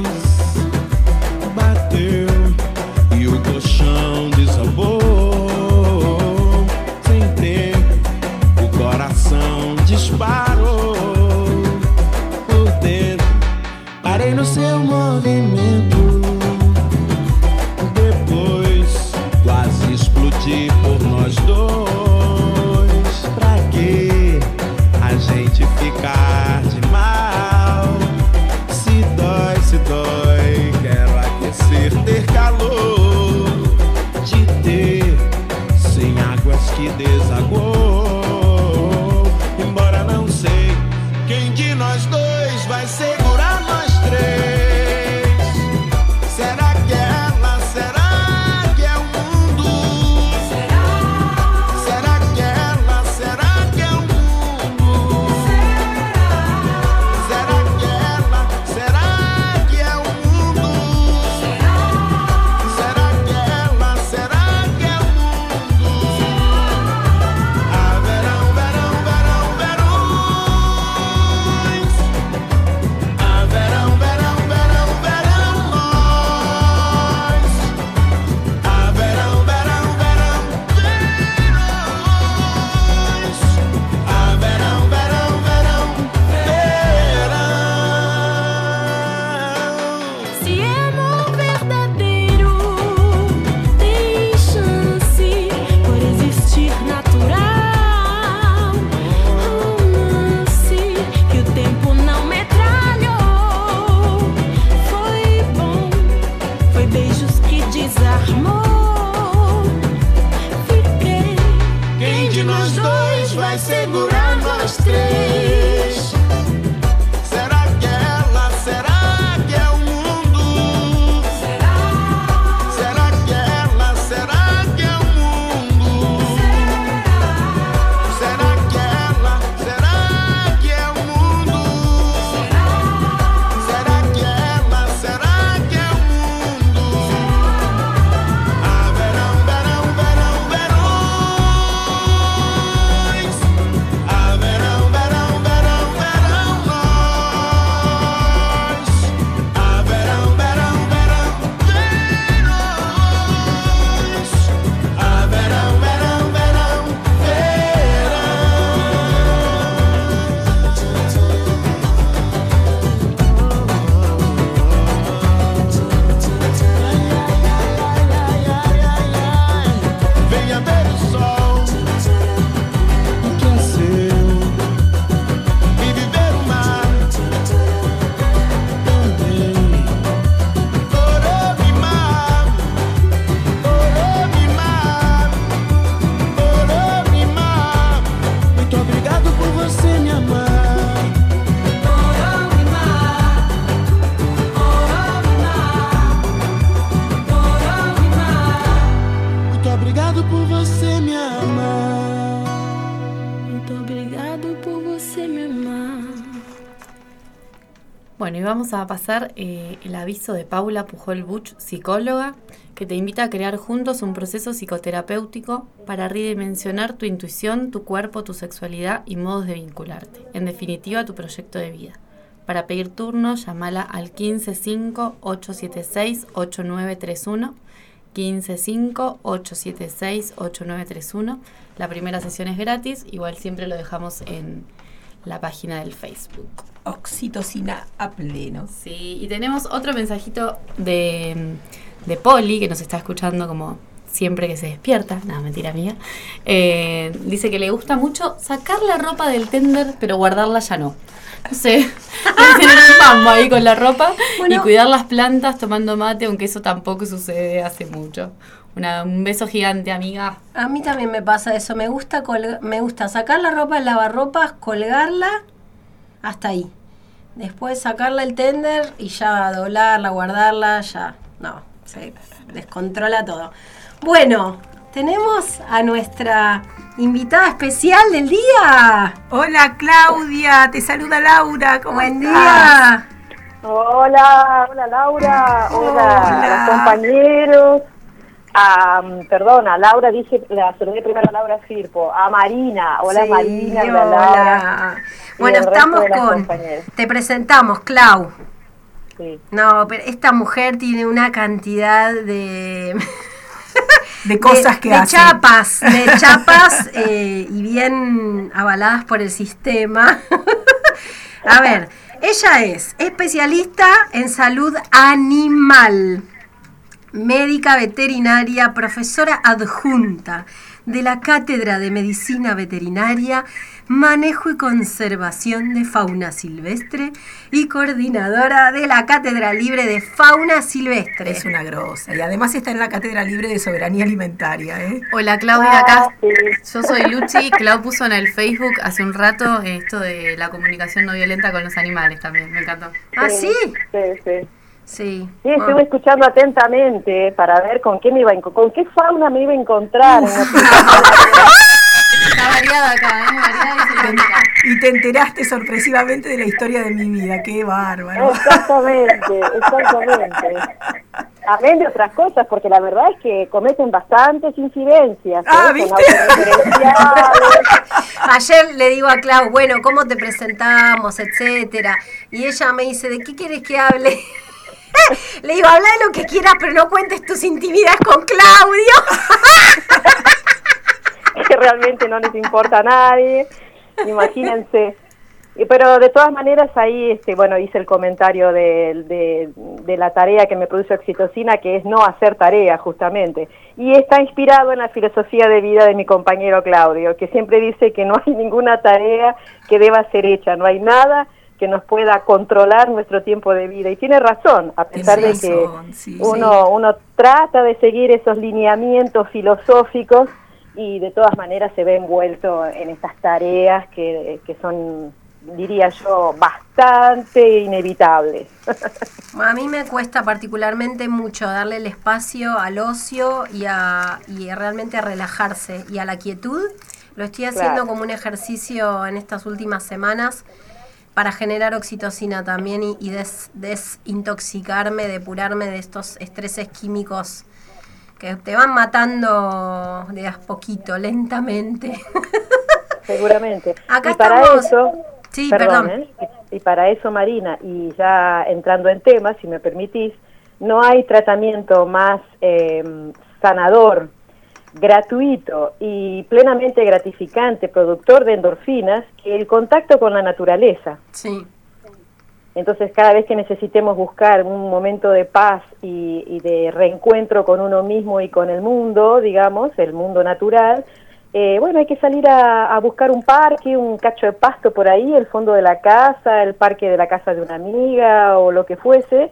beijos que desarmou. Fiquei. Quem de nós dois vai segurar nós três? Vamos a pasar eh, el aviso de Paula Pujol Buch, psicóloga, que te invita a crear juntos un proceso psicoterapéutico para redimensionar tu intuición, tu cuerpo, tu sexualidad y modos de vincularte. En definitiva, tu proyecto de vida. Para pedir turno, llamala al 155-876-8931. 155-876-8931. La primera sesión es gratis, igual siempre lo dejamos en la página del Facebook. Oxitocina a pleno. Sí, y tenemos otro mensajito de, de Poli, que nos está escuchando como siempre que se despierta. Nada, mentira mía. Eh, dice que le gusta mucho sacar la ropa del tender, pero guardarla ya no. No sé, tener un mambo ahí con la ropa y cuidar las plantas tomando mate, aunque eso tampoco sucede hace mucho. Una- un beso gigante, amiga. A mí también me pasa eso. Me gusta, colga- me gusta sacar la ropa del lavarropas, colgarla hasta ahí. Después sacarla el tender y ya doblarla, guardarla, ya. No, se descontrola todo. Bueno, tenemos a nuestra invitada especial del día. Hola Claudia, te saluda Laura. ¿Cómo Buen estás? día. Hola, hola Laura, hola, Hola. a los compañeros. A, mm, perdón, a Laura dije, la saludé primero a Laura Firpo, a Marina, hola Sí, Marina, hola, hola. Laura. Bueno, estamos de con. compañeras. Te presentamos, Clau. Sí. No, pero esta mujer tiene una cantidad de. De cosas que de hace. chapas, de chapas eh, y bien avaladas por el sistema. A ver, ella es especialista en salud animal, médica veterinaria, profesora adjunta de la Cátedra de Medicina Veterinaria, Manejo y Conservación de Fauna Silvestre y coordinadora de la Cátedra Libre de Fauna Silvestre. Es una grosa. Y además está en la Cátedra Libre de Soberanía Alimentaria. ¿eh? Hola Claudia, acá yo soy Luchi. Clau puso en el Facebook hace un rato esto de la comunicación no violenta con los animales también, me encantó. ¿Ah, sí? Sí, sí. Sí. Sí, Ah. estuve escuchando atentamente para ver con qué me iba con qué fauna me iba a encontrar. Está variada acá, ¿eh? Variada y. Y te enteraste sorpresivamente de la historia de mi vida. Qué bárbaro. Exactamente, exactamente. Amén de otras cosas, porque la verdad es que cometen bastantes incidencias. ¿eh? Ah, Son ¿viste? Ayer le digo a Clau, bueno, ¿cómo te presentamos, etcétera? Y ella me dice, ¿de qué quieres que hable? Le digo, habla de lo que quieras, pero no cuentes tus intimidades con Claudio. que realmente no les importa a nadie, imagínense. Pero de todas maneras ahí, este, bueno, hice el comentario de, de, de la tarea que me produce oxitocina, que es no hacer tarea justamente. Y está inspirado en la filosofía de vida de mi compañero Claudio, que siempre dice que no hay ninguna tarea que deba ser hecha, no hay nada que nos pueda controlar nuestro tiempo de vida. Y tiene razón, a pesar de Tienes que razón, sí, uno, uno trata de seguir esos lineamientos filosóficos y de todas maneras se ve envuelto en estas tareas que, que son, diría yo, bastante inevitables. A mí me cuesta particularmente mucho darle el espacio al ocio y, a, y a realmente a relajarse y a la quietud. Lo estoy haciendo Claro. como un ejercicio en estas últimas semanas para generar oxitocina también y, y des- desintoxicarme, depurarme de estos estreses químicos que te van matando de a poquito, lentamente. Seguramente. Acá y para estamos- eso, Sí, perdón, perdón. ¿eh? y, y para eso, Marina, y ya entrando en tema, si me permitís, no hay tratamiento más eh, sanador, gratuito y plenamente gratificante, productor de endorfinas, que el contacto con la naturaleza. Sí. Entonces, cada vez que necesitemos buscar un momento de paz y, y de reencuentro con uno mismo y con el mundo, digamos, el mundo natural, eh, bueno, hay que salir a, a buscar un parque, un cacho de pasto por ahí, el fondo de la casa, el parque de la casa de una amiga o lo que fuese,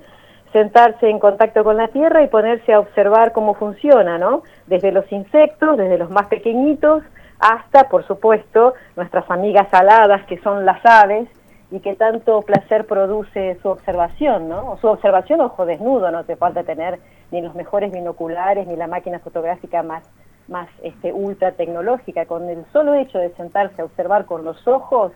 sentarse en contacto con la tierra y ponerse a observar cómo funciona, ¿no? Desde los insectos, desde los más pequeñitos, hasta, por supuesto, nuestras amigas aladas, que son las aves, y que tanto placer produce su observación, ¿no? Su observación ojo desnudo, no te falta tener ni los mejores binoculares, ni la máquina fotográfica más, más este, ultra tecnológica. Con el solo hecho de sentarse a observar con los ojos,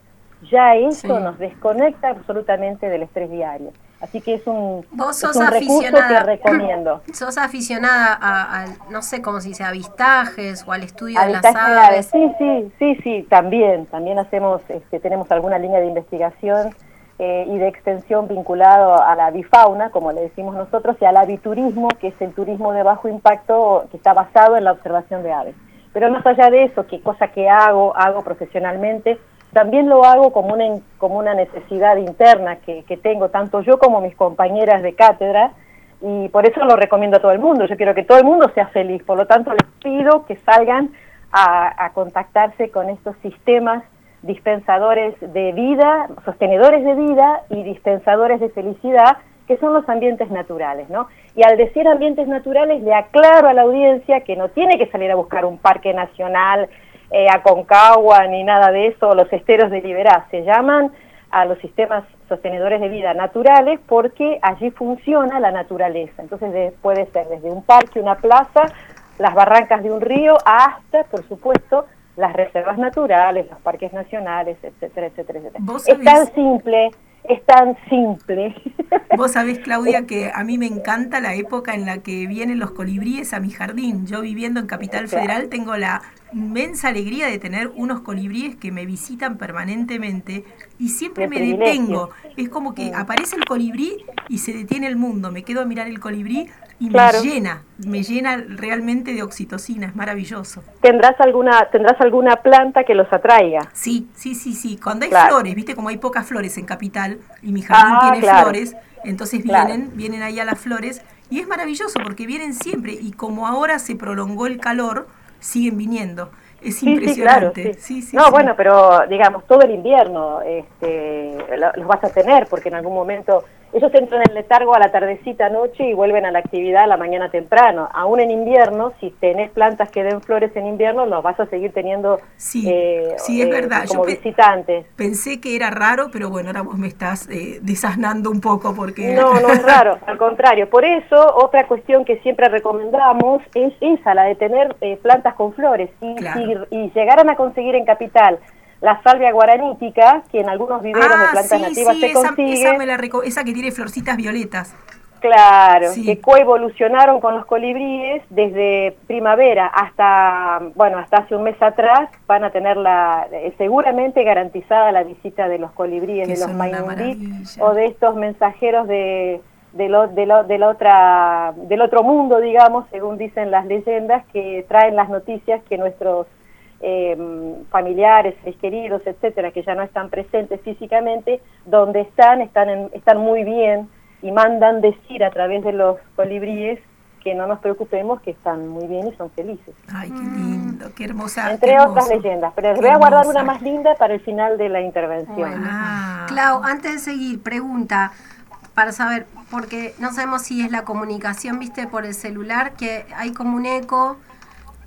Ya eso Sí. nos desconecta absolutamente del estrés diario. Así que es un, Vos es sos un recurso que aficionada. recomiendo. Sos aficionada a, a, no sé cómo se dice, a avistajes o al estudio de las aves. Sí, sí, sí, sí, también. También hacemos, este, tenemos alguna línea de investigación eh, y de extensión vinculado a la bifauna, como le decimos nosotros, y al aviturismo, que es el turismo de bajo impacto que está basado en la observación de aves. Pero más allá de eso, que cosa que hago, hago profesionalmente, también lo hago como una, como una necesidad interna que, que tengo, tanto yo como mis compañeras de cátedra, y por eso lo recomiendo a todo el mundo. Yo quiero que todo el mundo sea feliz, por lo tanto les pido que salgan a, a contactarse con estos sistemas dispensadores de vida, sostenedores de vida y dispensadores de felicidad, que son los ambientes naturales, ¿no? Y al decir ambientes naturales le aclaro a la audiencia que no tiene que salir a buscar un parque nacional, eh, a Concagua ni nada de eso, los esteros de Liberá, se llaman a los sistemas sostenedores de vida naturales porque allí funciona la naturaleza. Entonces de- puede ser desde un parque, una plaza, las barrancas de un río, hasta, por supuesto, las reservas naturales, los parques nacionales, etcétera, etcétera, etcétera. ¿Vos Es tan simple, es tan simple. Vos sabés, Claudia, que a mí me encanta la época en la que vienen los colibríes a mi jardín. Yo viviendo en Capital Claro. Federal tengo la inmensa alegría de tener unos colibríes que me visitan permanentemente y siempre me privilegio. detengo. Es como que Mm. aparece el colibrí y se detiene el mundo. Me quedo a mirar el colibrí y Claro. me llena, me llena realmente de oxitocina, es maravilloso. ¿Tendrás alguna, tendrás alguna planta que los atraiga? Sí, sí, sí, sí. Cuando hay Claro. flores, viste como hay pocas flores en Capital y mi jardín Ah, tiene claro. flores, entonces vienen, vienen ahí a las flores y es maravilloso porque vienen siempre y como ahora se prolongó el calor, siguen viniendo. Es Sí, sí, impresionante. claro, sí. Sí, sí, no, bueno, pero digamos, todo el invierno este, lo- los vas a tener, porque en algún momento ellos entran en letargo a la tardecita noche y vuelven a la actividad a la mañana temprano. Aún en invierno, si tenés plantas que den flores en invierno, los vas a seguir teniendo Sí, eh, sí, es eh, verdad. como Yo pe- visitantes. Pensé que era raro, pero bueno, ahora vos me estás eh, desasnando un poco porque... No, no es raro, al contrario. Por eso, otra cuestión que siempre recomendamos es esa, la de tener eh, plantas con flores. Y, Claro. si- y llegaran a conseguir en Capital la salvia guaranítica, que en algunos viveros de Ah, plantas sí, nativas sí, se esa, consigue, esa me la reco- esa que tiene florcitas violetas. claro, Sí. que coevolucionaron con los colibríes desde primavera hasta, bueno, hasta hace un mes atrás, van a tener la, eh, seguramente garantizada la visita de los colibríes, Que de los maravilla. o de estos mensajeros de, de, lo, de, lo, de la otra, del otro mundo, digamos, según dicen las leyendas, que traen las noticias que nuestros eh, familiares, seres queridos, etcétera, que ya no están presentes físicamente, donde están, están, en- están muy bien y mandan decir a través de los colibríes que no nos preocupemos, que están muy bien y son felices. Ay, qué lindo, qué hermosa. Entre qué otras leyendas, pero les voy a guardar hermosa. una más linda para el final de la intervención. Bueno. Ah. Clau, antes de seguir, pregunta para saber, porque no sabemos si es la comunicación, viste, por el celular, que hay como un eco.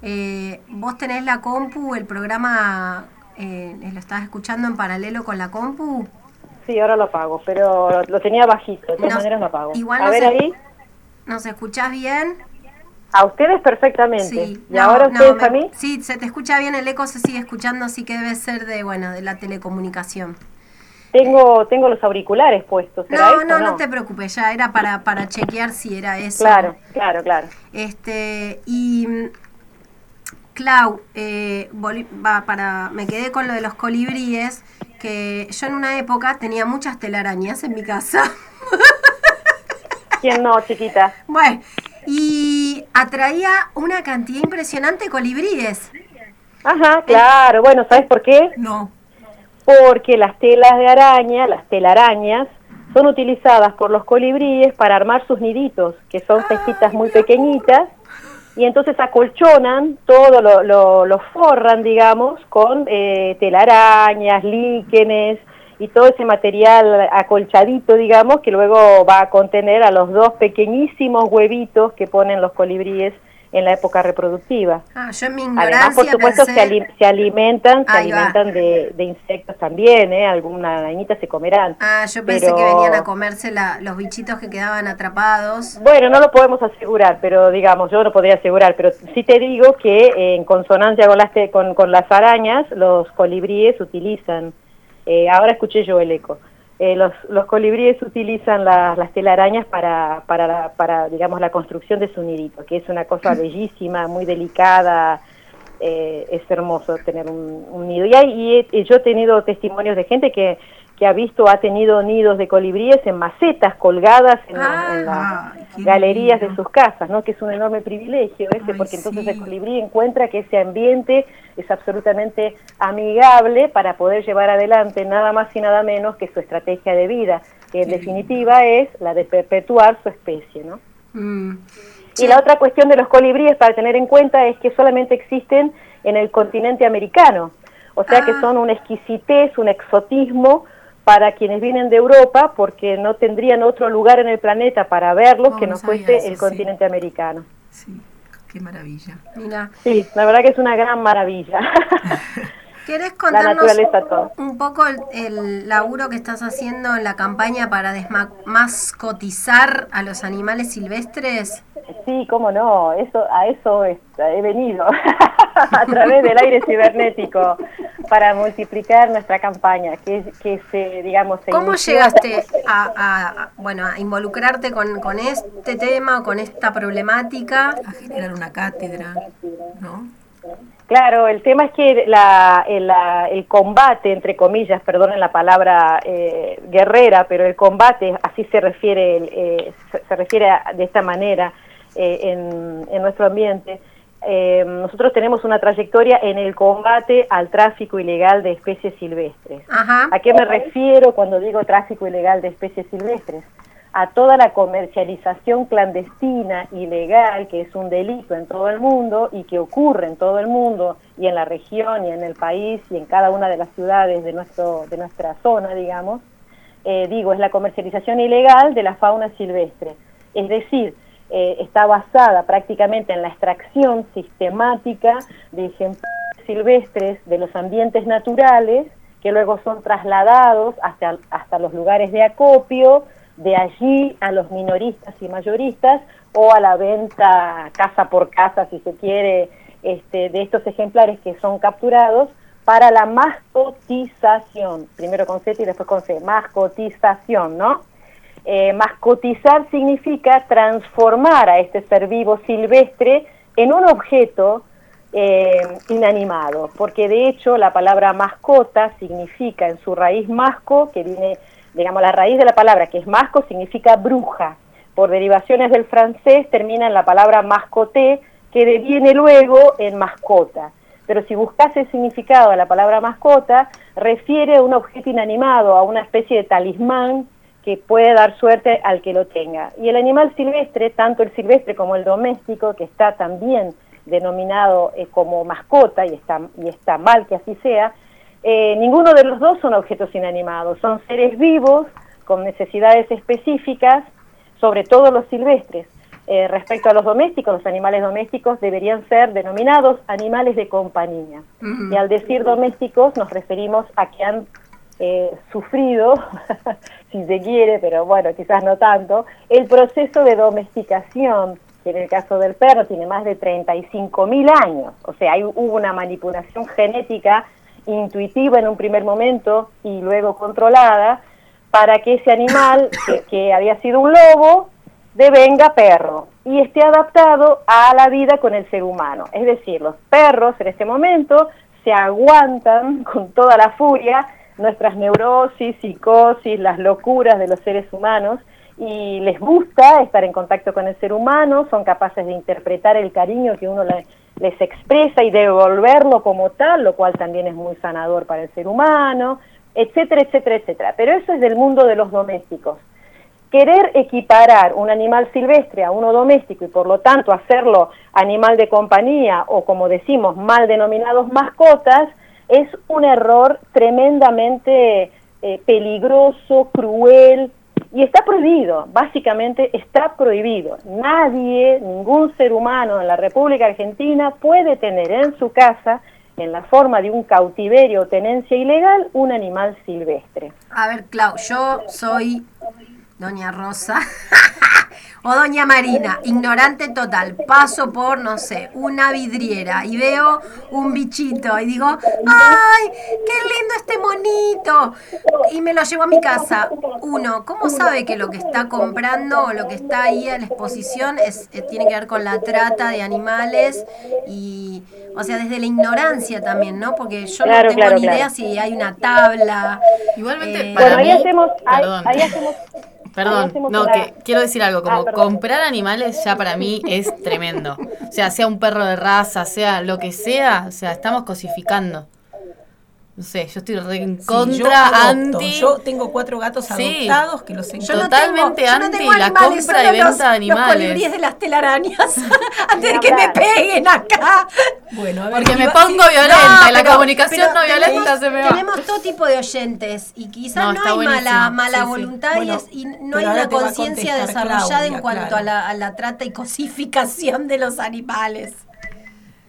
Eh, vos tenés la compu, el programa eh, lo estás escuchando en paralelo con la compu. Sí, ahora lo apago, pero lo, lo tenía bajito, de todas No, maneras lo apago. igual a no ver se- ahí, ¿Nos escuchás bien? a ustedes perfectamente. Sí. ¿Y No, ahora no, ustedes me- a mí? Sí, se te escucha bien, el eco se sigue escuchando, así que debe ser de, bueno, de la telecomunicación. Tengo, tengo los auriculares puestos, ¿será No, no, o no te preocupes, ya era para, para chequear si era eso. Claro, claro, claro. Este, y Clau, eh, va, para, me quedé con lo de los colibríes, que yo en una época tenía muchas telarañas en mi casa. ¿Quién no, chiquita? bueno, y atraía una cantidad impresionante de colibríes. Ajá, claro. Bueno, ¿sabes por qué? No. Porque las telas de araña, las telarañas, son utilizadas por los colibríes para armar sus niditos, que son cestitas muy pequeñitas, y entonces acolchonan todo, lo, lo, forran, digamos, con eh, telarañas, líquenes y todo ese material acolchadito, digamos, que luego va a contener a los dos pequeñísimos huevitos que ponen los colibríes en la época reproductiva. Ah, yo en mi Además, por supuesto, se, ali- se alimentan, se Ahí alimentan de, de insectos también, ¿eh? Alguna arañita se comerán. Ah, yo pensé Pero- que venían a comerse la- los bichitos que quedaban atrapados. Bueno, no lo podemos asegurar, pero digamos, yo no podría asegurar, pero sí te digo que eh, en consonancia con las, te- con, con las arañas, los colibríes utilizan Eh, ahora escuché yo el eco. Eh, los, los colibríes utilizan la- las telarañas para, para, para, digamos, la construcción de su nidito, que es una cosa bellísima, muy delicada, eh, es hermoso tener un, un nido. Y, hay, y he- y yo he tenido testimonios de gente que, que ha visto, ha tenido nidos de colibríes en macetas colgadas en, la- en las galerías de sus casas, ¿no? que es un enorme privilegio ese, porque entonces el colibrí encuentra que ese ambiente es absolutamente amigable para poder llevar adelante nada más y nada menos que su estrategia de vida, que en definitiva es la de perpetuar su especie. ¿no? Mm. Y la otra cuestión de los colibríes para tener en cuenta es que solamente existen en el continente americano, o sea que son una exquisitez, un exotismo para quienes vienen de Europa porque no tendrían otro lugar en el planeta para verlos Oh, que no fuese eso, el sí. continente americano. Qué maravilla. Mira, Sí, la verdad que es una gran maravilla. ¿querés contarnos un poco el, el laburo que estás haciendo en la campaña para desmascotizar a los animales silvestres? Sí, cómo no, eso, a eso es- he venido, a través del aire cibernético, para multiplicar nuestra campaña, que, que se, digamos, se ¿Cómo llegaste a- bueno, a involucrarte con, con este tema, con esta problemática? A generar una cátedra, ¿no? Claro, el tema es que la- el, la- el combate, entre comillas, perdonen la palabra eh, guerrera, pero el combate, así se refiere, eh, se, se refiere a- de esta manera eh, en, en nuestro ambiente. Eh, nosotros tenemos una trayectoria en el combate al tráfico ilegal de especies silvestres. Ajá. ¿A qué me refiero cuando digo tráfico ilegal de especies silvestres? A toda la comercialización clandestina, ilegal, que es un delito en todo el mundo y que ocurre en todo el mundo y en la región y en el país y en cada una de las ciudades de, nuestro, de nuestra zona, digamos. Eh, digo, es la comercialización ilegal de la fauna silvestre. Es decir, eh, está basada prácticamente en la extracción sistemática de ejemplares silvestres de los ambientes naturales que luego son trasladados hasta, hasta los lugares de acopio, de allí a los minoristas y mayoristas o a la venta casa por casa, si se quiere, este, de estos ejemplares que son capturados para la mascotización, primero con Z y después con C, mascotización, ¿no? Eh, mascotizar significa transformar a este ser vivo silvestre en un objeto eh, inanimado, porque de hecho la palabra mascota significa en su raíz masco, que viene, digamos, la raíz de la palabra que es masco significa bruja. Por derivaciones del francés termina en la palabra mascoté, que deviene luego en mascota. Pero si buscas el significado de la palabra mascota, refiere a un objeto inanimado, a una especie de talismán que puede dar suerte al que lo tenga. Y el animal silvestre, tanto el silvestre como el doméstico, que está también denominado eh, como mascota, y está, y está mal que así sea, eh, ninguno de los dos son objetos inanimados, son seres vivos con necesidades específicas, sobre todo los silvestres. Eh, respecto a los domésticos, los animales domésticos deberían ser denominados animales de compañía. Y al decir domésticos nos referimos a que han eh, sufrido, si se quiere, pero bueno, quizás no tanto, el proceso de domesticación, que en el caso del perro tiene más de 35 mil años. O sea, hay, hubo una manipulación genética intuitiva en un primer momento y luego controlada para que ese animal, que, que había sido un lobo, devenga perro y esté adaptado a la vida con el ser humano. Es decir, los perros en este momento se aguantan con toda la furia nuestras neurosis, psicosis, las locuras de los seres humanos y les gusta estar en contacto con el ser humano, son capaces de interpretar el cariño que uno le- les expresa y devolverlo como tal, lo cual también es muy sanador para el ser humano, etcétera, etcétera, etcétera. Pero eso es del mundo de los domésticos. Querer equiparar un animal silvestre a uno doméstico y por lo tanto hacerlo animal de compañía o como decimos mal denominados mascotas es un error tremendamente eh, peligroso, cruel y está prohibido, básicamente está prohibido. Nadie, ningún ser humano en la República Argentina puede tener en su casa, en la forma de un cautiverio o tenencia ilegal, un animal silvestre. A ver, Clau, yo soy Doña Rosa. O Doña Marina, ignorante total, paso por, no sé, una vidriera y veo un bichito y digo, ¡ay, qué lindo este monito! Y me lo llevo a mi casa. Uno, ¿cómo sabe que lo que está comprando o lo que está ahí a la exposición es, eh, tiene que ver con la trata de animales y, o sea, desde la ignorancia también, ¿no? Porque yo Claro, no tengo claro, ni claro. idea si hay una tabla. Igualmente, Eh, para Bueno, ahí mí, hacemos, perdón. ahí hacemos, Perdón, ahí hacemos no, que quiero decir algo, como Ah, comprar animales ya para mí es tremendo. O sea, sea un perro de raza, sea lo que sea, o sea, estamos cosificando. No sé, yo estoy re en Sí, contra, yo adopto. anti. Yo tengo cuatro gatos Sí. adoptados que los Yo encuentro. no Totalmente tengo, yo no anti tengo la animales, compra y venta los- de animales. Los colibríes de las telarañas. Antes de que me peguen acá. Bueno, a ver, Porque me iba- pongo sí, violenta y la pero- comunicación pero no violenta tenemos, se me va. Tenemos todo tipo de oyentes y quizás No, no, hay mala, buenísimo. mala Sí, sí. voluntad y Bueno, es- y, no pero hay una conciencia desarrollada en Claudia, cuanto claro. a, la, a la trata y cosificación de los animales.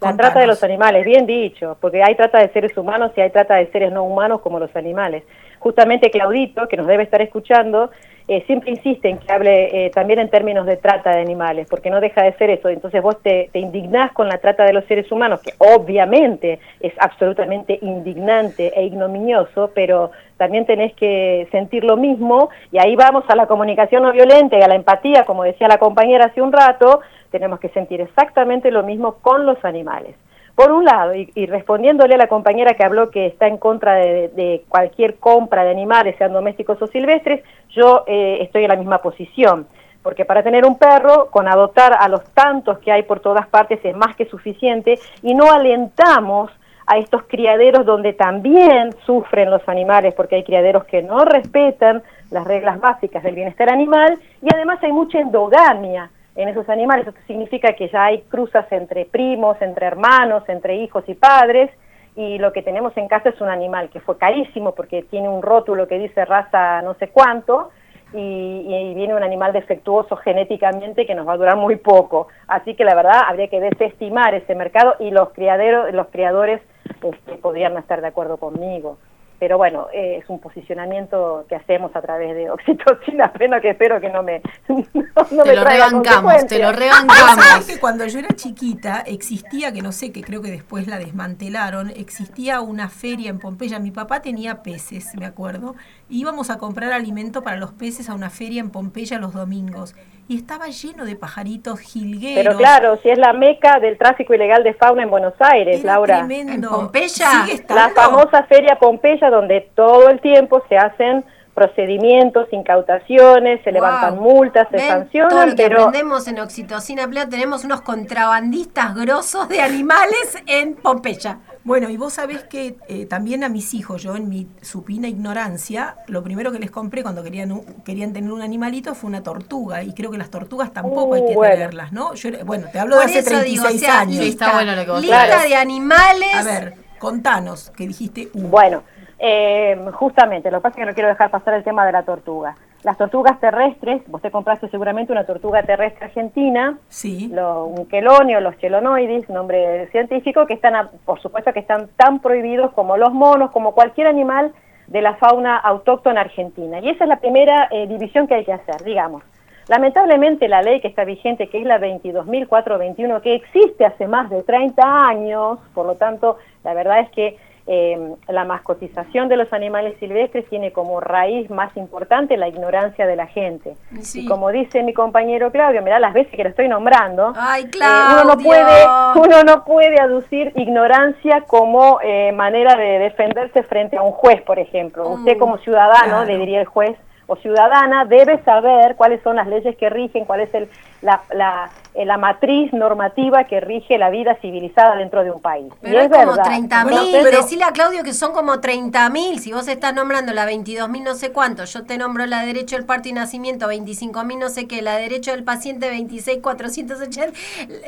La Contanos. trata de los animales, bien dicho, porque hay trata de seres humanos y hay trata de seres no humanos como los animales. Justamente Claudito, que nos debe estar escuchando, eh, siempre insiste en que hable eh, también en términos de trata de animales, porque no deja de ser eso. Entonces vos te, te indignás con la trata de los seres humanos, que obviamente es absolutamente indignante e ignominioso, pero también tenés que sentir lo mismo y ahí vamos a la comunicación no violenta y a la empatía, como decía la compañera hace un rato, tenemos que sentir exactamente lo mismo con los animales. Por un lado, y, respondiéndole a la compañera que habló que está en contra de, de cualquier compra de animales, sean domésticos o silvestres, yo eh, estoy en la misma posición. Porque para tener un perro, con adoptar a los tantos que hay por todas partes es más que suficiente y no alentamos a estos criaderos donde también sufren los animales, porque hay criaderos que no respetan las reglas básicas del bienestar animal y además hay mucha endogamia en esos animales. Esto significa que ya hay cruzas entre primos, entre hermanos, entre hijos y padres, y lo que tenemos en casa es un animal que fue carísimo porque tiene un rótulo que dice raza no sé cuánto, y, y viene un animal defectuoso genéticamente que nos va a durar muy poco. Así que la verdad habría que desestimar ese mercado y los criaderos, los criadores este, podrían estar de acuerdo conmigo. Pero bueno, eh, es un posicionamiento que hacemos a través de oxitocina pleno que espero que no me, no, no Te me lo traiga rebancamos, te lo consecuencias. ¿Sabes rebancamos. que cuando yo era chiquita existía, que no sé, que creo que después la desmantelaron, existía una feria en Pompeya. Mi papá tenía peces, me acuerdo. íbamos a comprar alimento para los peces a una feria en Pompeya los domingos. Y estaba lleno de pajaritos jilgueros. Pero claro, si es la meca del tráfico ilegal de fauna en Buenos Aires, Era Laura. tremendo. ¿En Pompeya? Sigue estando. La famosa Feria Pompeya, donde todo el tiempo se hacen procedimientos, incautaciones, se levantan Wow. multas, se ¿Ven? Todo sancionan, lo que pero aprendemos en Oxitocina Plena, tenemos unos contrabandistas grosos de animales en Pompeya. Bueno, y vos sabés que eh, también a mis hijos, yo en mi supina ignorancia, lo primero que les compré cuando querían un- querían tener un animalito fue una tortuga. Y creo que las tortugas tampoco hay Uh, que bueno. tenerlas, ¿no? Yo, bueno, te hablo de Por hace eso 36 digo, o sea, años. Sí, está bueno lo que vos lista de animales. A ver, contanos, que dijiste uh, bueno, eh, justamente, lo que pasa es que no quiero dejar pasar el tema de la tortuga. Las tortugas terrestres, vos te compraste seguramente una tortuga terrestre argentina, Sí. lo, un quelonio, los chelonoides, nombre científico, que están, a- por supuesto que están tan prohibidos como los monos, como cualquier animal de la fauna autóctona argentina. Y esa es la primera eh, división que hay que hacer, digamos. Lamentablemente la ley que está vigente, que es la 22.421, que existe hace más de 30 años, por lo tanto, la verdad es que eh, la mascotización de los animales silvestres tiene como raíz más importante la ignorancia de la gente. Sí. Y como dice mi compañero Claudio, mirá las veces que lo estoy nombrando, Ay, eh, uno no puede uno no puede aducir ignorancia como eh, manera de defenderse frente a un juez, por ejemplo. Usted Mm, como ciudadano, claro. le diría el juez o ciudadana, debe saber cuáles son las leyes que rigen, cuál es el, la, la, eh, la matriz normativa que rige la vida civilizada dentro de un país. Pero y es como verdad. 30 mil. Decile a Claudio que son como 30 mil. Si vos estás nombrando la 22 mil no sé cuánto, yo te nombro la de derecho del parto y nacimiento 25 mil no sé qué, la de derecho del paciente 26 480,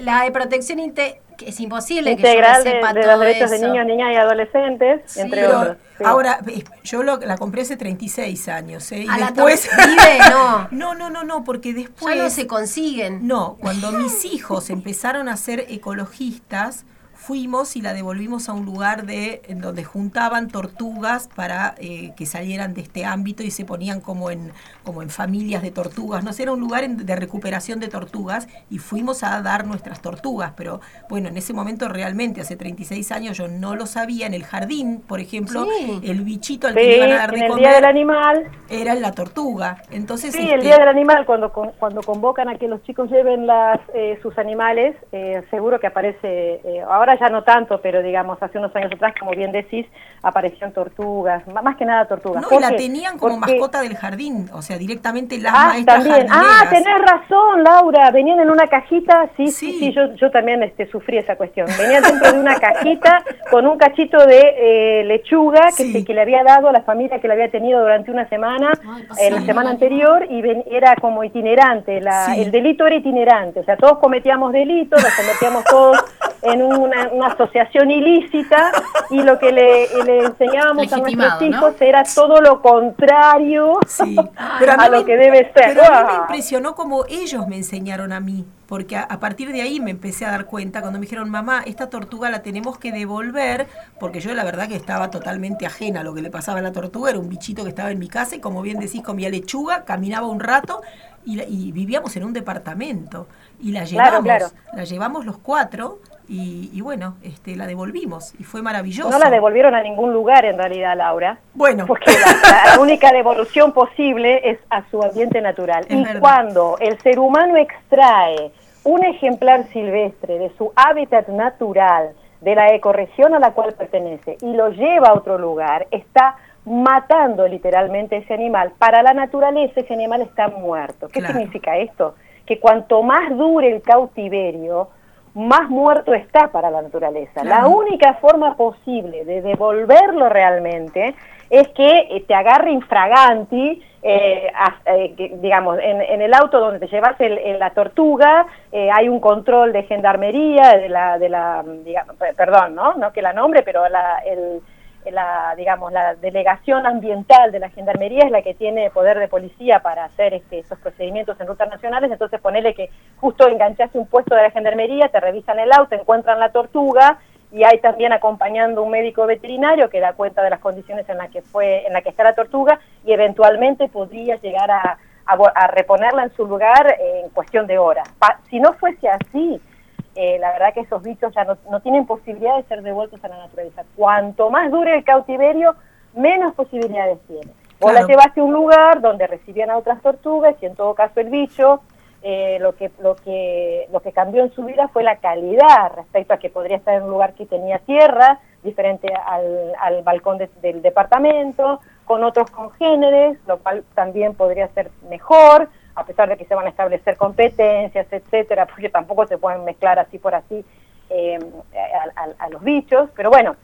la de protección inte que es imposible que yo me de, sepa de todo los derechos eso. de niños, niñas y adolescentes, Sí. entre Pero otros. sí. ahora, eh, yo lo- la compré hace 36 años, ¿eh? Y A la después... tor- vive, no. no, no, no, no, porque después... Ya no se consiguen. No, cuando mis hijos empezaron a ser ecologistas, fuimos y la devolvimos a un lugar de en donde juntaban tortugas para eh, que salieran de este ámbito y se ponían como en como en familias de tortugas no sé era un lugar en- de recuperación de tortugas y fuimos a dar nuestras tortugas pero bueno en ese momento realmente hace 36 años yo no lo sabía en el jardín por ejemplo Sí. el bichito al Sí, que iban a dar en de el comer Día del Animal, era la tortuga. Entonces sí, este, el Día del Animal, cuando, cuando convocan a que los chicos lleven las, eh, sus animales, eh, seguro que aparece, eh, ahora ya no tanto, pero digamos, hace unos años atrás, como bien decís, aparecían tortugas, más que nada tortugas. no, y ¿Por la tenían como Porque- mascota del jardín, o sea, directamente las Ah, maestras también. Ah, tenés razón, Laura. Venían en una cajita. Sí, sí, Sí. sí. yo, yo también este, sufrí esa cuestión. Venían dentro de una cajita con un cachito de eh, lechuga que, Sí. se- que le había dado a la familia que la había tenido durante una semana, eh, la semana anterior, y ven- era como itinerante. La. El delito era itinerante. O sea, todos cometíamos delitos, los cometíamos todos en una, una asociación ilícita, y lo que le, le enseñábamos a nuestros ¿no? hijos era todo lo contrario Sí, pero a, mí a me- lo que debe ser. Pero a mí me impresionó como ellos me enseñaron a mí, porque a, a partir de ahí me empecé a dar cuenta cuando me dijeron, mamá, esta tortuga la tenemos que devolver, porque yo la verdad que estaba totalmente ajena a lo que le pasaba a la tortuga, era un bichito que estaba en mi casa y como bien decís, comía lechuga, caminaba un rato y, la- y vivíamos en un departamento y la Claro, llevamos, claro. la llevamos los cuatro y, y bueno, este, la devolvimos y fue maravilloso. No la devolvieron a ningún lugar en realidad, Laura. Bueno, Porque la, la única devolución posible es a su ambiente natural. Es y verdad. cuando el ser humano extrae un ejemplar silvestre de su hábitat natural, de la ecorregión a la cual pertenece, y lo lleva a otro lugar, está matando literalmente ese animal. Para la naturaleza ese animal está muerto. ¿Qué Claro. significa esto? Que cuanto más dure el cautiverio, más muerto está para la naturaleza. La única forma posible de devolverlo realmente es que eh, te agarre infraganti, eh, eh, digamos, en, en el auto donde te llevas el- el- la tortuga, eh, hay un control de gendarmería, de la, de la digamos, pe- perdón, ¿no? No que la nombre, pero la, el, la, digamos, la delegación ambiental de la gendarmería es la que tiene poder de policía para hacer este, estos procedimientos en rutas nacionales, entonces ponele que justo enganchaste un puesto de la gendarmería, te revisan el auto, encuentran la tortuga y hay también acompañando un médico veterinario que da cuenta de las condiciones en las que fue, en la que está la tortuga y eventualmente podría llegar a, a reponerla en su lugar en cuestión de horas. Pa- si no fuese así, eh, la verdad que esos bichos ya no, no tienen posibilidad de ser devueltos a la naturaleza. Cuanto más dure el cautiverio, menos posibilidades tiene. Vos Claro. la llevaste a un lugar donde recibían a otras tortugas y en todo caso el bicho, eh, lo, que, lo, que, lo que cambió en su vida fue la calidad respecto a que podría estar en un lugar que tenía tierra, diferente al, al balcón de- del departamento, con otros congéneres, lo cual también podría ser mejor, a pesar de que se van a establecer competencias, etcétera, porque tampoco se pueden mezclar así por así eh, a, a- a los bichos, pero bueno,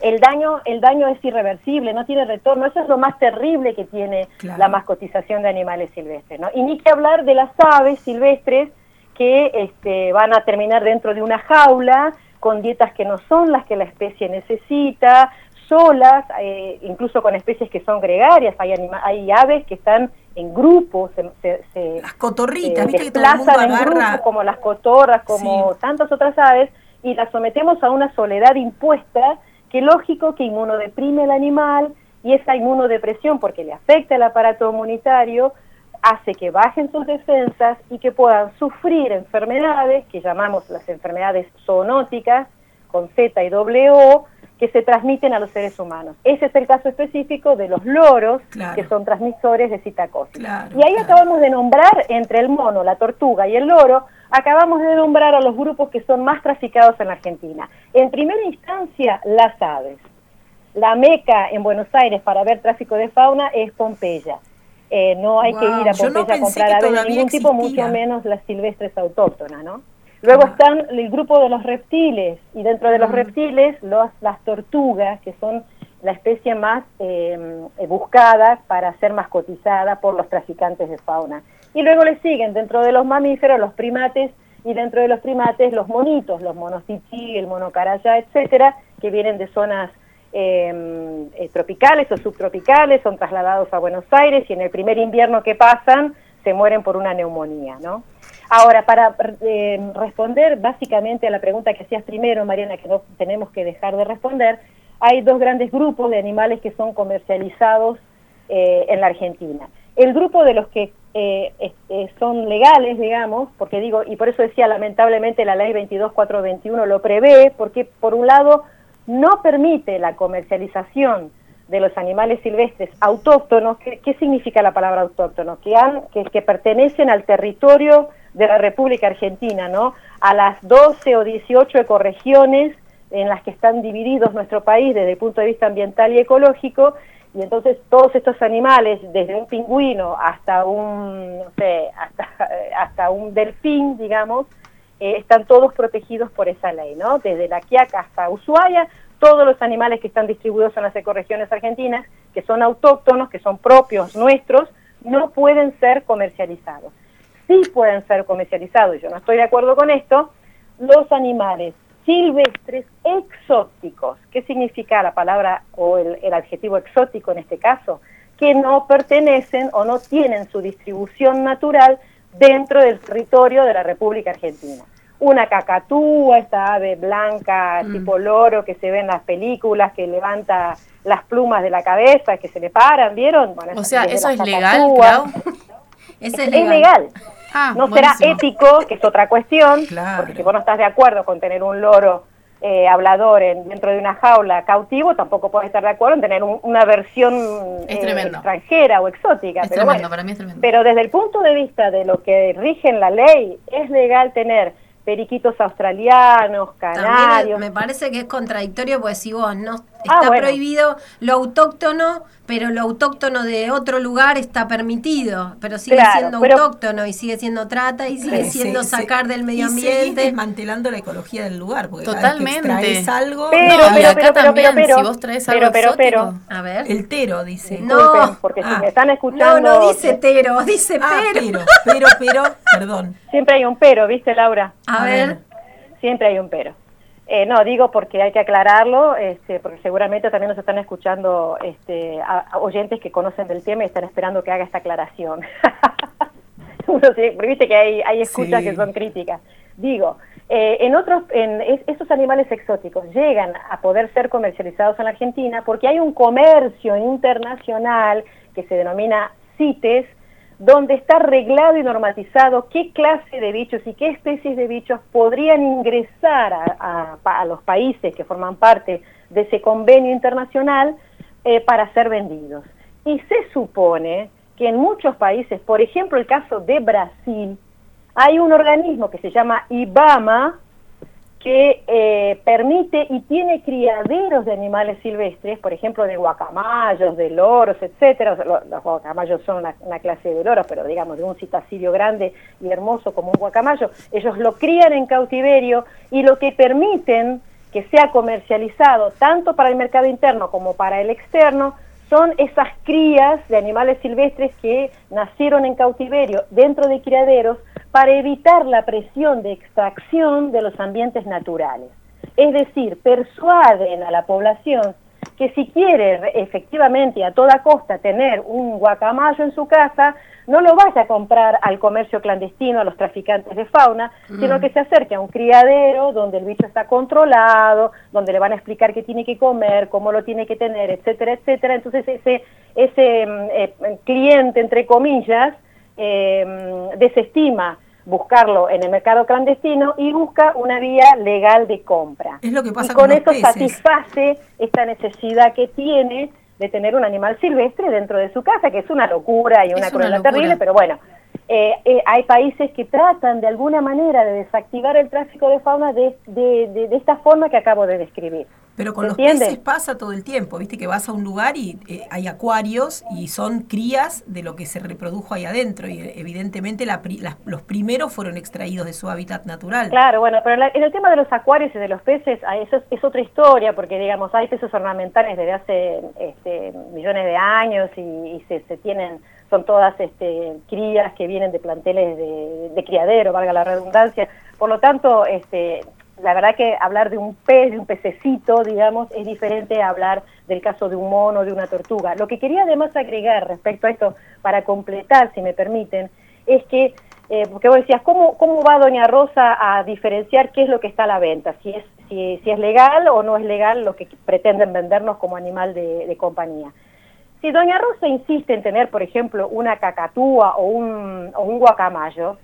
el daño, el daño es irreversible, no tiene retorno, eso es lo más terrible que tiene Claro. la mascotización de animales silvestres, ¿no? Y ni que hablar de las aves silvestres que este, van a terminar dentro de una jaula con dietas que no son las que la especie necesita, solas, eh, incluso con especies que son gregarias, hay, anima- hay aves que están en grupos, se, se- se- las cotorritas, eh, viste que todo el mundo desplazan en grupo, como las cotorras, como Sí. tantas otras aves, y las sometemos a una soledad impuesta, que lógico que inmunodeprime al animal, y esa inmunodepresión, porque le afecta el aparato inmunitario, hace que bajen sus defensas y que puedan sufrir enfermedades, que llamamos las enfermedades zoonóticas, con Z y doble O, que se transmiten a los seres humanos. Ese es el caso específico de los loros, Claro. que son transmisores de citacosis. Claro, y ahí claro. acabamos de nombrar, entre el mono, la tortuga y el loro, acabamos de nombrar a los grupos que son más traficados en la Argentina. En primera instancia, las aves. La meca en Buenos Aires para ver tráfico de fauna es Pompeya. Eh, no hay que ir a no Pompeya a comprar aves de ningún tipo, mucho menos las silvestres autóctonas, ¿no? Luego están el grupo de los reptiles, y dentro de los Mm. reptiles, los, las tortugas, que son la especie más eh, buscada para ser mascotizada por los traficantes de fauna. Y luego le siguen dentro de los mamíferos los primates, y dentro de los primates los monitos, los monos tití, el mono carayá, etcétera, que vienen de zonas eh, eh, tropicales o subtropicales, son trasladados a Buenos Aires y en el primer invierno que pasan se mueren por una neumonía, ¿no? Ahora, para eh, responder básicamente a la pregunta que hacías primero, Mariana, que no tenemos que dejar de responder, hay dos grandes grupos de animales que son comercializados eh, en la Argentina. El grupo de los que eh, este, son legales, digamos, porque digo, y por eso decía, lamentablemente la ley 22421 lo prevé, porque por un lado no permite la comercialización de los animales silvestres autóctonos. ¿Qué, significa la palabra autóctono? Que, han, que pertenecen al territorio de la República Argentina, ¿no? A las 12 o 18 ecorregiones en las que están divididos nuestro país desde el punto de vista ambiental y ecológico, y entonces todos estos animales, desde un pingüino hasta un, no sé, hasta, hasta un delfín, digamos, eh, están todos protegidos por esa ley, ¿no? Desde la Quiaca hasta Ushuaia, todos los animales que están distribuidos en las ecorregiones argentinas, que son autóctonos, que son propios nuestros, no pueden ser comercializados. Sí pueden ser comercializados, yo no estoy de acuerdo con esto, los animales silvestres exóticos. ¿Qué significa la palabra o el, el, adjetivo exótico en este caso? Que no pertenecen o no tienen su distribución natural dentro del territorio de la República Argentina. Una cacatúa, esta ave blanca mm. tipo loro que se ve en las películas, que levanta las plumas de la cabeza, que se le paran, ¿vieron? Bueno, o sea, ¿eso es legal, Clau? es legal. Es legal. Ah, no buenísimo. será ético, que es otra cuestión, claro. porque si vos no estás de acuerdo con tener un loro eh, hablador en, dentro de una jaula cautivo, tampoco puedes estar de acuerdo en tener un, una versión eh, extranjera o exótica. Es pero, tremendo, bueno, para mí es tremendo. pero desde el punto de vista de lo que rige en la ley, es legal tener periquitos australianos, canarios. También me parece que es contradictorio porque si vos no está ah, bueno. prohibido lo autóctono, pero lo autóctono de otro lugar está permitido, pero sigue claro, siendo pero, autóctono y sigue siendo trata y sigue siendo sí, sacar sí. del medio ambiente, desmantelando la ecología del lugar, porque totalmente cada vez que traes algo, pero, no, pero, acá también, si vos traes algo pero, pero, a ver, el tero dice, no, porque ah. si me están escuchando, no, no dice tero, dice ah, pero, pero, pero, perdón, siempre hay un pero, viste Laura, a, a ver. ver, siempre hay un pero. Eh, no, digo porque hay que aclararlo, este, porque seguramente también nos están escuchando este, a, a oyentes que conocen del tema y están esperando que haga esta aclaración. Uno viste que hay, hay escuchas sí. que son críticas. Digo, eh, en otros, en es, estos animales exóticos llegan a poder ser comercializados en la Argentina porque hay un comercio internacional que se denomina CITES, donde está reglado y normatizado qué clase de bichos y qué especies de bichos podrían ingresar a, los países que forman parte de ese convenio internacional eh, para ser vendidos. Y se supone que en muchos países, por ejemplo el caso de Brasil, hay un organismo que se llama IBAMA, que eh, permite y tiene criaderos de animales silvestres, por ejemplo, de guacamayos, de loros, etcétera. Los, guacamayos son una, una, clase de loros, pero digamos de un citacidio grande y hermoso como un guacamayo. Ellos lo crían en cautiverio y lo que permiten que sea comercializado tanto para el mercado interno como para el externo son esas crías de animales silvestres que nacieron en cautiverio dentro de criaderos para evitar la presión de extracción de los ambientes naturales. Es decir, persuaden a la población que si quiere efectivamente a toda costa tener un guacamayo en su casa, no lo vaya a comprar al comercio clandestino, a los traficantes de fauna, mm. sino que se acerque a un criadero donde el bicho está controlado, donde le van a explicar qué tiene que comer, cómo lo tiene que tener, etcétera, etcétera. Entonces ese, ese eh, cliente, entre comillas, eh, desestima buscarlo en el mercado clandestino y busca una vía legal de compra. Es lo que pasa y con, con eso peces. satisface esta necesidad que tiene de tener un animal silvestre dentro de su casa, que es una locura y una crueldad terrible, pero bueno, eh, eh, hay países que tratan de alguna manera de desactivar el tráfico de fauna de, de, de, de esta forma que acabo de describir. Pero con los peces pasa todo el tiempo, viste que vas a un lugar y eh, hay acuarios y son crías de lo que se reprodujo ahí adentro y evidentemente la, la, los primeros fueron extraídos de su hábitat natural. Claro, bueno, pero la, en el tema de los acuarios y de los peces, eso es, es, otra historia porque digamos hay peces ornamentales desde hace este, millones de años y, y se, se, tienen son todas este, crías que vienen de planteles de, de criadero, valga la redundancia. Por lo tanto, este, la verdad que hablar de un pez, de un pececito, digamos, es diferente a hablar del caso de un mono, de una tortuga. Lo que quería además agregar respecto a esto, para completar, si me permiten, es que eh, porque vos decías, ¿cómo, ¿cómo va Doña Rosa a diferenciar qué es lo que está a la venta? Si es, si, si es legal o no es legal lo que pretenden vendernos como animal de, de compañía. Si Doña Rosa insiste en tener, por ejemplo, una cacatúa o un, o un guacamayo,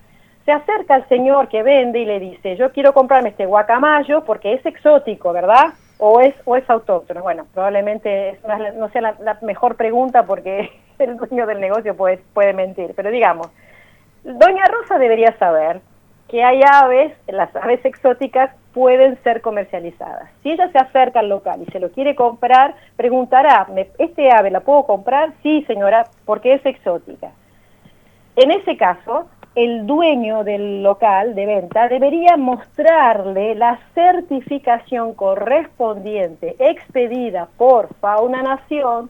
se acerca al señor que vende y le dice, yo quiero comprarme este guacamayo porque es exótico, ¿verdad? O es, o es autóctono. Bueno, probablemente no sea la, mejor pregunta porque el dueño del negocio puede, puede mentir, pero digamos, Doña Rosa debería saber que hay aves, las aves exóticas pueden ser comercializadas. Si ella se acerca al local y se lo quiere comprar, preguntará, ¿me- ¿este ave la puedo comprar? Sí, señora, porque es exótica. En ese caso, el dueño del local de venta debería mostrarle la certificación correspondiente expedida por Fauna Nación,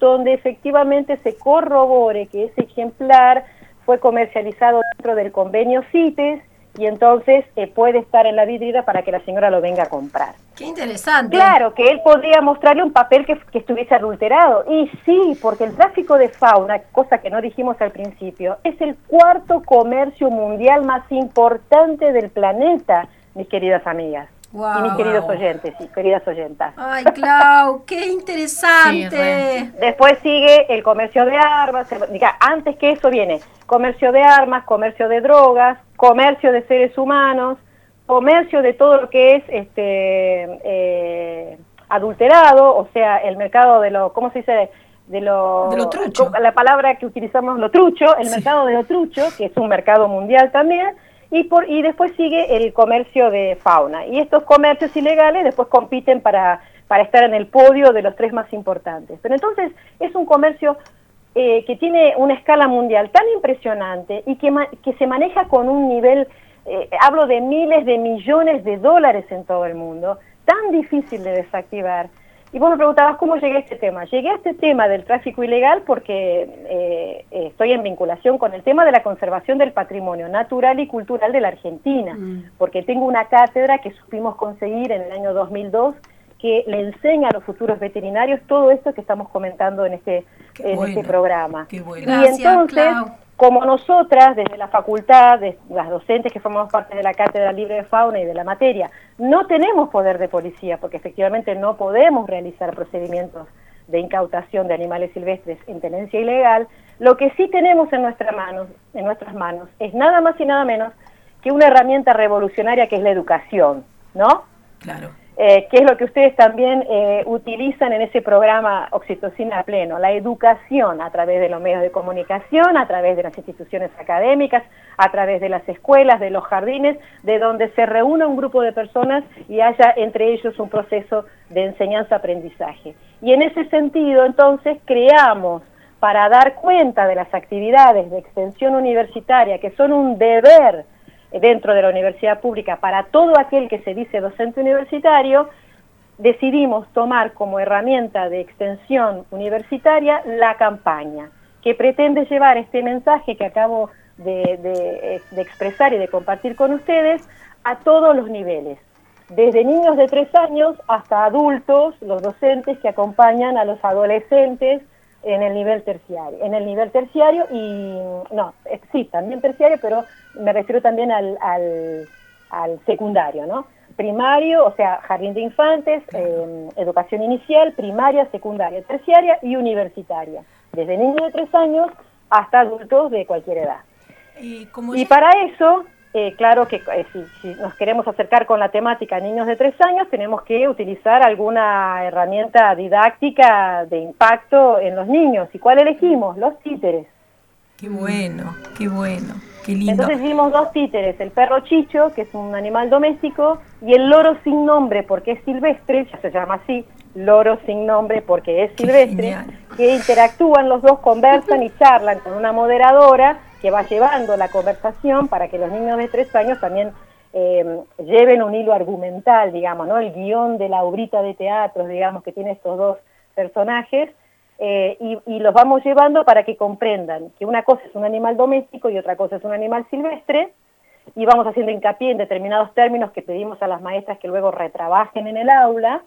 donde efectivamente se corrobore que ese ejemplar fue comercializado dentro del convenio CITES y entonces eh, puede estar en la vidriera para que la señora lo venga a comprar. Qué interesante. Claro, que él podría mostrarle un papel que, que estuviese adulterado. Y sí, porque el tráfico de fauna, cosa que no dijimos al principio, es el cuarto comercio mundial más importante del planeta, mis queridas amigas. Y mis queridos oyentes y queridas oyentas. Ay, Clau, qué interesante. Después sigue el comercio de armas, antes que eso viene comercio de armas, comercio de drogas, comercio de seres humanos, comercio de todo lo que es este eh, adulterado, o sea, el mercado de lo, ¿cómo se dice? De lo, De lo trucho. La palabra que utilizamos, lo trucho, el mercado de lo trucho, que es un mercado mundial también, y, por, y después sigue el comercio de fauna. Y estos comercios ilegales después compiten para, para estar en el podio de los tres más importantes. Pero entonces es un comercio eh, que tiene una escala mundial tan impresionante y que, que se maneja con un nivel, eh, hablo de miles de millones de dólares en todo el mundo, tan difícil de desactivar. Y vos me preguntabas cómo llegué a este tema. Llegué a este tema del tráfico ilegal porque eh, eh, estoy en vinculación con el tema de la conservación del patrimonio natural y cultural de la Argentina, porque tengo una cátedra que supimos conseguir en el año 2002 que le enseña a los futuros veterinarios todo esto que estamos comentando en este, en bueno, este programa. qué bueno. Y Gracias, entonces, Clau. Como nosotras, desde la facultad, de, las docentes que formamos parte de la Cátedra Libre de Fauna y de la materia, no tenemos poder de policía, porque efectivamente no podemos realizar procedimientos de incautación de animales silvestres en tenencia ilegal, lo que sí tenemos en, nuestra manos, en nuestras manos es nada más y nada menos que una herramienta revolucionaria que es la educación, ¿no? Claro. Eh, que es lo que ustedes también eh, utilizan en ese programa Oxitocina Pleno, la educación a través de los medios de comunicación, a través de las instituciones académicas, a través de las escuelas, de los jardines, de donde se reúna un grupo de personas y haya entre ellos un proceso de enseñanza-aprendizaje. Y en ese sentido, entonces, creamos para dar cuenta de las actividades de extensión universitaria, que son un deber dentro de la universidad pública para todo aquel que se dice docente universitario, decidimos tomar como herramienta de extensión universitaria la campaña, que pretende llevar este mensaje que acabo de, expresar y de compartir con ustedes a todos los niveles, desde niños de tres años hasta adultos, los docentes que acompañan a los adolescentes en el nivel terciario, en el nivel terciario y no, eh, sí, también terciario, pero me refiero también al, al, al secundario, ¿no? Primario, o sea, jardín de infantes, eh, educación inicial, primaria, secundaria, terciaria y universitaria, desde niños de tres años hasta adultos de cualquier edad. Y, como Y ya- para eso, eh, claro que eh, si, si nos queremos acercar con la temática niños de tres años, tenemos que utilizar alguna herramienta didáctica de impacto en los niños. ¿Y cuál elegimos? Los títeres. Qué bueno, qué bueno, qué lindo. Entonces vimos dos títeres, el perro chicho, que es un animal doméstico, y el loro sin nombre, porque es silvestre, ya se llama así, loro sin nombre porque es silvestre, que interactúan los dos, conversan y charlan con una moderadora que va llevando la conversación para que los niños de tres años también eh, lleven un hilo argumental, digamos, ¿no? El guion de la obrita de teatro, digamos, que tiene estos dos personajes, eh, y, y los vamos llevando para que comprendan que una cosa es un animal doméstico y otra cosa es un animal silvestre, y vamos haciendo hincapié en determinados términos que pedimos a las maestras que luego retrabajen en el aula,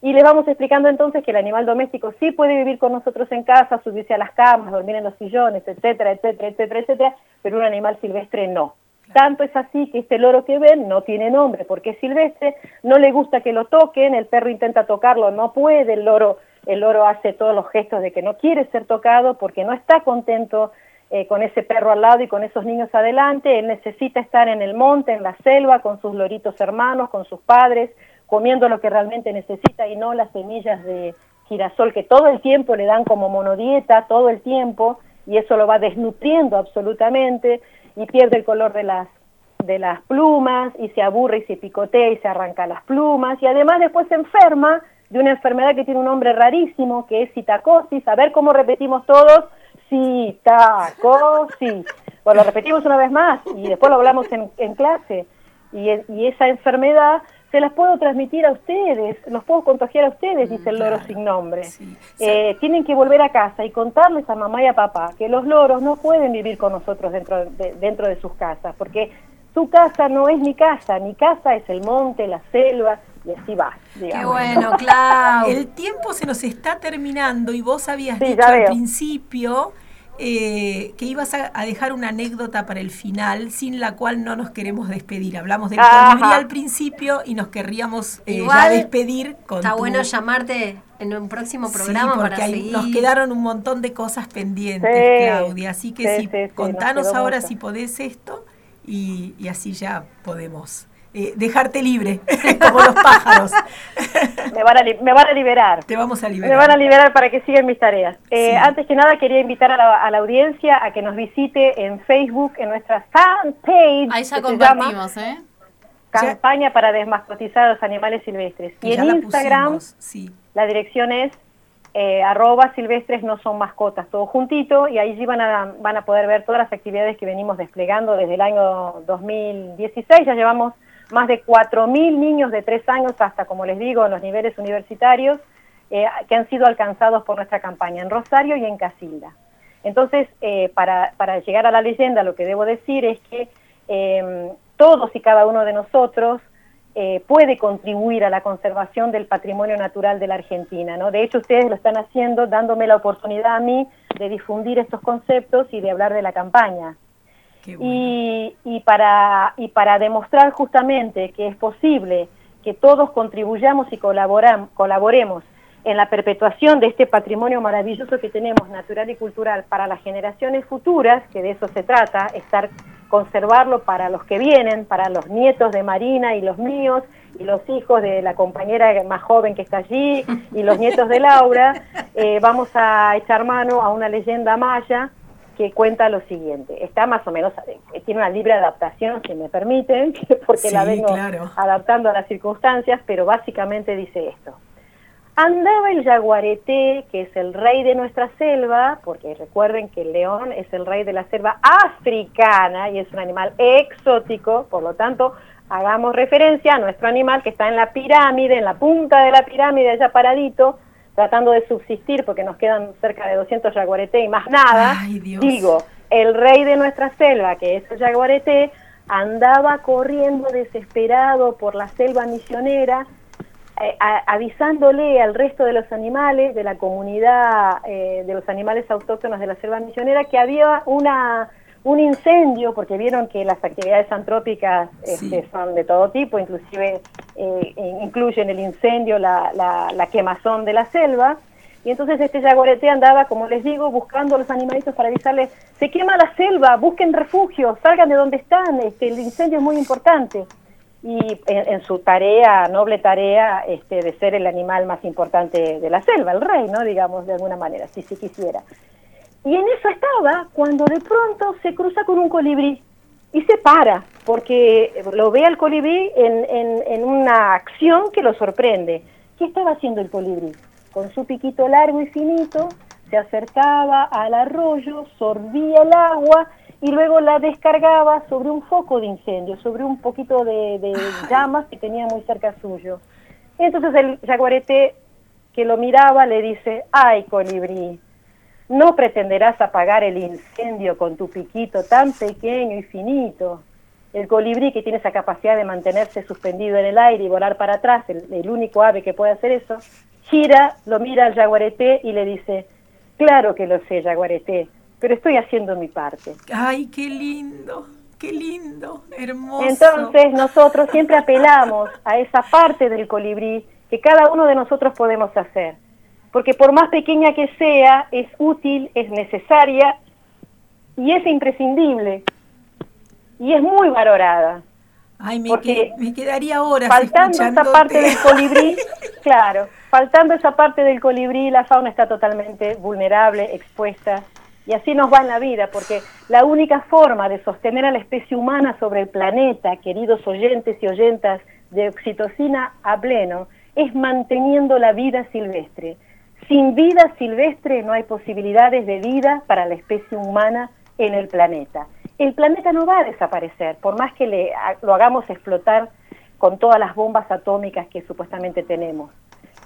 Y le vamos explicando entonces que el animal doméstico sí puede vivir con nosotros en casa, subirse a las camas, dormir en los sillones, etcétera, etcétera, etcétera, etcétera, pero un animal silvestre no. Tanto es así que este loro que ven no tiene nombre porque es silvestre, no le gusta que lo toquen, el perro intenta tocarlo, no puede, el loro, el loro hace todos los gestos de que no quiere ser tocado porque no está contento eh, con ese perro al lado y con esos niños adelante, él necesita estar en el monte, en la selva, con sus loritos hermanos, con sus padres, comiendo lo que realmente necesita y no las semillas de girasol que todo el tiempo le dan como monodieta, todo el tiempo, y eso lo va desnutriendo absolutamente y pierde el color de las de las plumas y se aburre y se picotea y se arranca las plumas. Y además después se enferma de una enfermedad que tiene un nombre rarísimo que es citacosis, a ver cómo repetimos todos, citacosis. Pues lo repetimos una vez más y después lo hablamos en, en clase. Y, y esa enfermedad se las puedo transmitir a ustedes, los puedo contagiar a ustedes, dice el loro sin nombre. Eh, tienen que volver a casa y contarles a mamá y a papá que los loros no pueden vivir con nosotros dentro de, dentro de sus casas, porque su casa no es mi casa, mi casa es el monte, la selva, y así va. Qué bueno, Clau. El tiempo se nos está terminando y vos habías Sí, dicho al veo. principio eh, que ibas a, a dejar una anécdota para el final sin la cual no nos queremos despedir. Hablamos del colibrí al principio y nos querríamos eh, ya despedir con Está tu- bueno llamarte en un próximo Sí, programa porque para ahí seguir. nos quedaron un montón de cosas pendientes, Sí, Claudia. Así que sí, si contanos ahora mucho. si podés esto y, y así ya podemos eh, dejarte libre, como los pájaros. Me van, a li- me van a liberar. Te vamos a liberar. Me van a liberar para que sigan mis tareas. Eh, Sí. Antes que nada, quería invitar a la, a la audiencia a que nos visite en Facebook, en nuestra fanpage. Ahí ya llama compartimos, ¿eh? Campaña para desmascotizar a los animales silvestres. Y en la Instagram, pusimos, sí. la dirección es eh, arroba silvestres no son mascotas, todo juntito, y allí van a, van a poder ver todas las actividades que venimos desplegando desde el año 2016. Ya llevamos más de 4.000 niños de 3 años hasta, como les digo, en los niveles universitarios, eh, que han sido alcanzados por nuestra campaña en Rosario y en Casilda. Entonces, eh, para, para llegar a la leyenda, lo que debo decir es que eh, todos y cada uno de nosotros eh, puede contribuir a la conservación del patrimonio natural de la Argentina. ¿no? De hecho, ustedes lo están haciendo dándome la oportunidad a mí de difundir estos conceptos y de hablar de la campaña. Bueno. Y, y, para, y para demostrar justamente que es posible que todos contribuyamos y colaboremos en la perpetuación de este patrimonio maravilloso que tenemos, natural y cultural, para las generaciones futuras, que de eso se trata, estar conservarlo para los que vienen, para los nietos de Marina y los míos, y los hijos de la compañera más joven que está allí, y los nietos de Laura, eh, vamos a echar mano a una leyenda maya que cuenta lo siguiente. Está más o menos, eh, tiene una libre adaptación, si me permiten, porque la vengo claro. adaptando a las circunstancias, pero básicamente dice esto. Andaba el jaguareté, que es el rey de nuestra selva, porque recuerden que el león es el rey de la selva africana y es un animal exótico, por lo tanto, hagamos referencia a nuestro animal que está en la pirámide, en la punta de la pirámide, allá paradito, tratando de subsistir porque nos quedan cerca de 200 jaguareté y más nada. Ay. Digo, el rey de nuestra selva, que es el jaguareté, andaba corriendo desesperado por la selva misionera, eh, a- avisándole al resto de los animales, de la comunidad eh, de los animales autóctonos de la selva misionera, que había una un incendio, porque vieron que las actividades antrópicas este, son de todo tipo, inclusive eh, incluyen el incendio, la, la, la quemazón de la selva, y entonces este jaguarete andaba, como les digo, buscando a los animalitos para avisarles, se quema la selva, busquen refugio, salgan de donde están, este, el incendio es muy importante. Y en, en su tarea, noble tarea, este, de ser el animal más importante de la selva, el rey, ¿no? Digamos, de alguna manera, si se quisiera. Y en eso estaba cuando de pronto se cruza con un colibrí y se para, porque lo ve al colibrí en, en, en una acción que lo sorprende. ¿Qué estaba haciendo el colibrí? Con su piquito largo y finito, se acercaba al arroyo, sorbía el agua y luego la descargaba sobre un foco de incendio, sobre un poquito de, de llamas que tenía muy cerca suyo. Entonces el jaguarete que lo miraba le dice, ay colibrí, no pretenderás apagar el incendio con tu piquito tan pequeño y finito. El colibrí que tiene esa capacidad de mantenerse suspendido en el aire y volar para atrás, el, el único ave que puede hacer eso, gira, lo mira al jaguareté y le dice, claro que lo sé, jaguareté, pero estoy haciendo mi parte. Ay, qué lindo, qué lindo, hermoso. Entonces nosotros siempre apelamos a esa parte del colibrí que cada uno de nosotros podemos hacer, porque por más pequeña que sea, es útil, es necesaria y es imprescindible y es muy valorada. Ay, me, porque que- me quedaría horas Faltando esa parte del colibrí, claro, faltando esa parte del colibrí, la fauna está totalmente vulnerable, expuesta, y así nos va en la vida, porque la única forma de sostener a la especie humana sobre el planeta, queridos oyentes y oyentas de oxitocina a pleno, es manteniendo la vida silvestre. Sin vida silvestre no hay posibilidades de vida para la especie humana en el planeta. El planeta no va a desaparecer, por más que le, lo hagamos explotar con todas las bombas atómicas que supuestamente tenemos.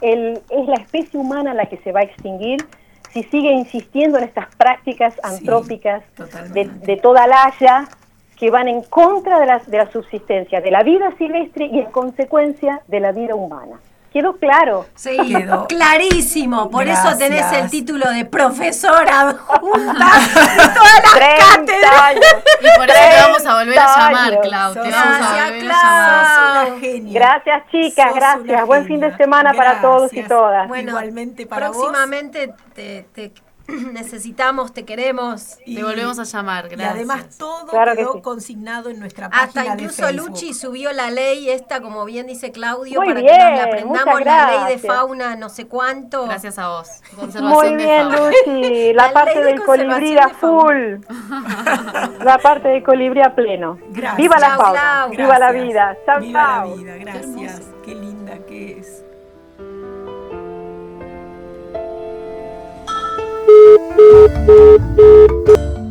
El- es la especie humana la que se va a extinguir si sigue insistiendo en estas prácticas antrópicas de, de toda la haya que van en contra de la, de la subsistencia de la vida silvestre y en consecuencia de la vida humana. ¿Quedó claro? Sí, clarísimo. Por eso tenés Gracias. el título de profesora adjunta de todas las 30 cátedras. años. Y por eso te vamos a volver a 30 llamar. Clau. Te Sos vamos a una volver a llamar. Gracias, chicas, Sos gracias. una Buen fin de semana para todos y Gracias. todas. Bueno, Igualmente para vos. próximamente te, te necesitamos, te queremos. Te volvemos a llamar, Y gracias. además todo Claro que quedó sí. consignado en nuestra página Hasta de incluso Facebook. Luchi subió la ley esta, como bien dice Claudio, Muy para bien, que nos la aprendamos, la ley de fauna no sé cuánto. Gracias a vos. Muy de bien, fauna. Lucy. La, La parte ley de del colibrí a full. La parte del colibrí a pleno. Gracias. Viva la Chau, fauna. Clau. Viva la vida. Viva la vida, gracias. Qué linda que es. Thank you.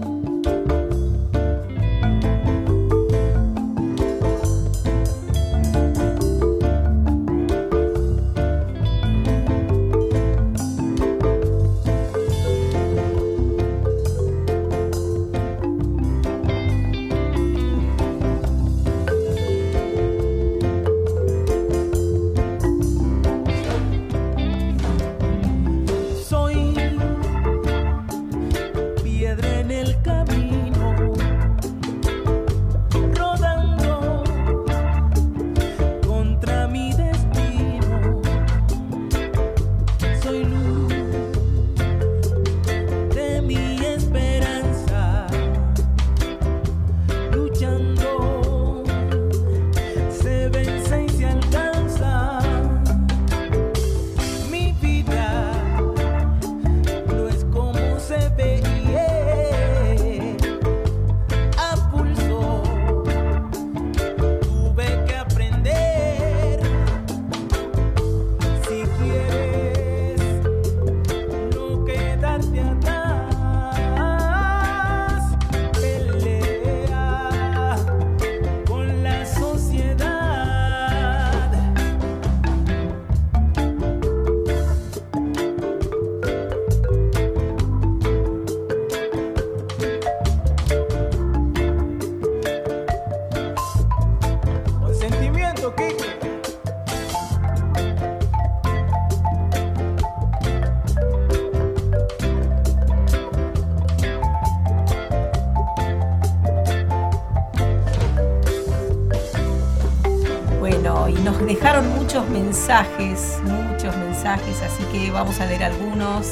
Dejaron muchos mensajes, muchos mensajes, así que vamos a leer algunos.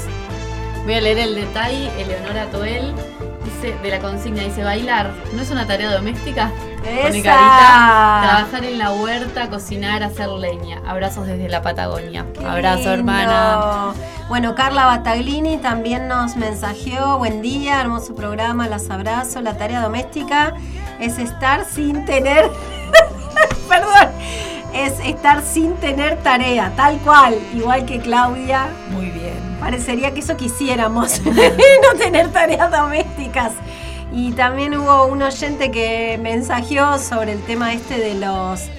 Voy a leer el detalle. Eleonora Toel dice de la consigna, dice bailar, ¿no es una tarea doméstica? Pone carita. Trabajar en la huerta, cocinar, hacer leña. Abrazos desde la Patagonia. Qué Abrazo, lindo. hermana. Bueno, Carla Battaglini también nos mensajeó. Buen día, hermoso programa, las abrazo. La tarea doméstica es estar sin tener. Es estar sin tener tarea, tal cual. Igual que Claudia. Muy bien. Parecería que eso quisiéramos, no tener tareas domésticas. Y también hubo un oyente que mensajeó sobre el tema este de los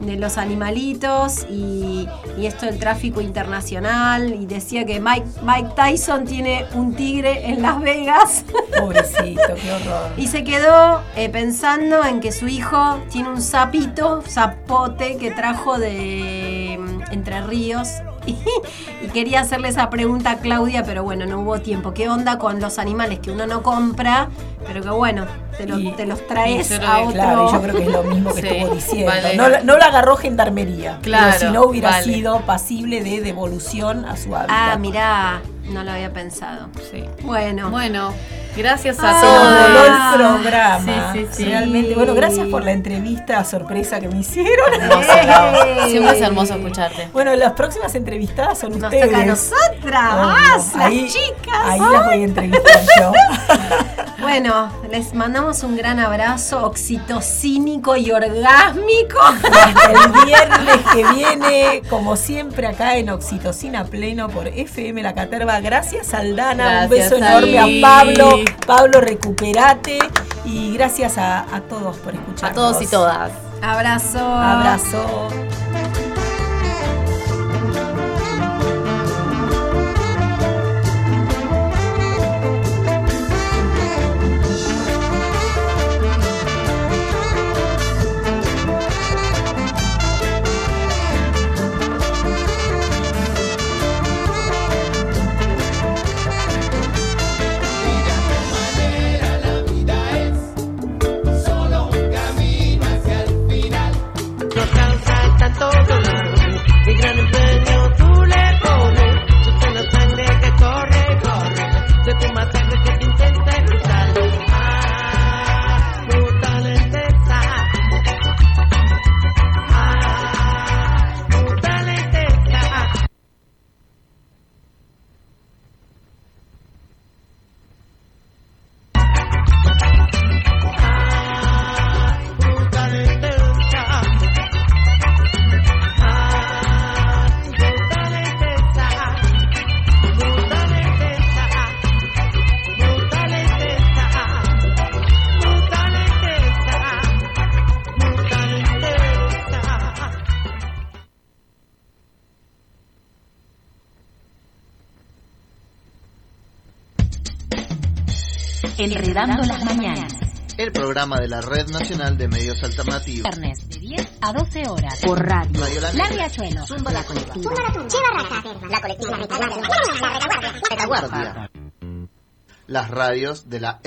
de los animalitos y, y esto del tráfico internacional y decía que Mike, Mike Tyson tiene un tigre en Las Vegas Pobrecito, qué horror. y se quedó eh, pensando en que su hijo tiene un sapito, zapote que trajo de mm, Entre Ríos y, y quería hacerle esa pregunta a Claudia, pero bueno, no hubo tiempo. ¿Qué onda con los animales que uno no compra, pero que bueno, te, lo- Y- te los traes a otro? Claro, y yo creo que es lo mismo que Sí, estuvo diciendo. vale. No, la- no la agarró gendarmería. Claro, pero si no hubiera vale. sido pasible de devolución a su hábitat. Ah, mirá, no lo había pensado. Sí. Bueno, Bueno, gracias Ah, a Se nos voló todos. el programa. Sí, sí, sí. Realmente. Bueno, gracias por la entrevista sorpresa que me hicieron. ¡Eh! Siempre es hermoso escucharte. Bueno, las próximas entrevistadas son nos ustedes. toca a nosotras. ¡Ah, las Ahí- chicas. Ahí las voy a entrevistar yo. Bueno, les mandamos un gran abrazo oxitocínico y orgásmico. Hasta el viernes que viene, como siempre, acá en Oxitocina Pleno por FM La Caterva. Gracias, Aldana. Un beso enorme a Pablo. Pablo, recuperate. Y gracias a, a todos por escucharnos. A todos y todas. Abrazo. Abrazo. Enredando las mañanas. El programa de la Red Nacional de Medios Alternativos. Viernes de 10 a 12 horas. Por radio. Radio La La. Riachuelo. Zumba la colectiva. La colectiva. Retaguardia. Las radios de la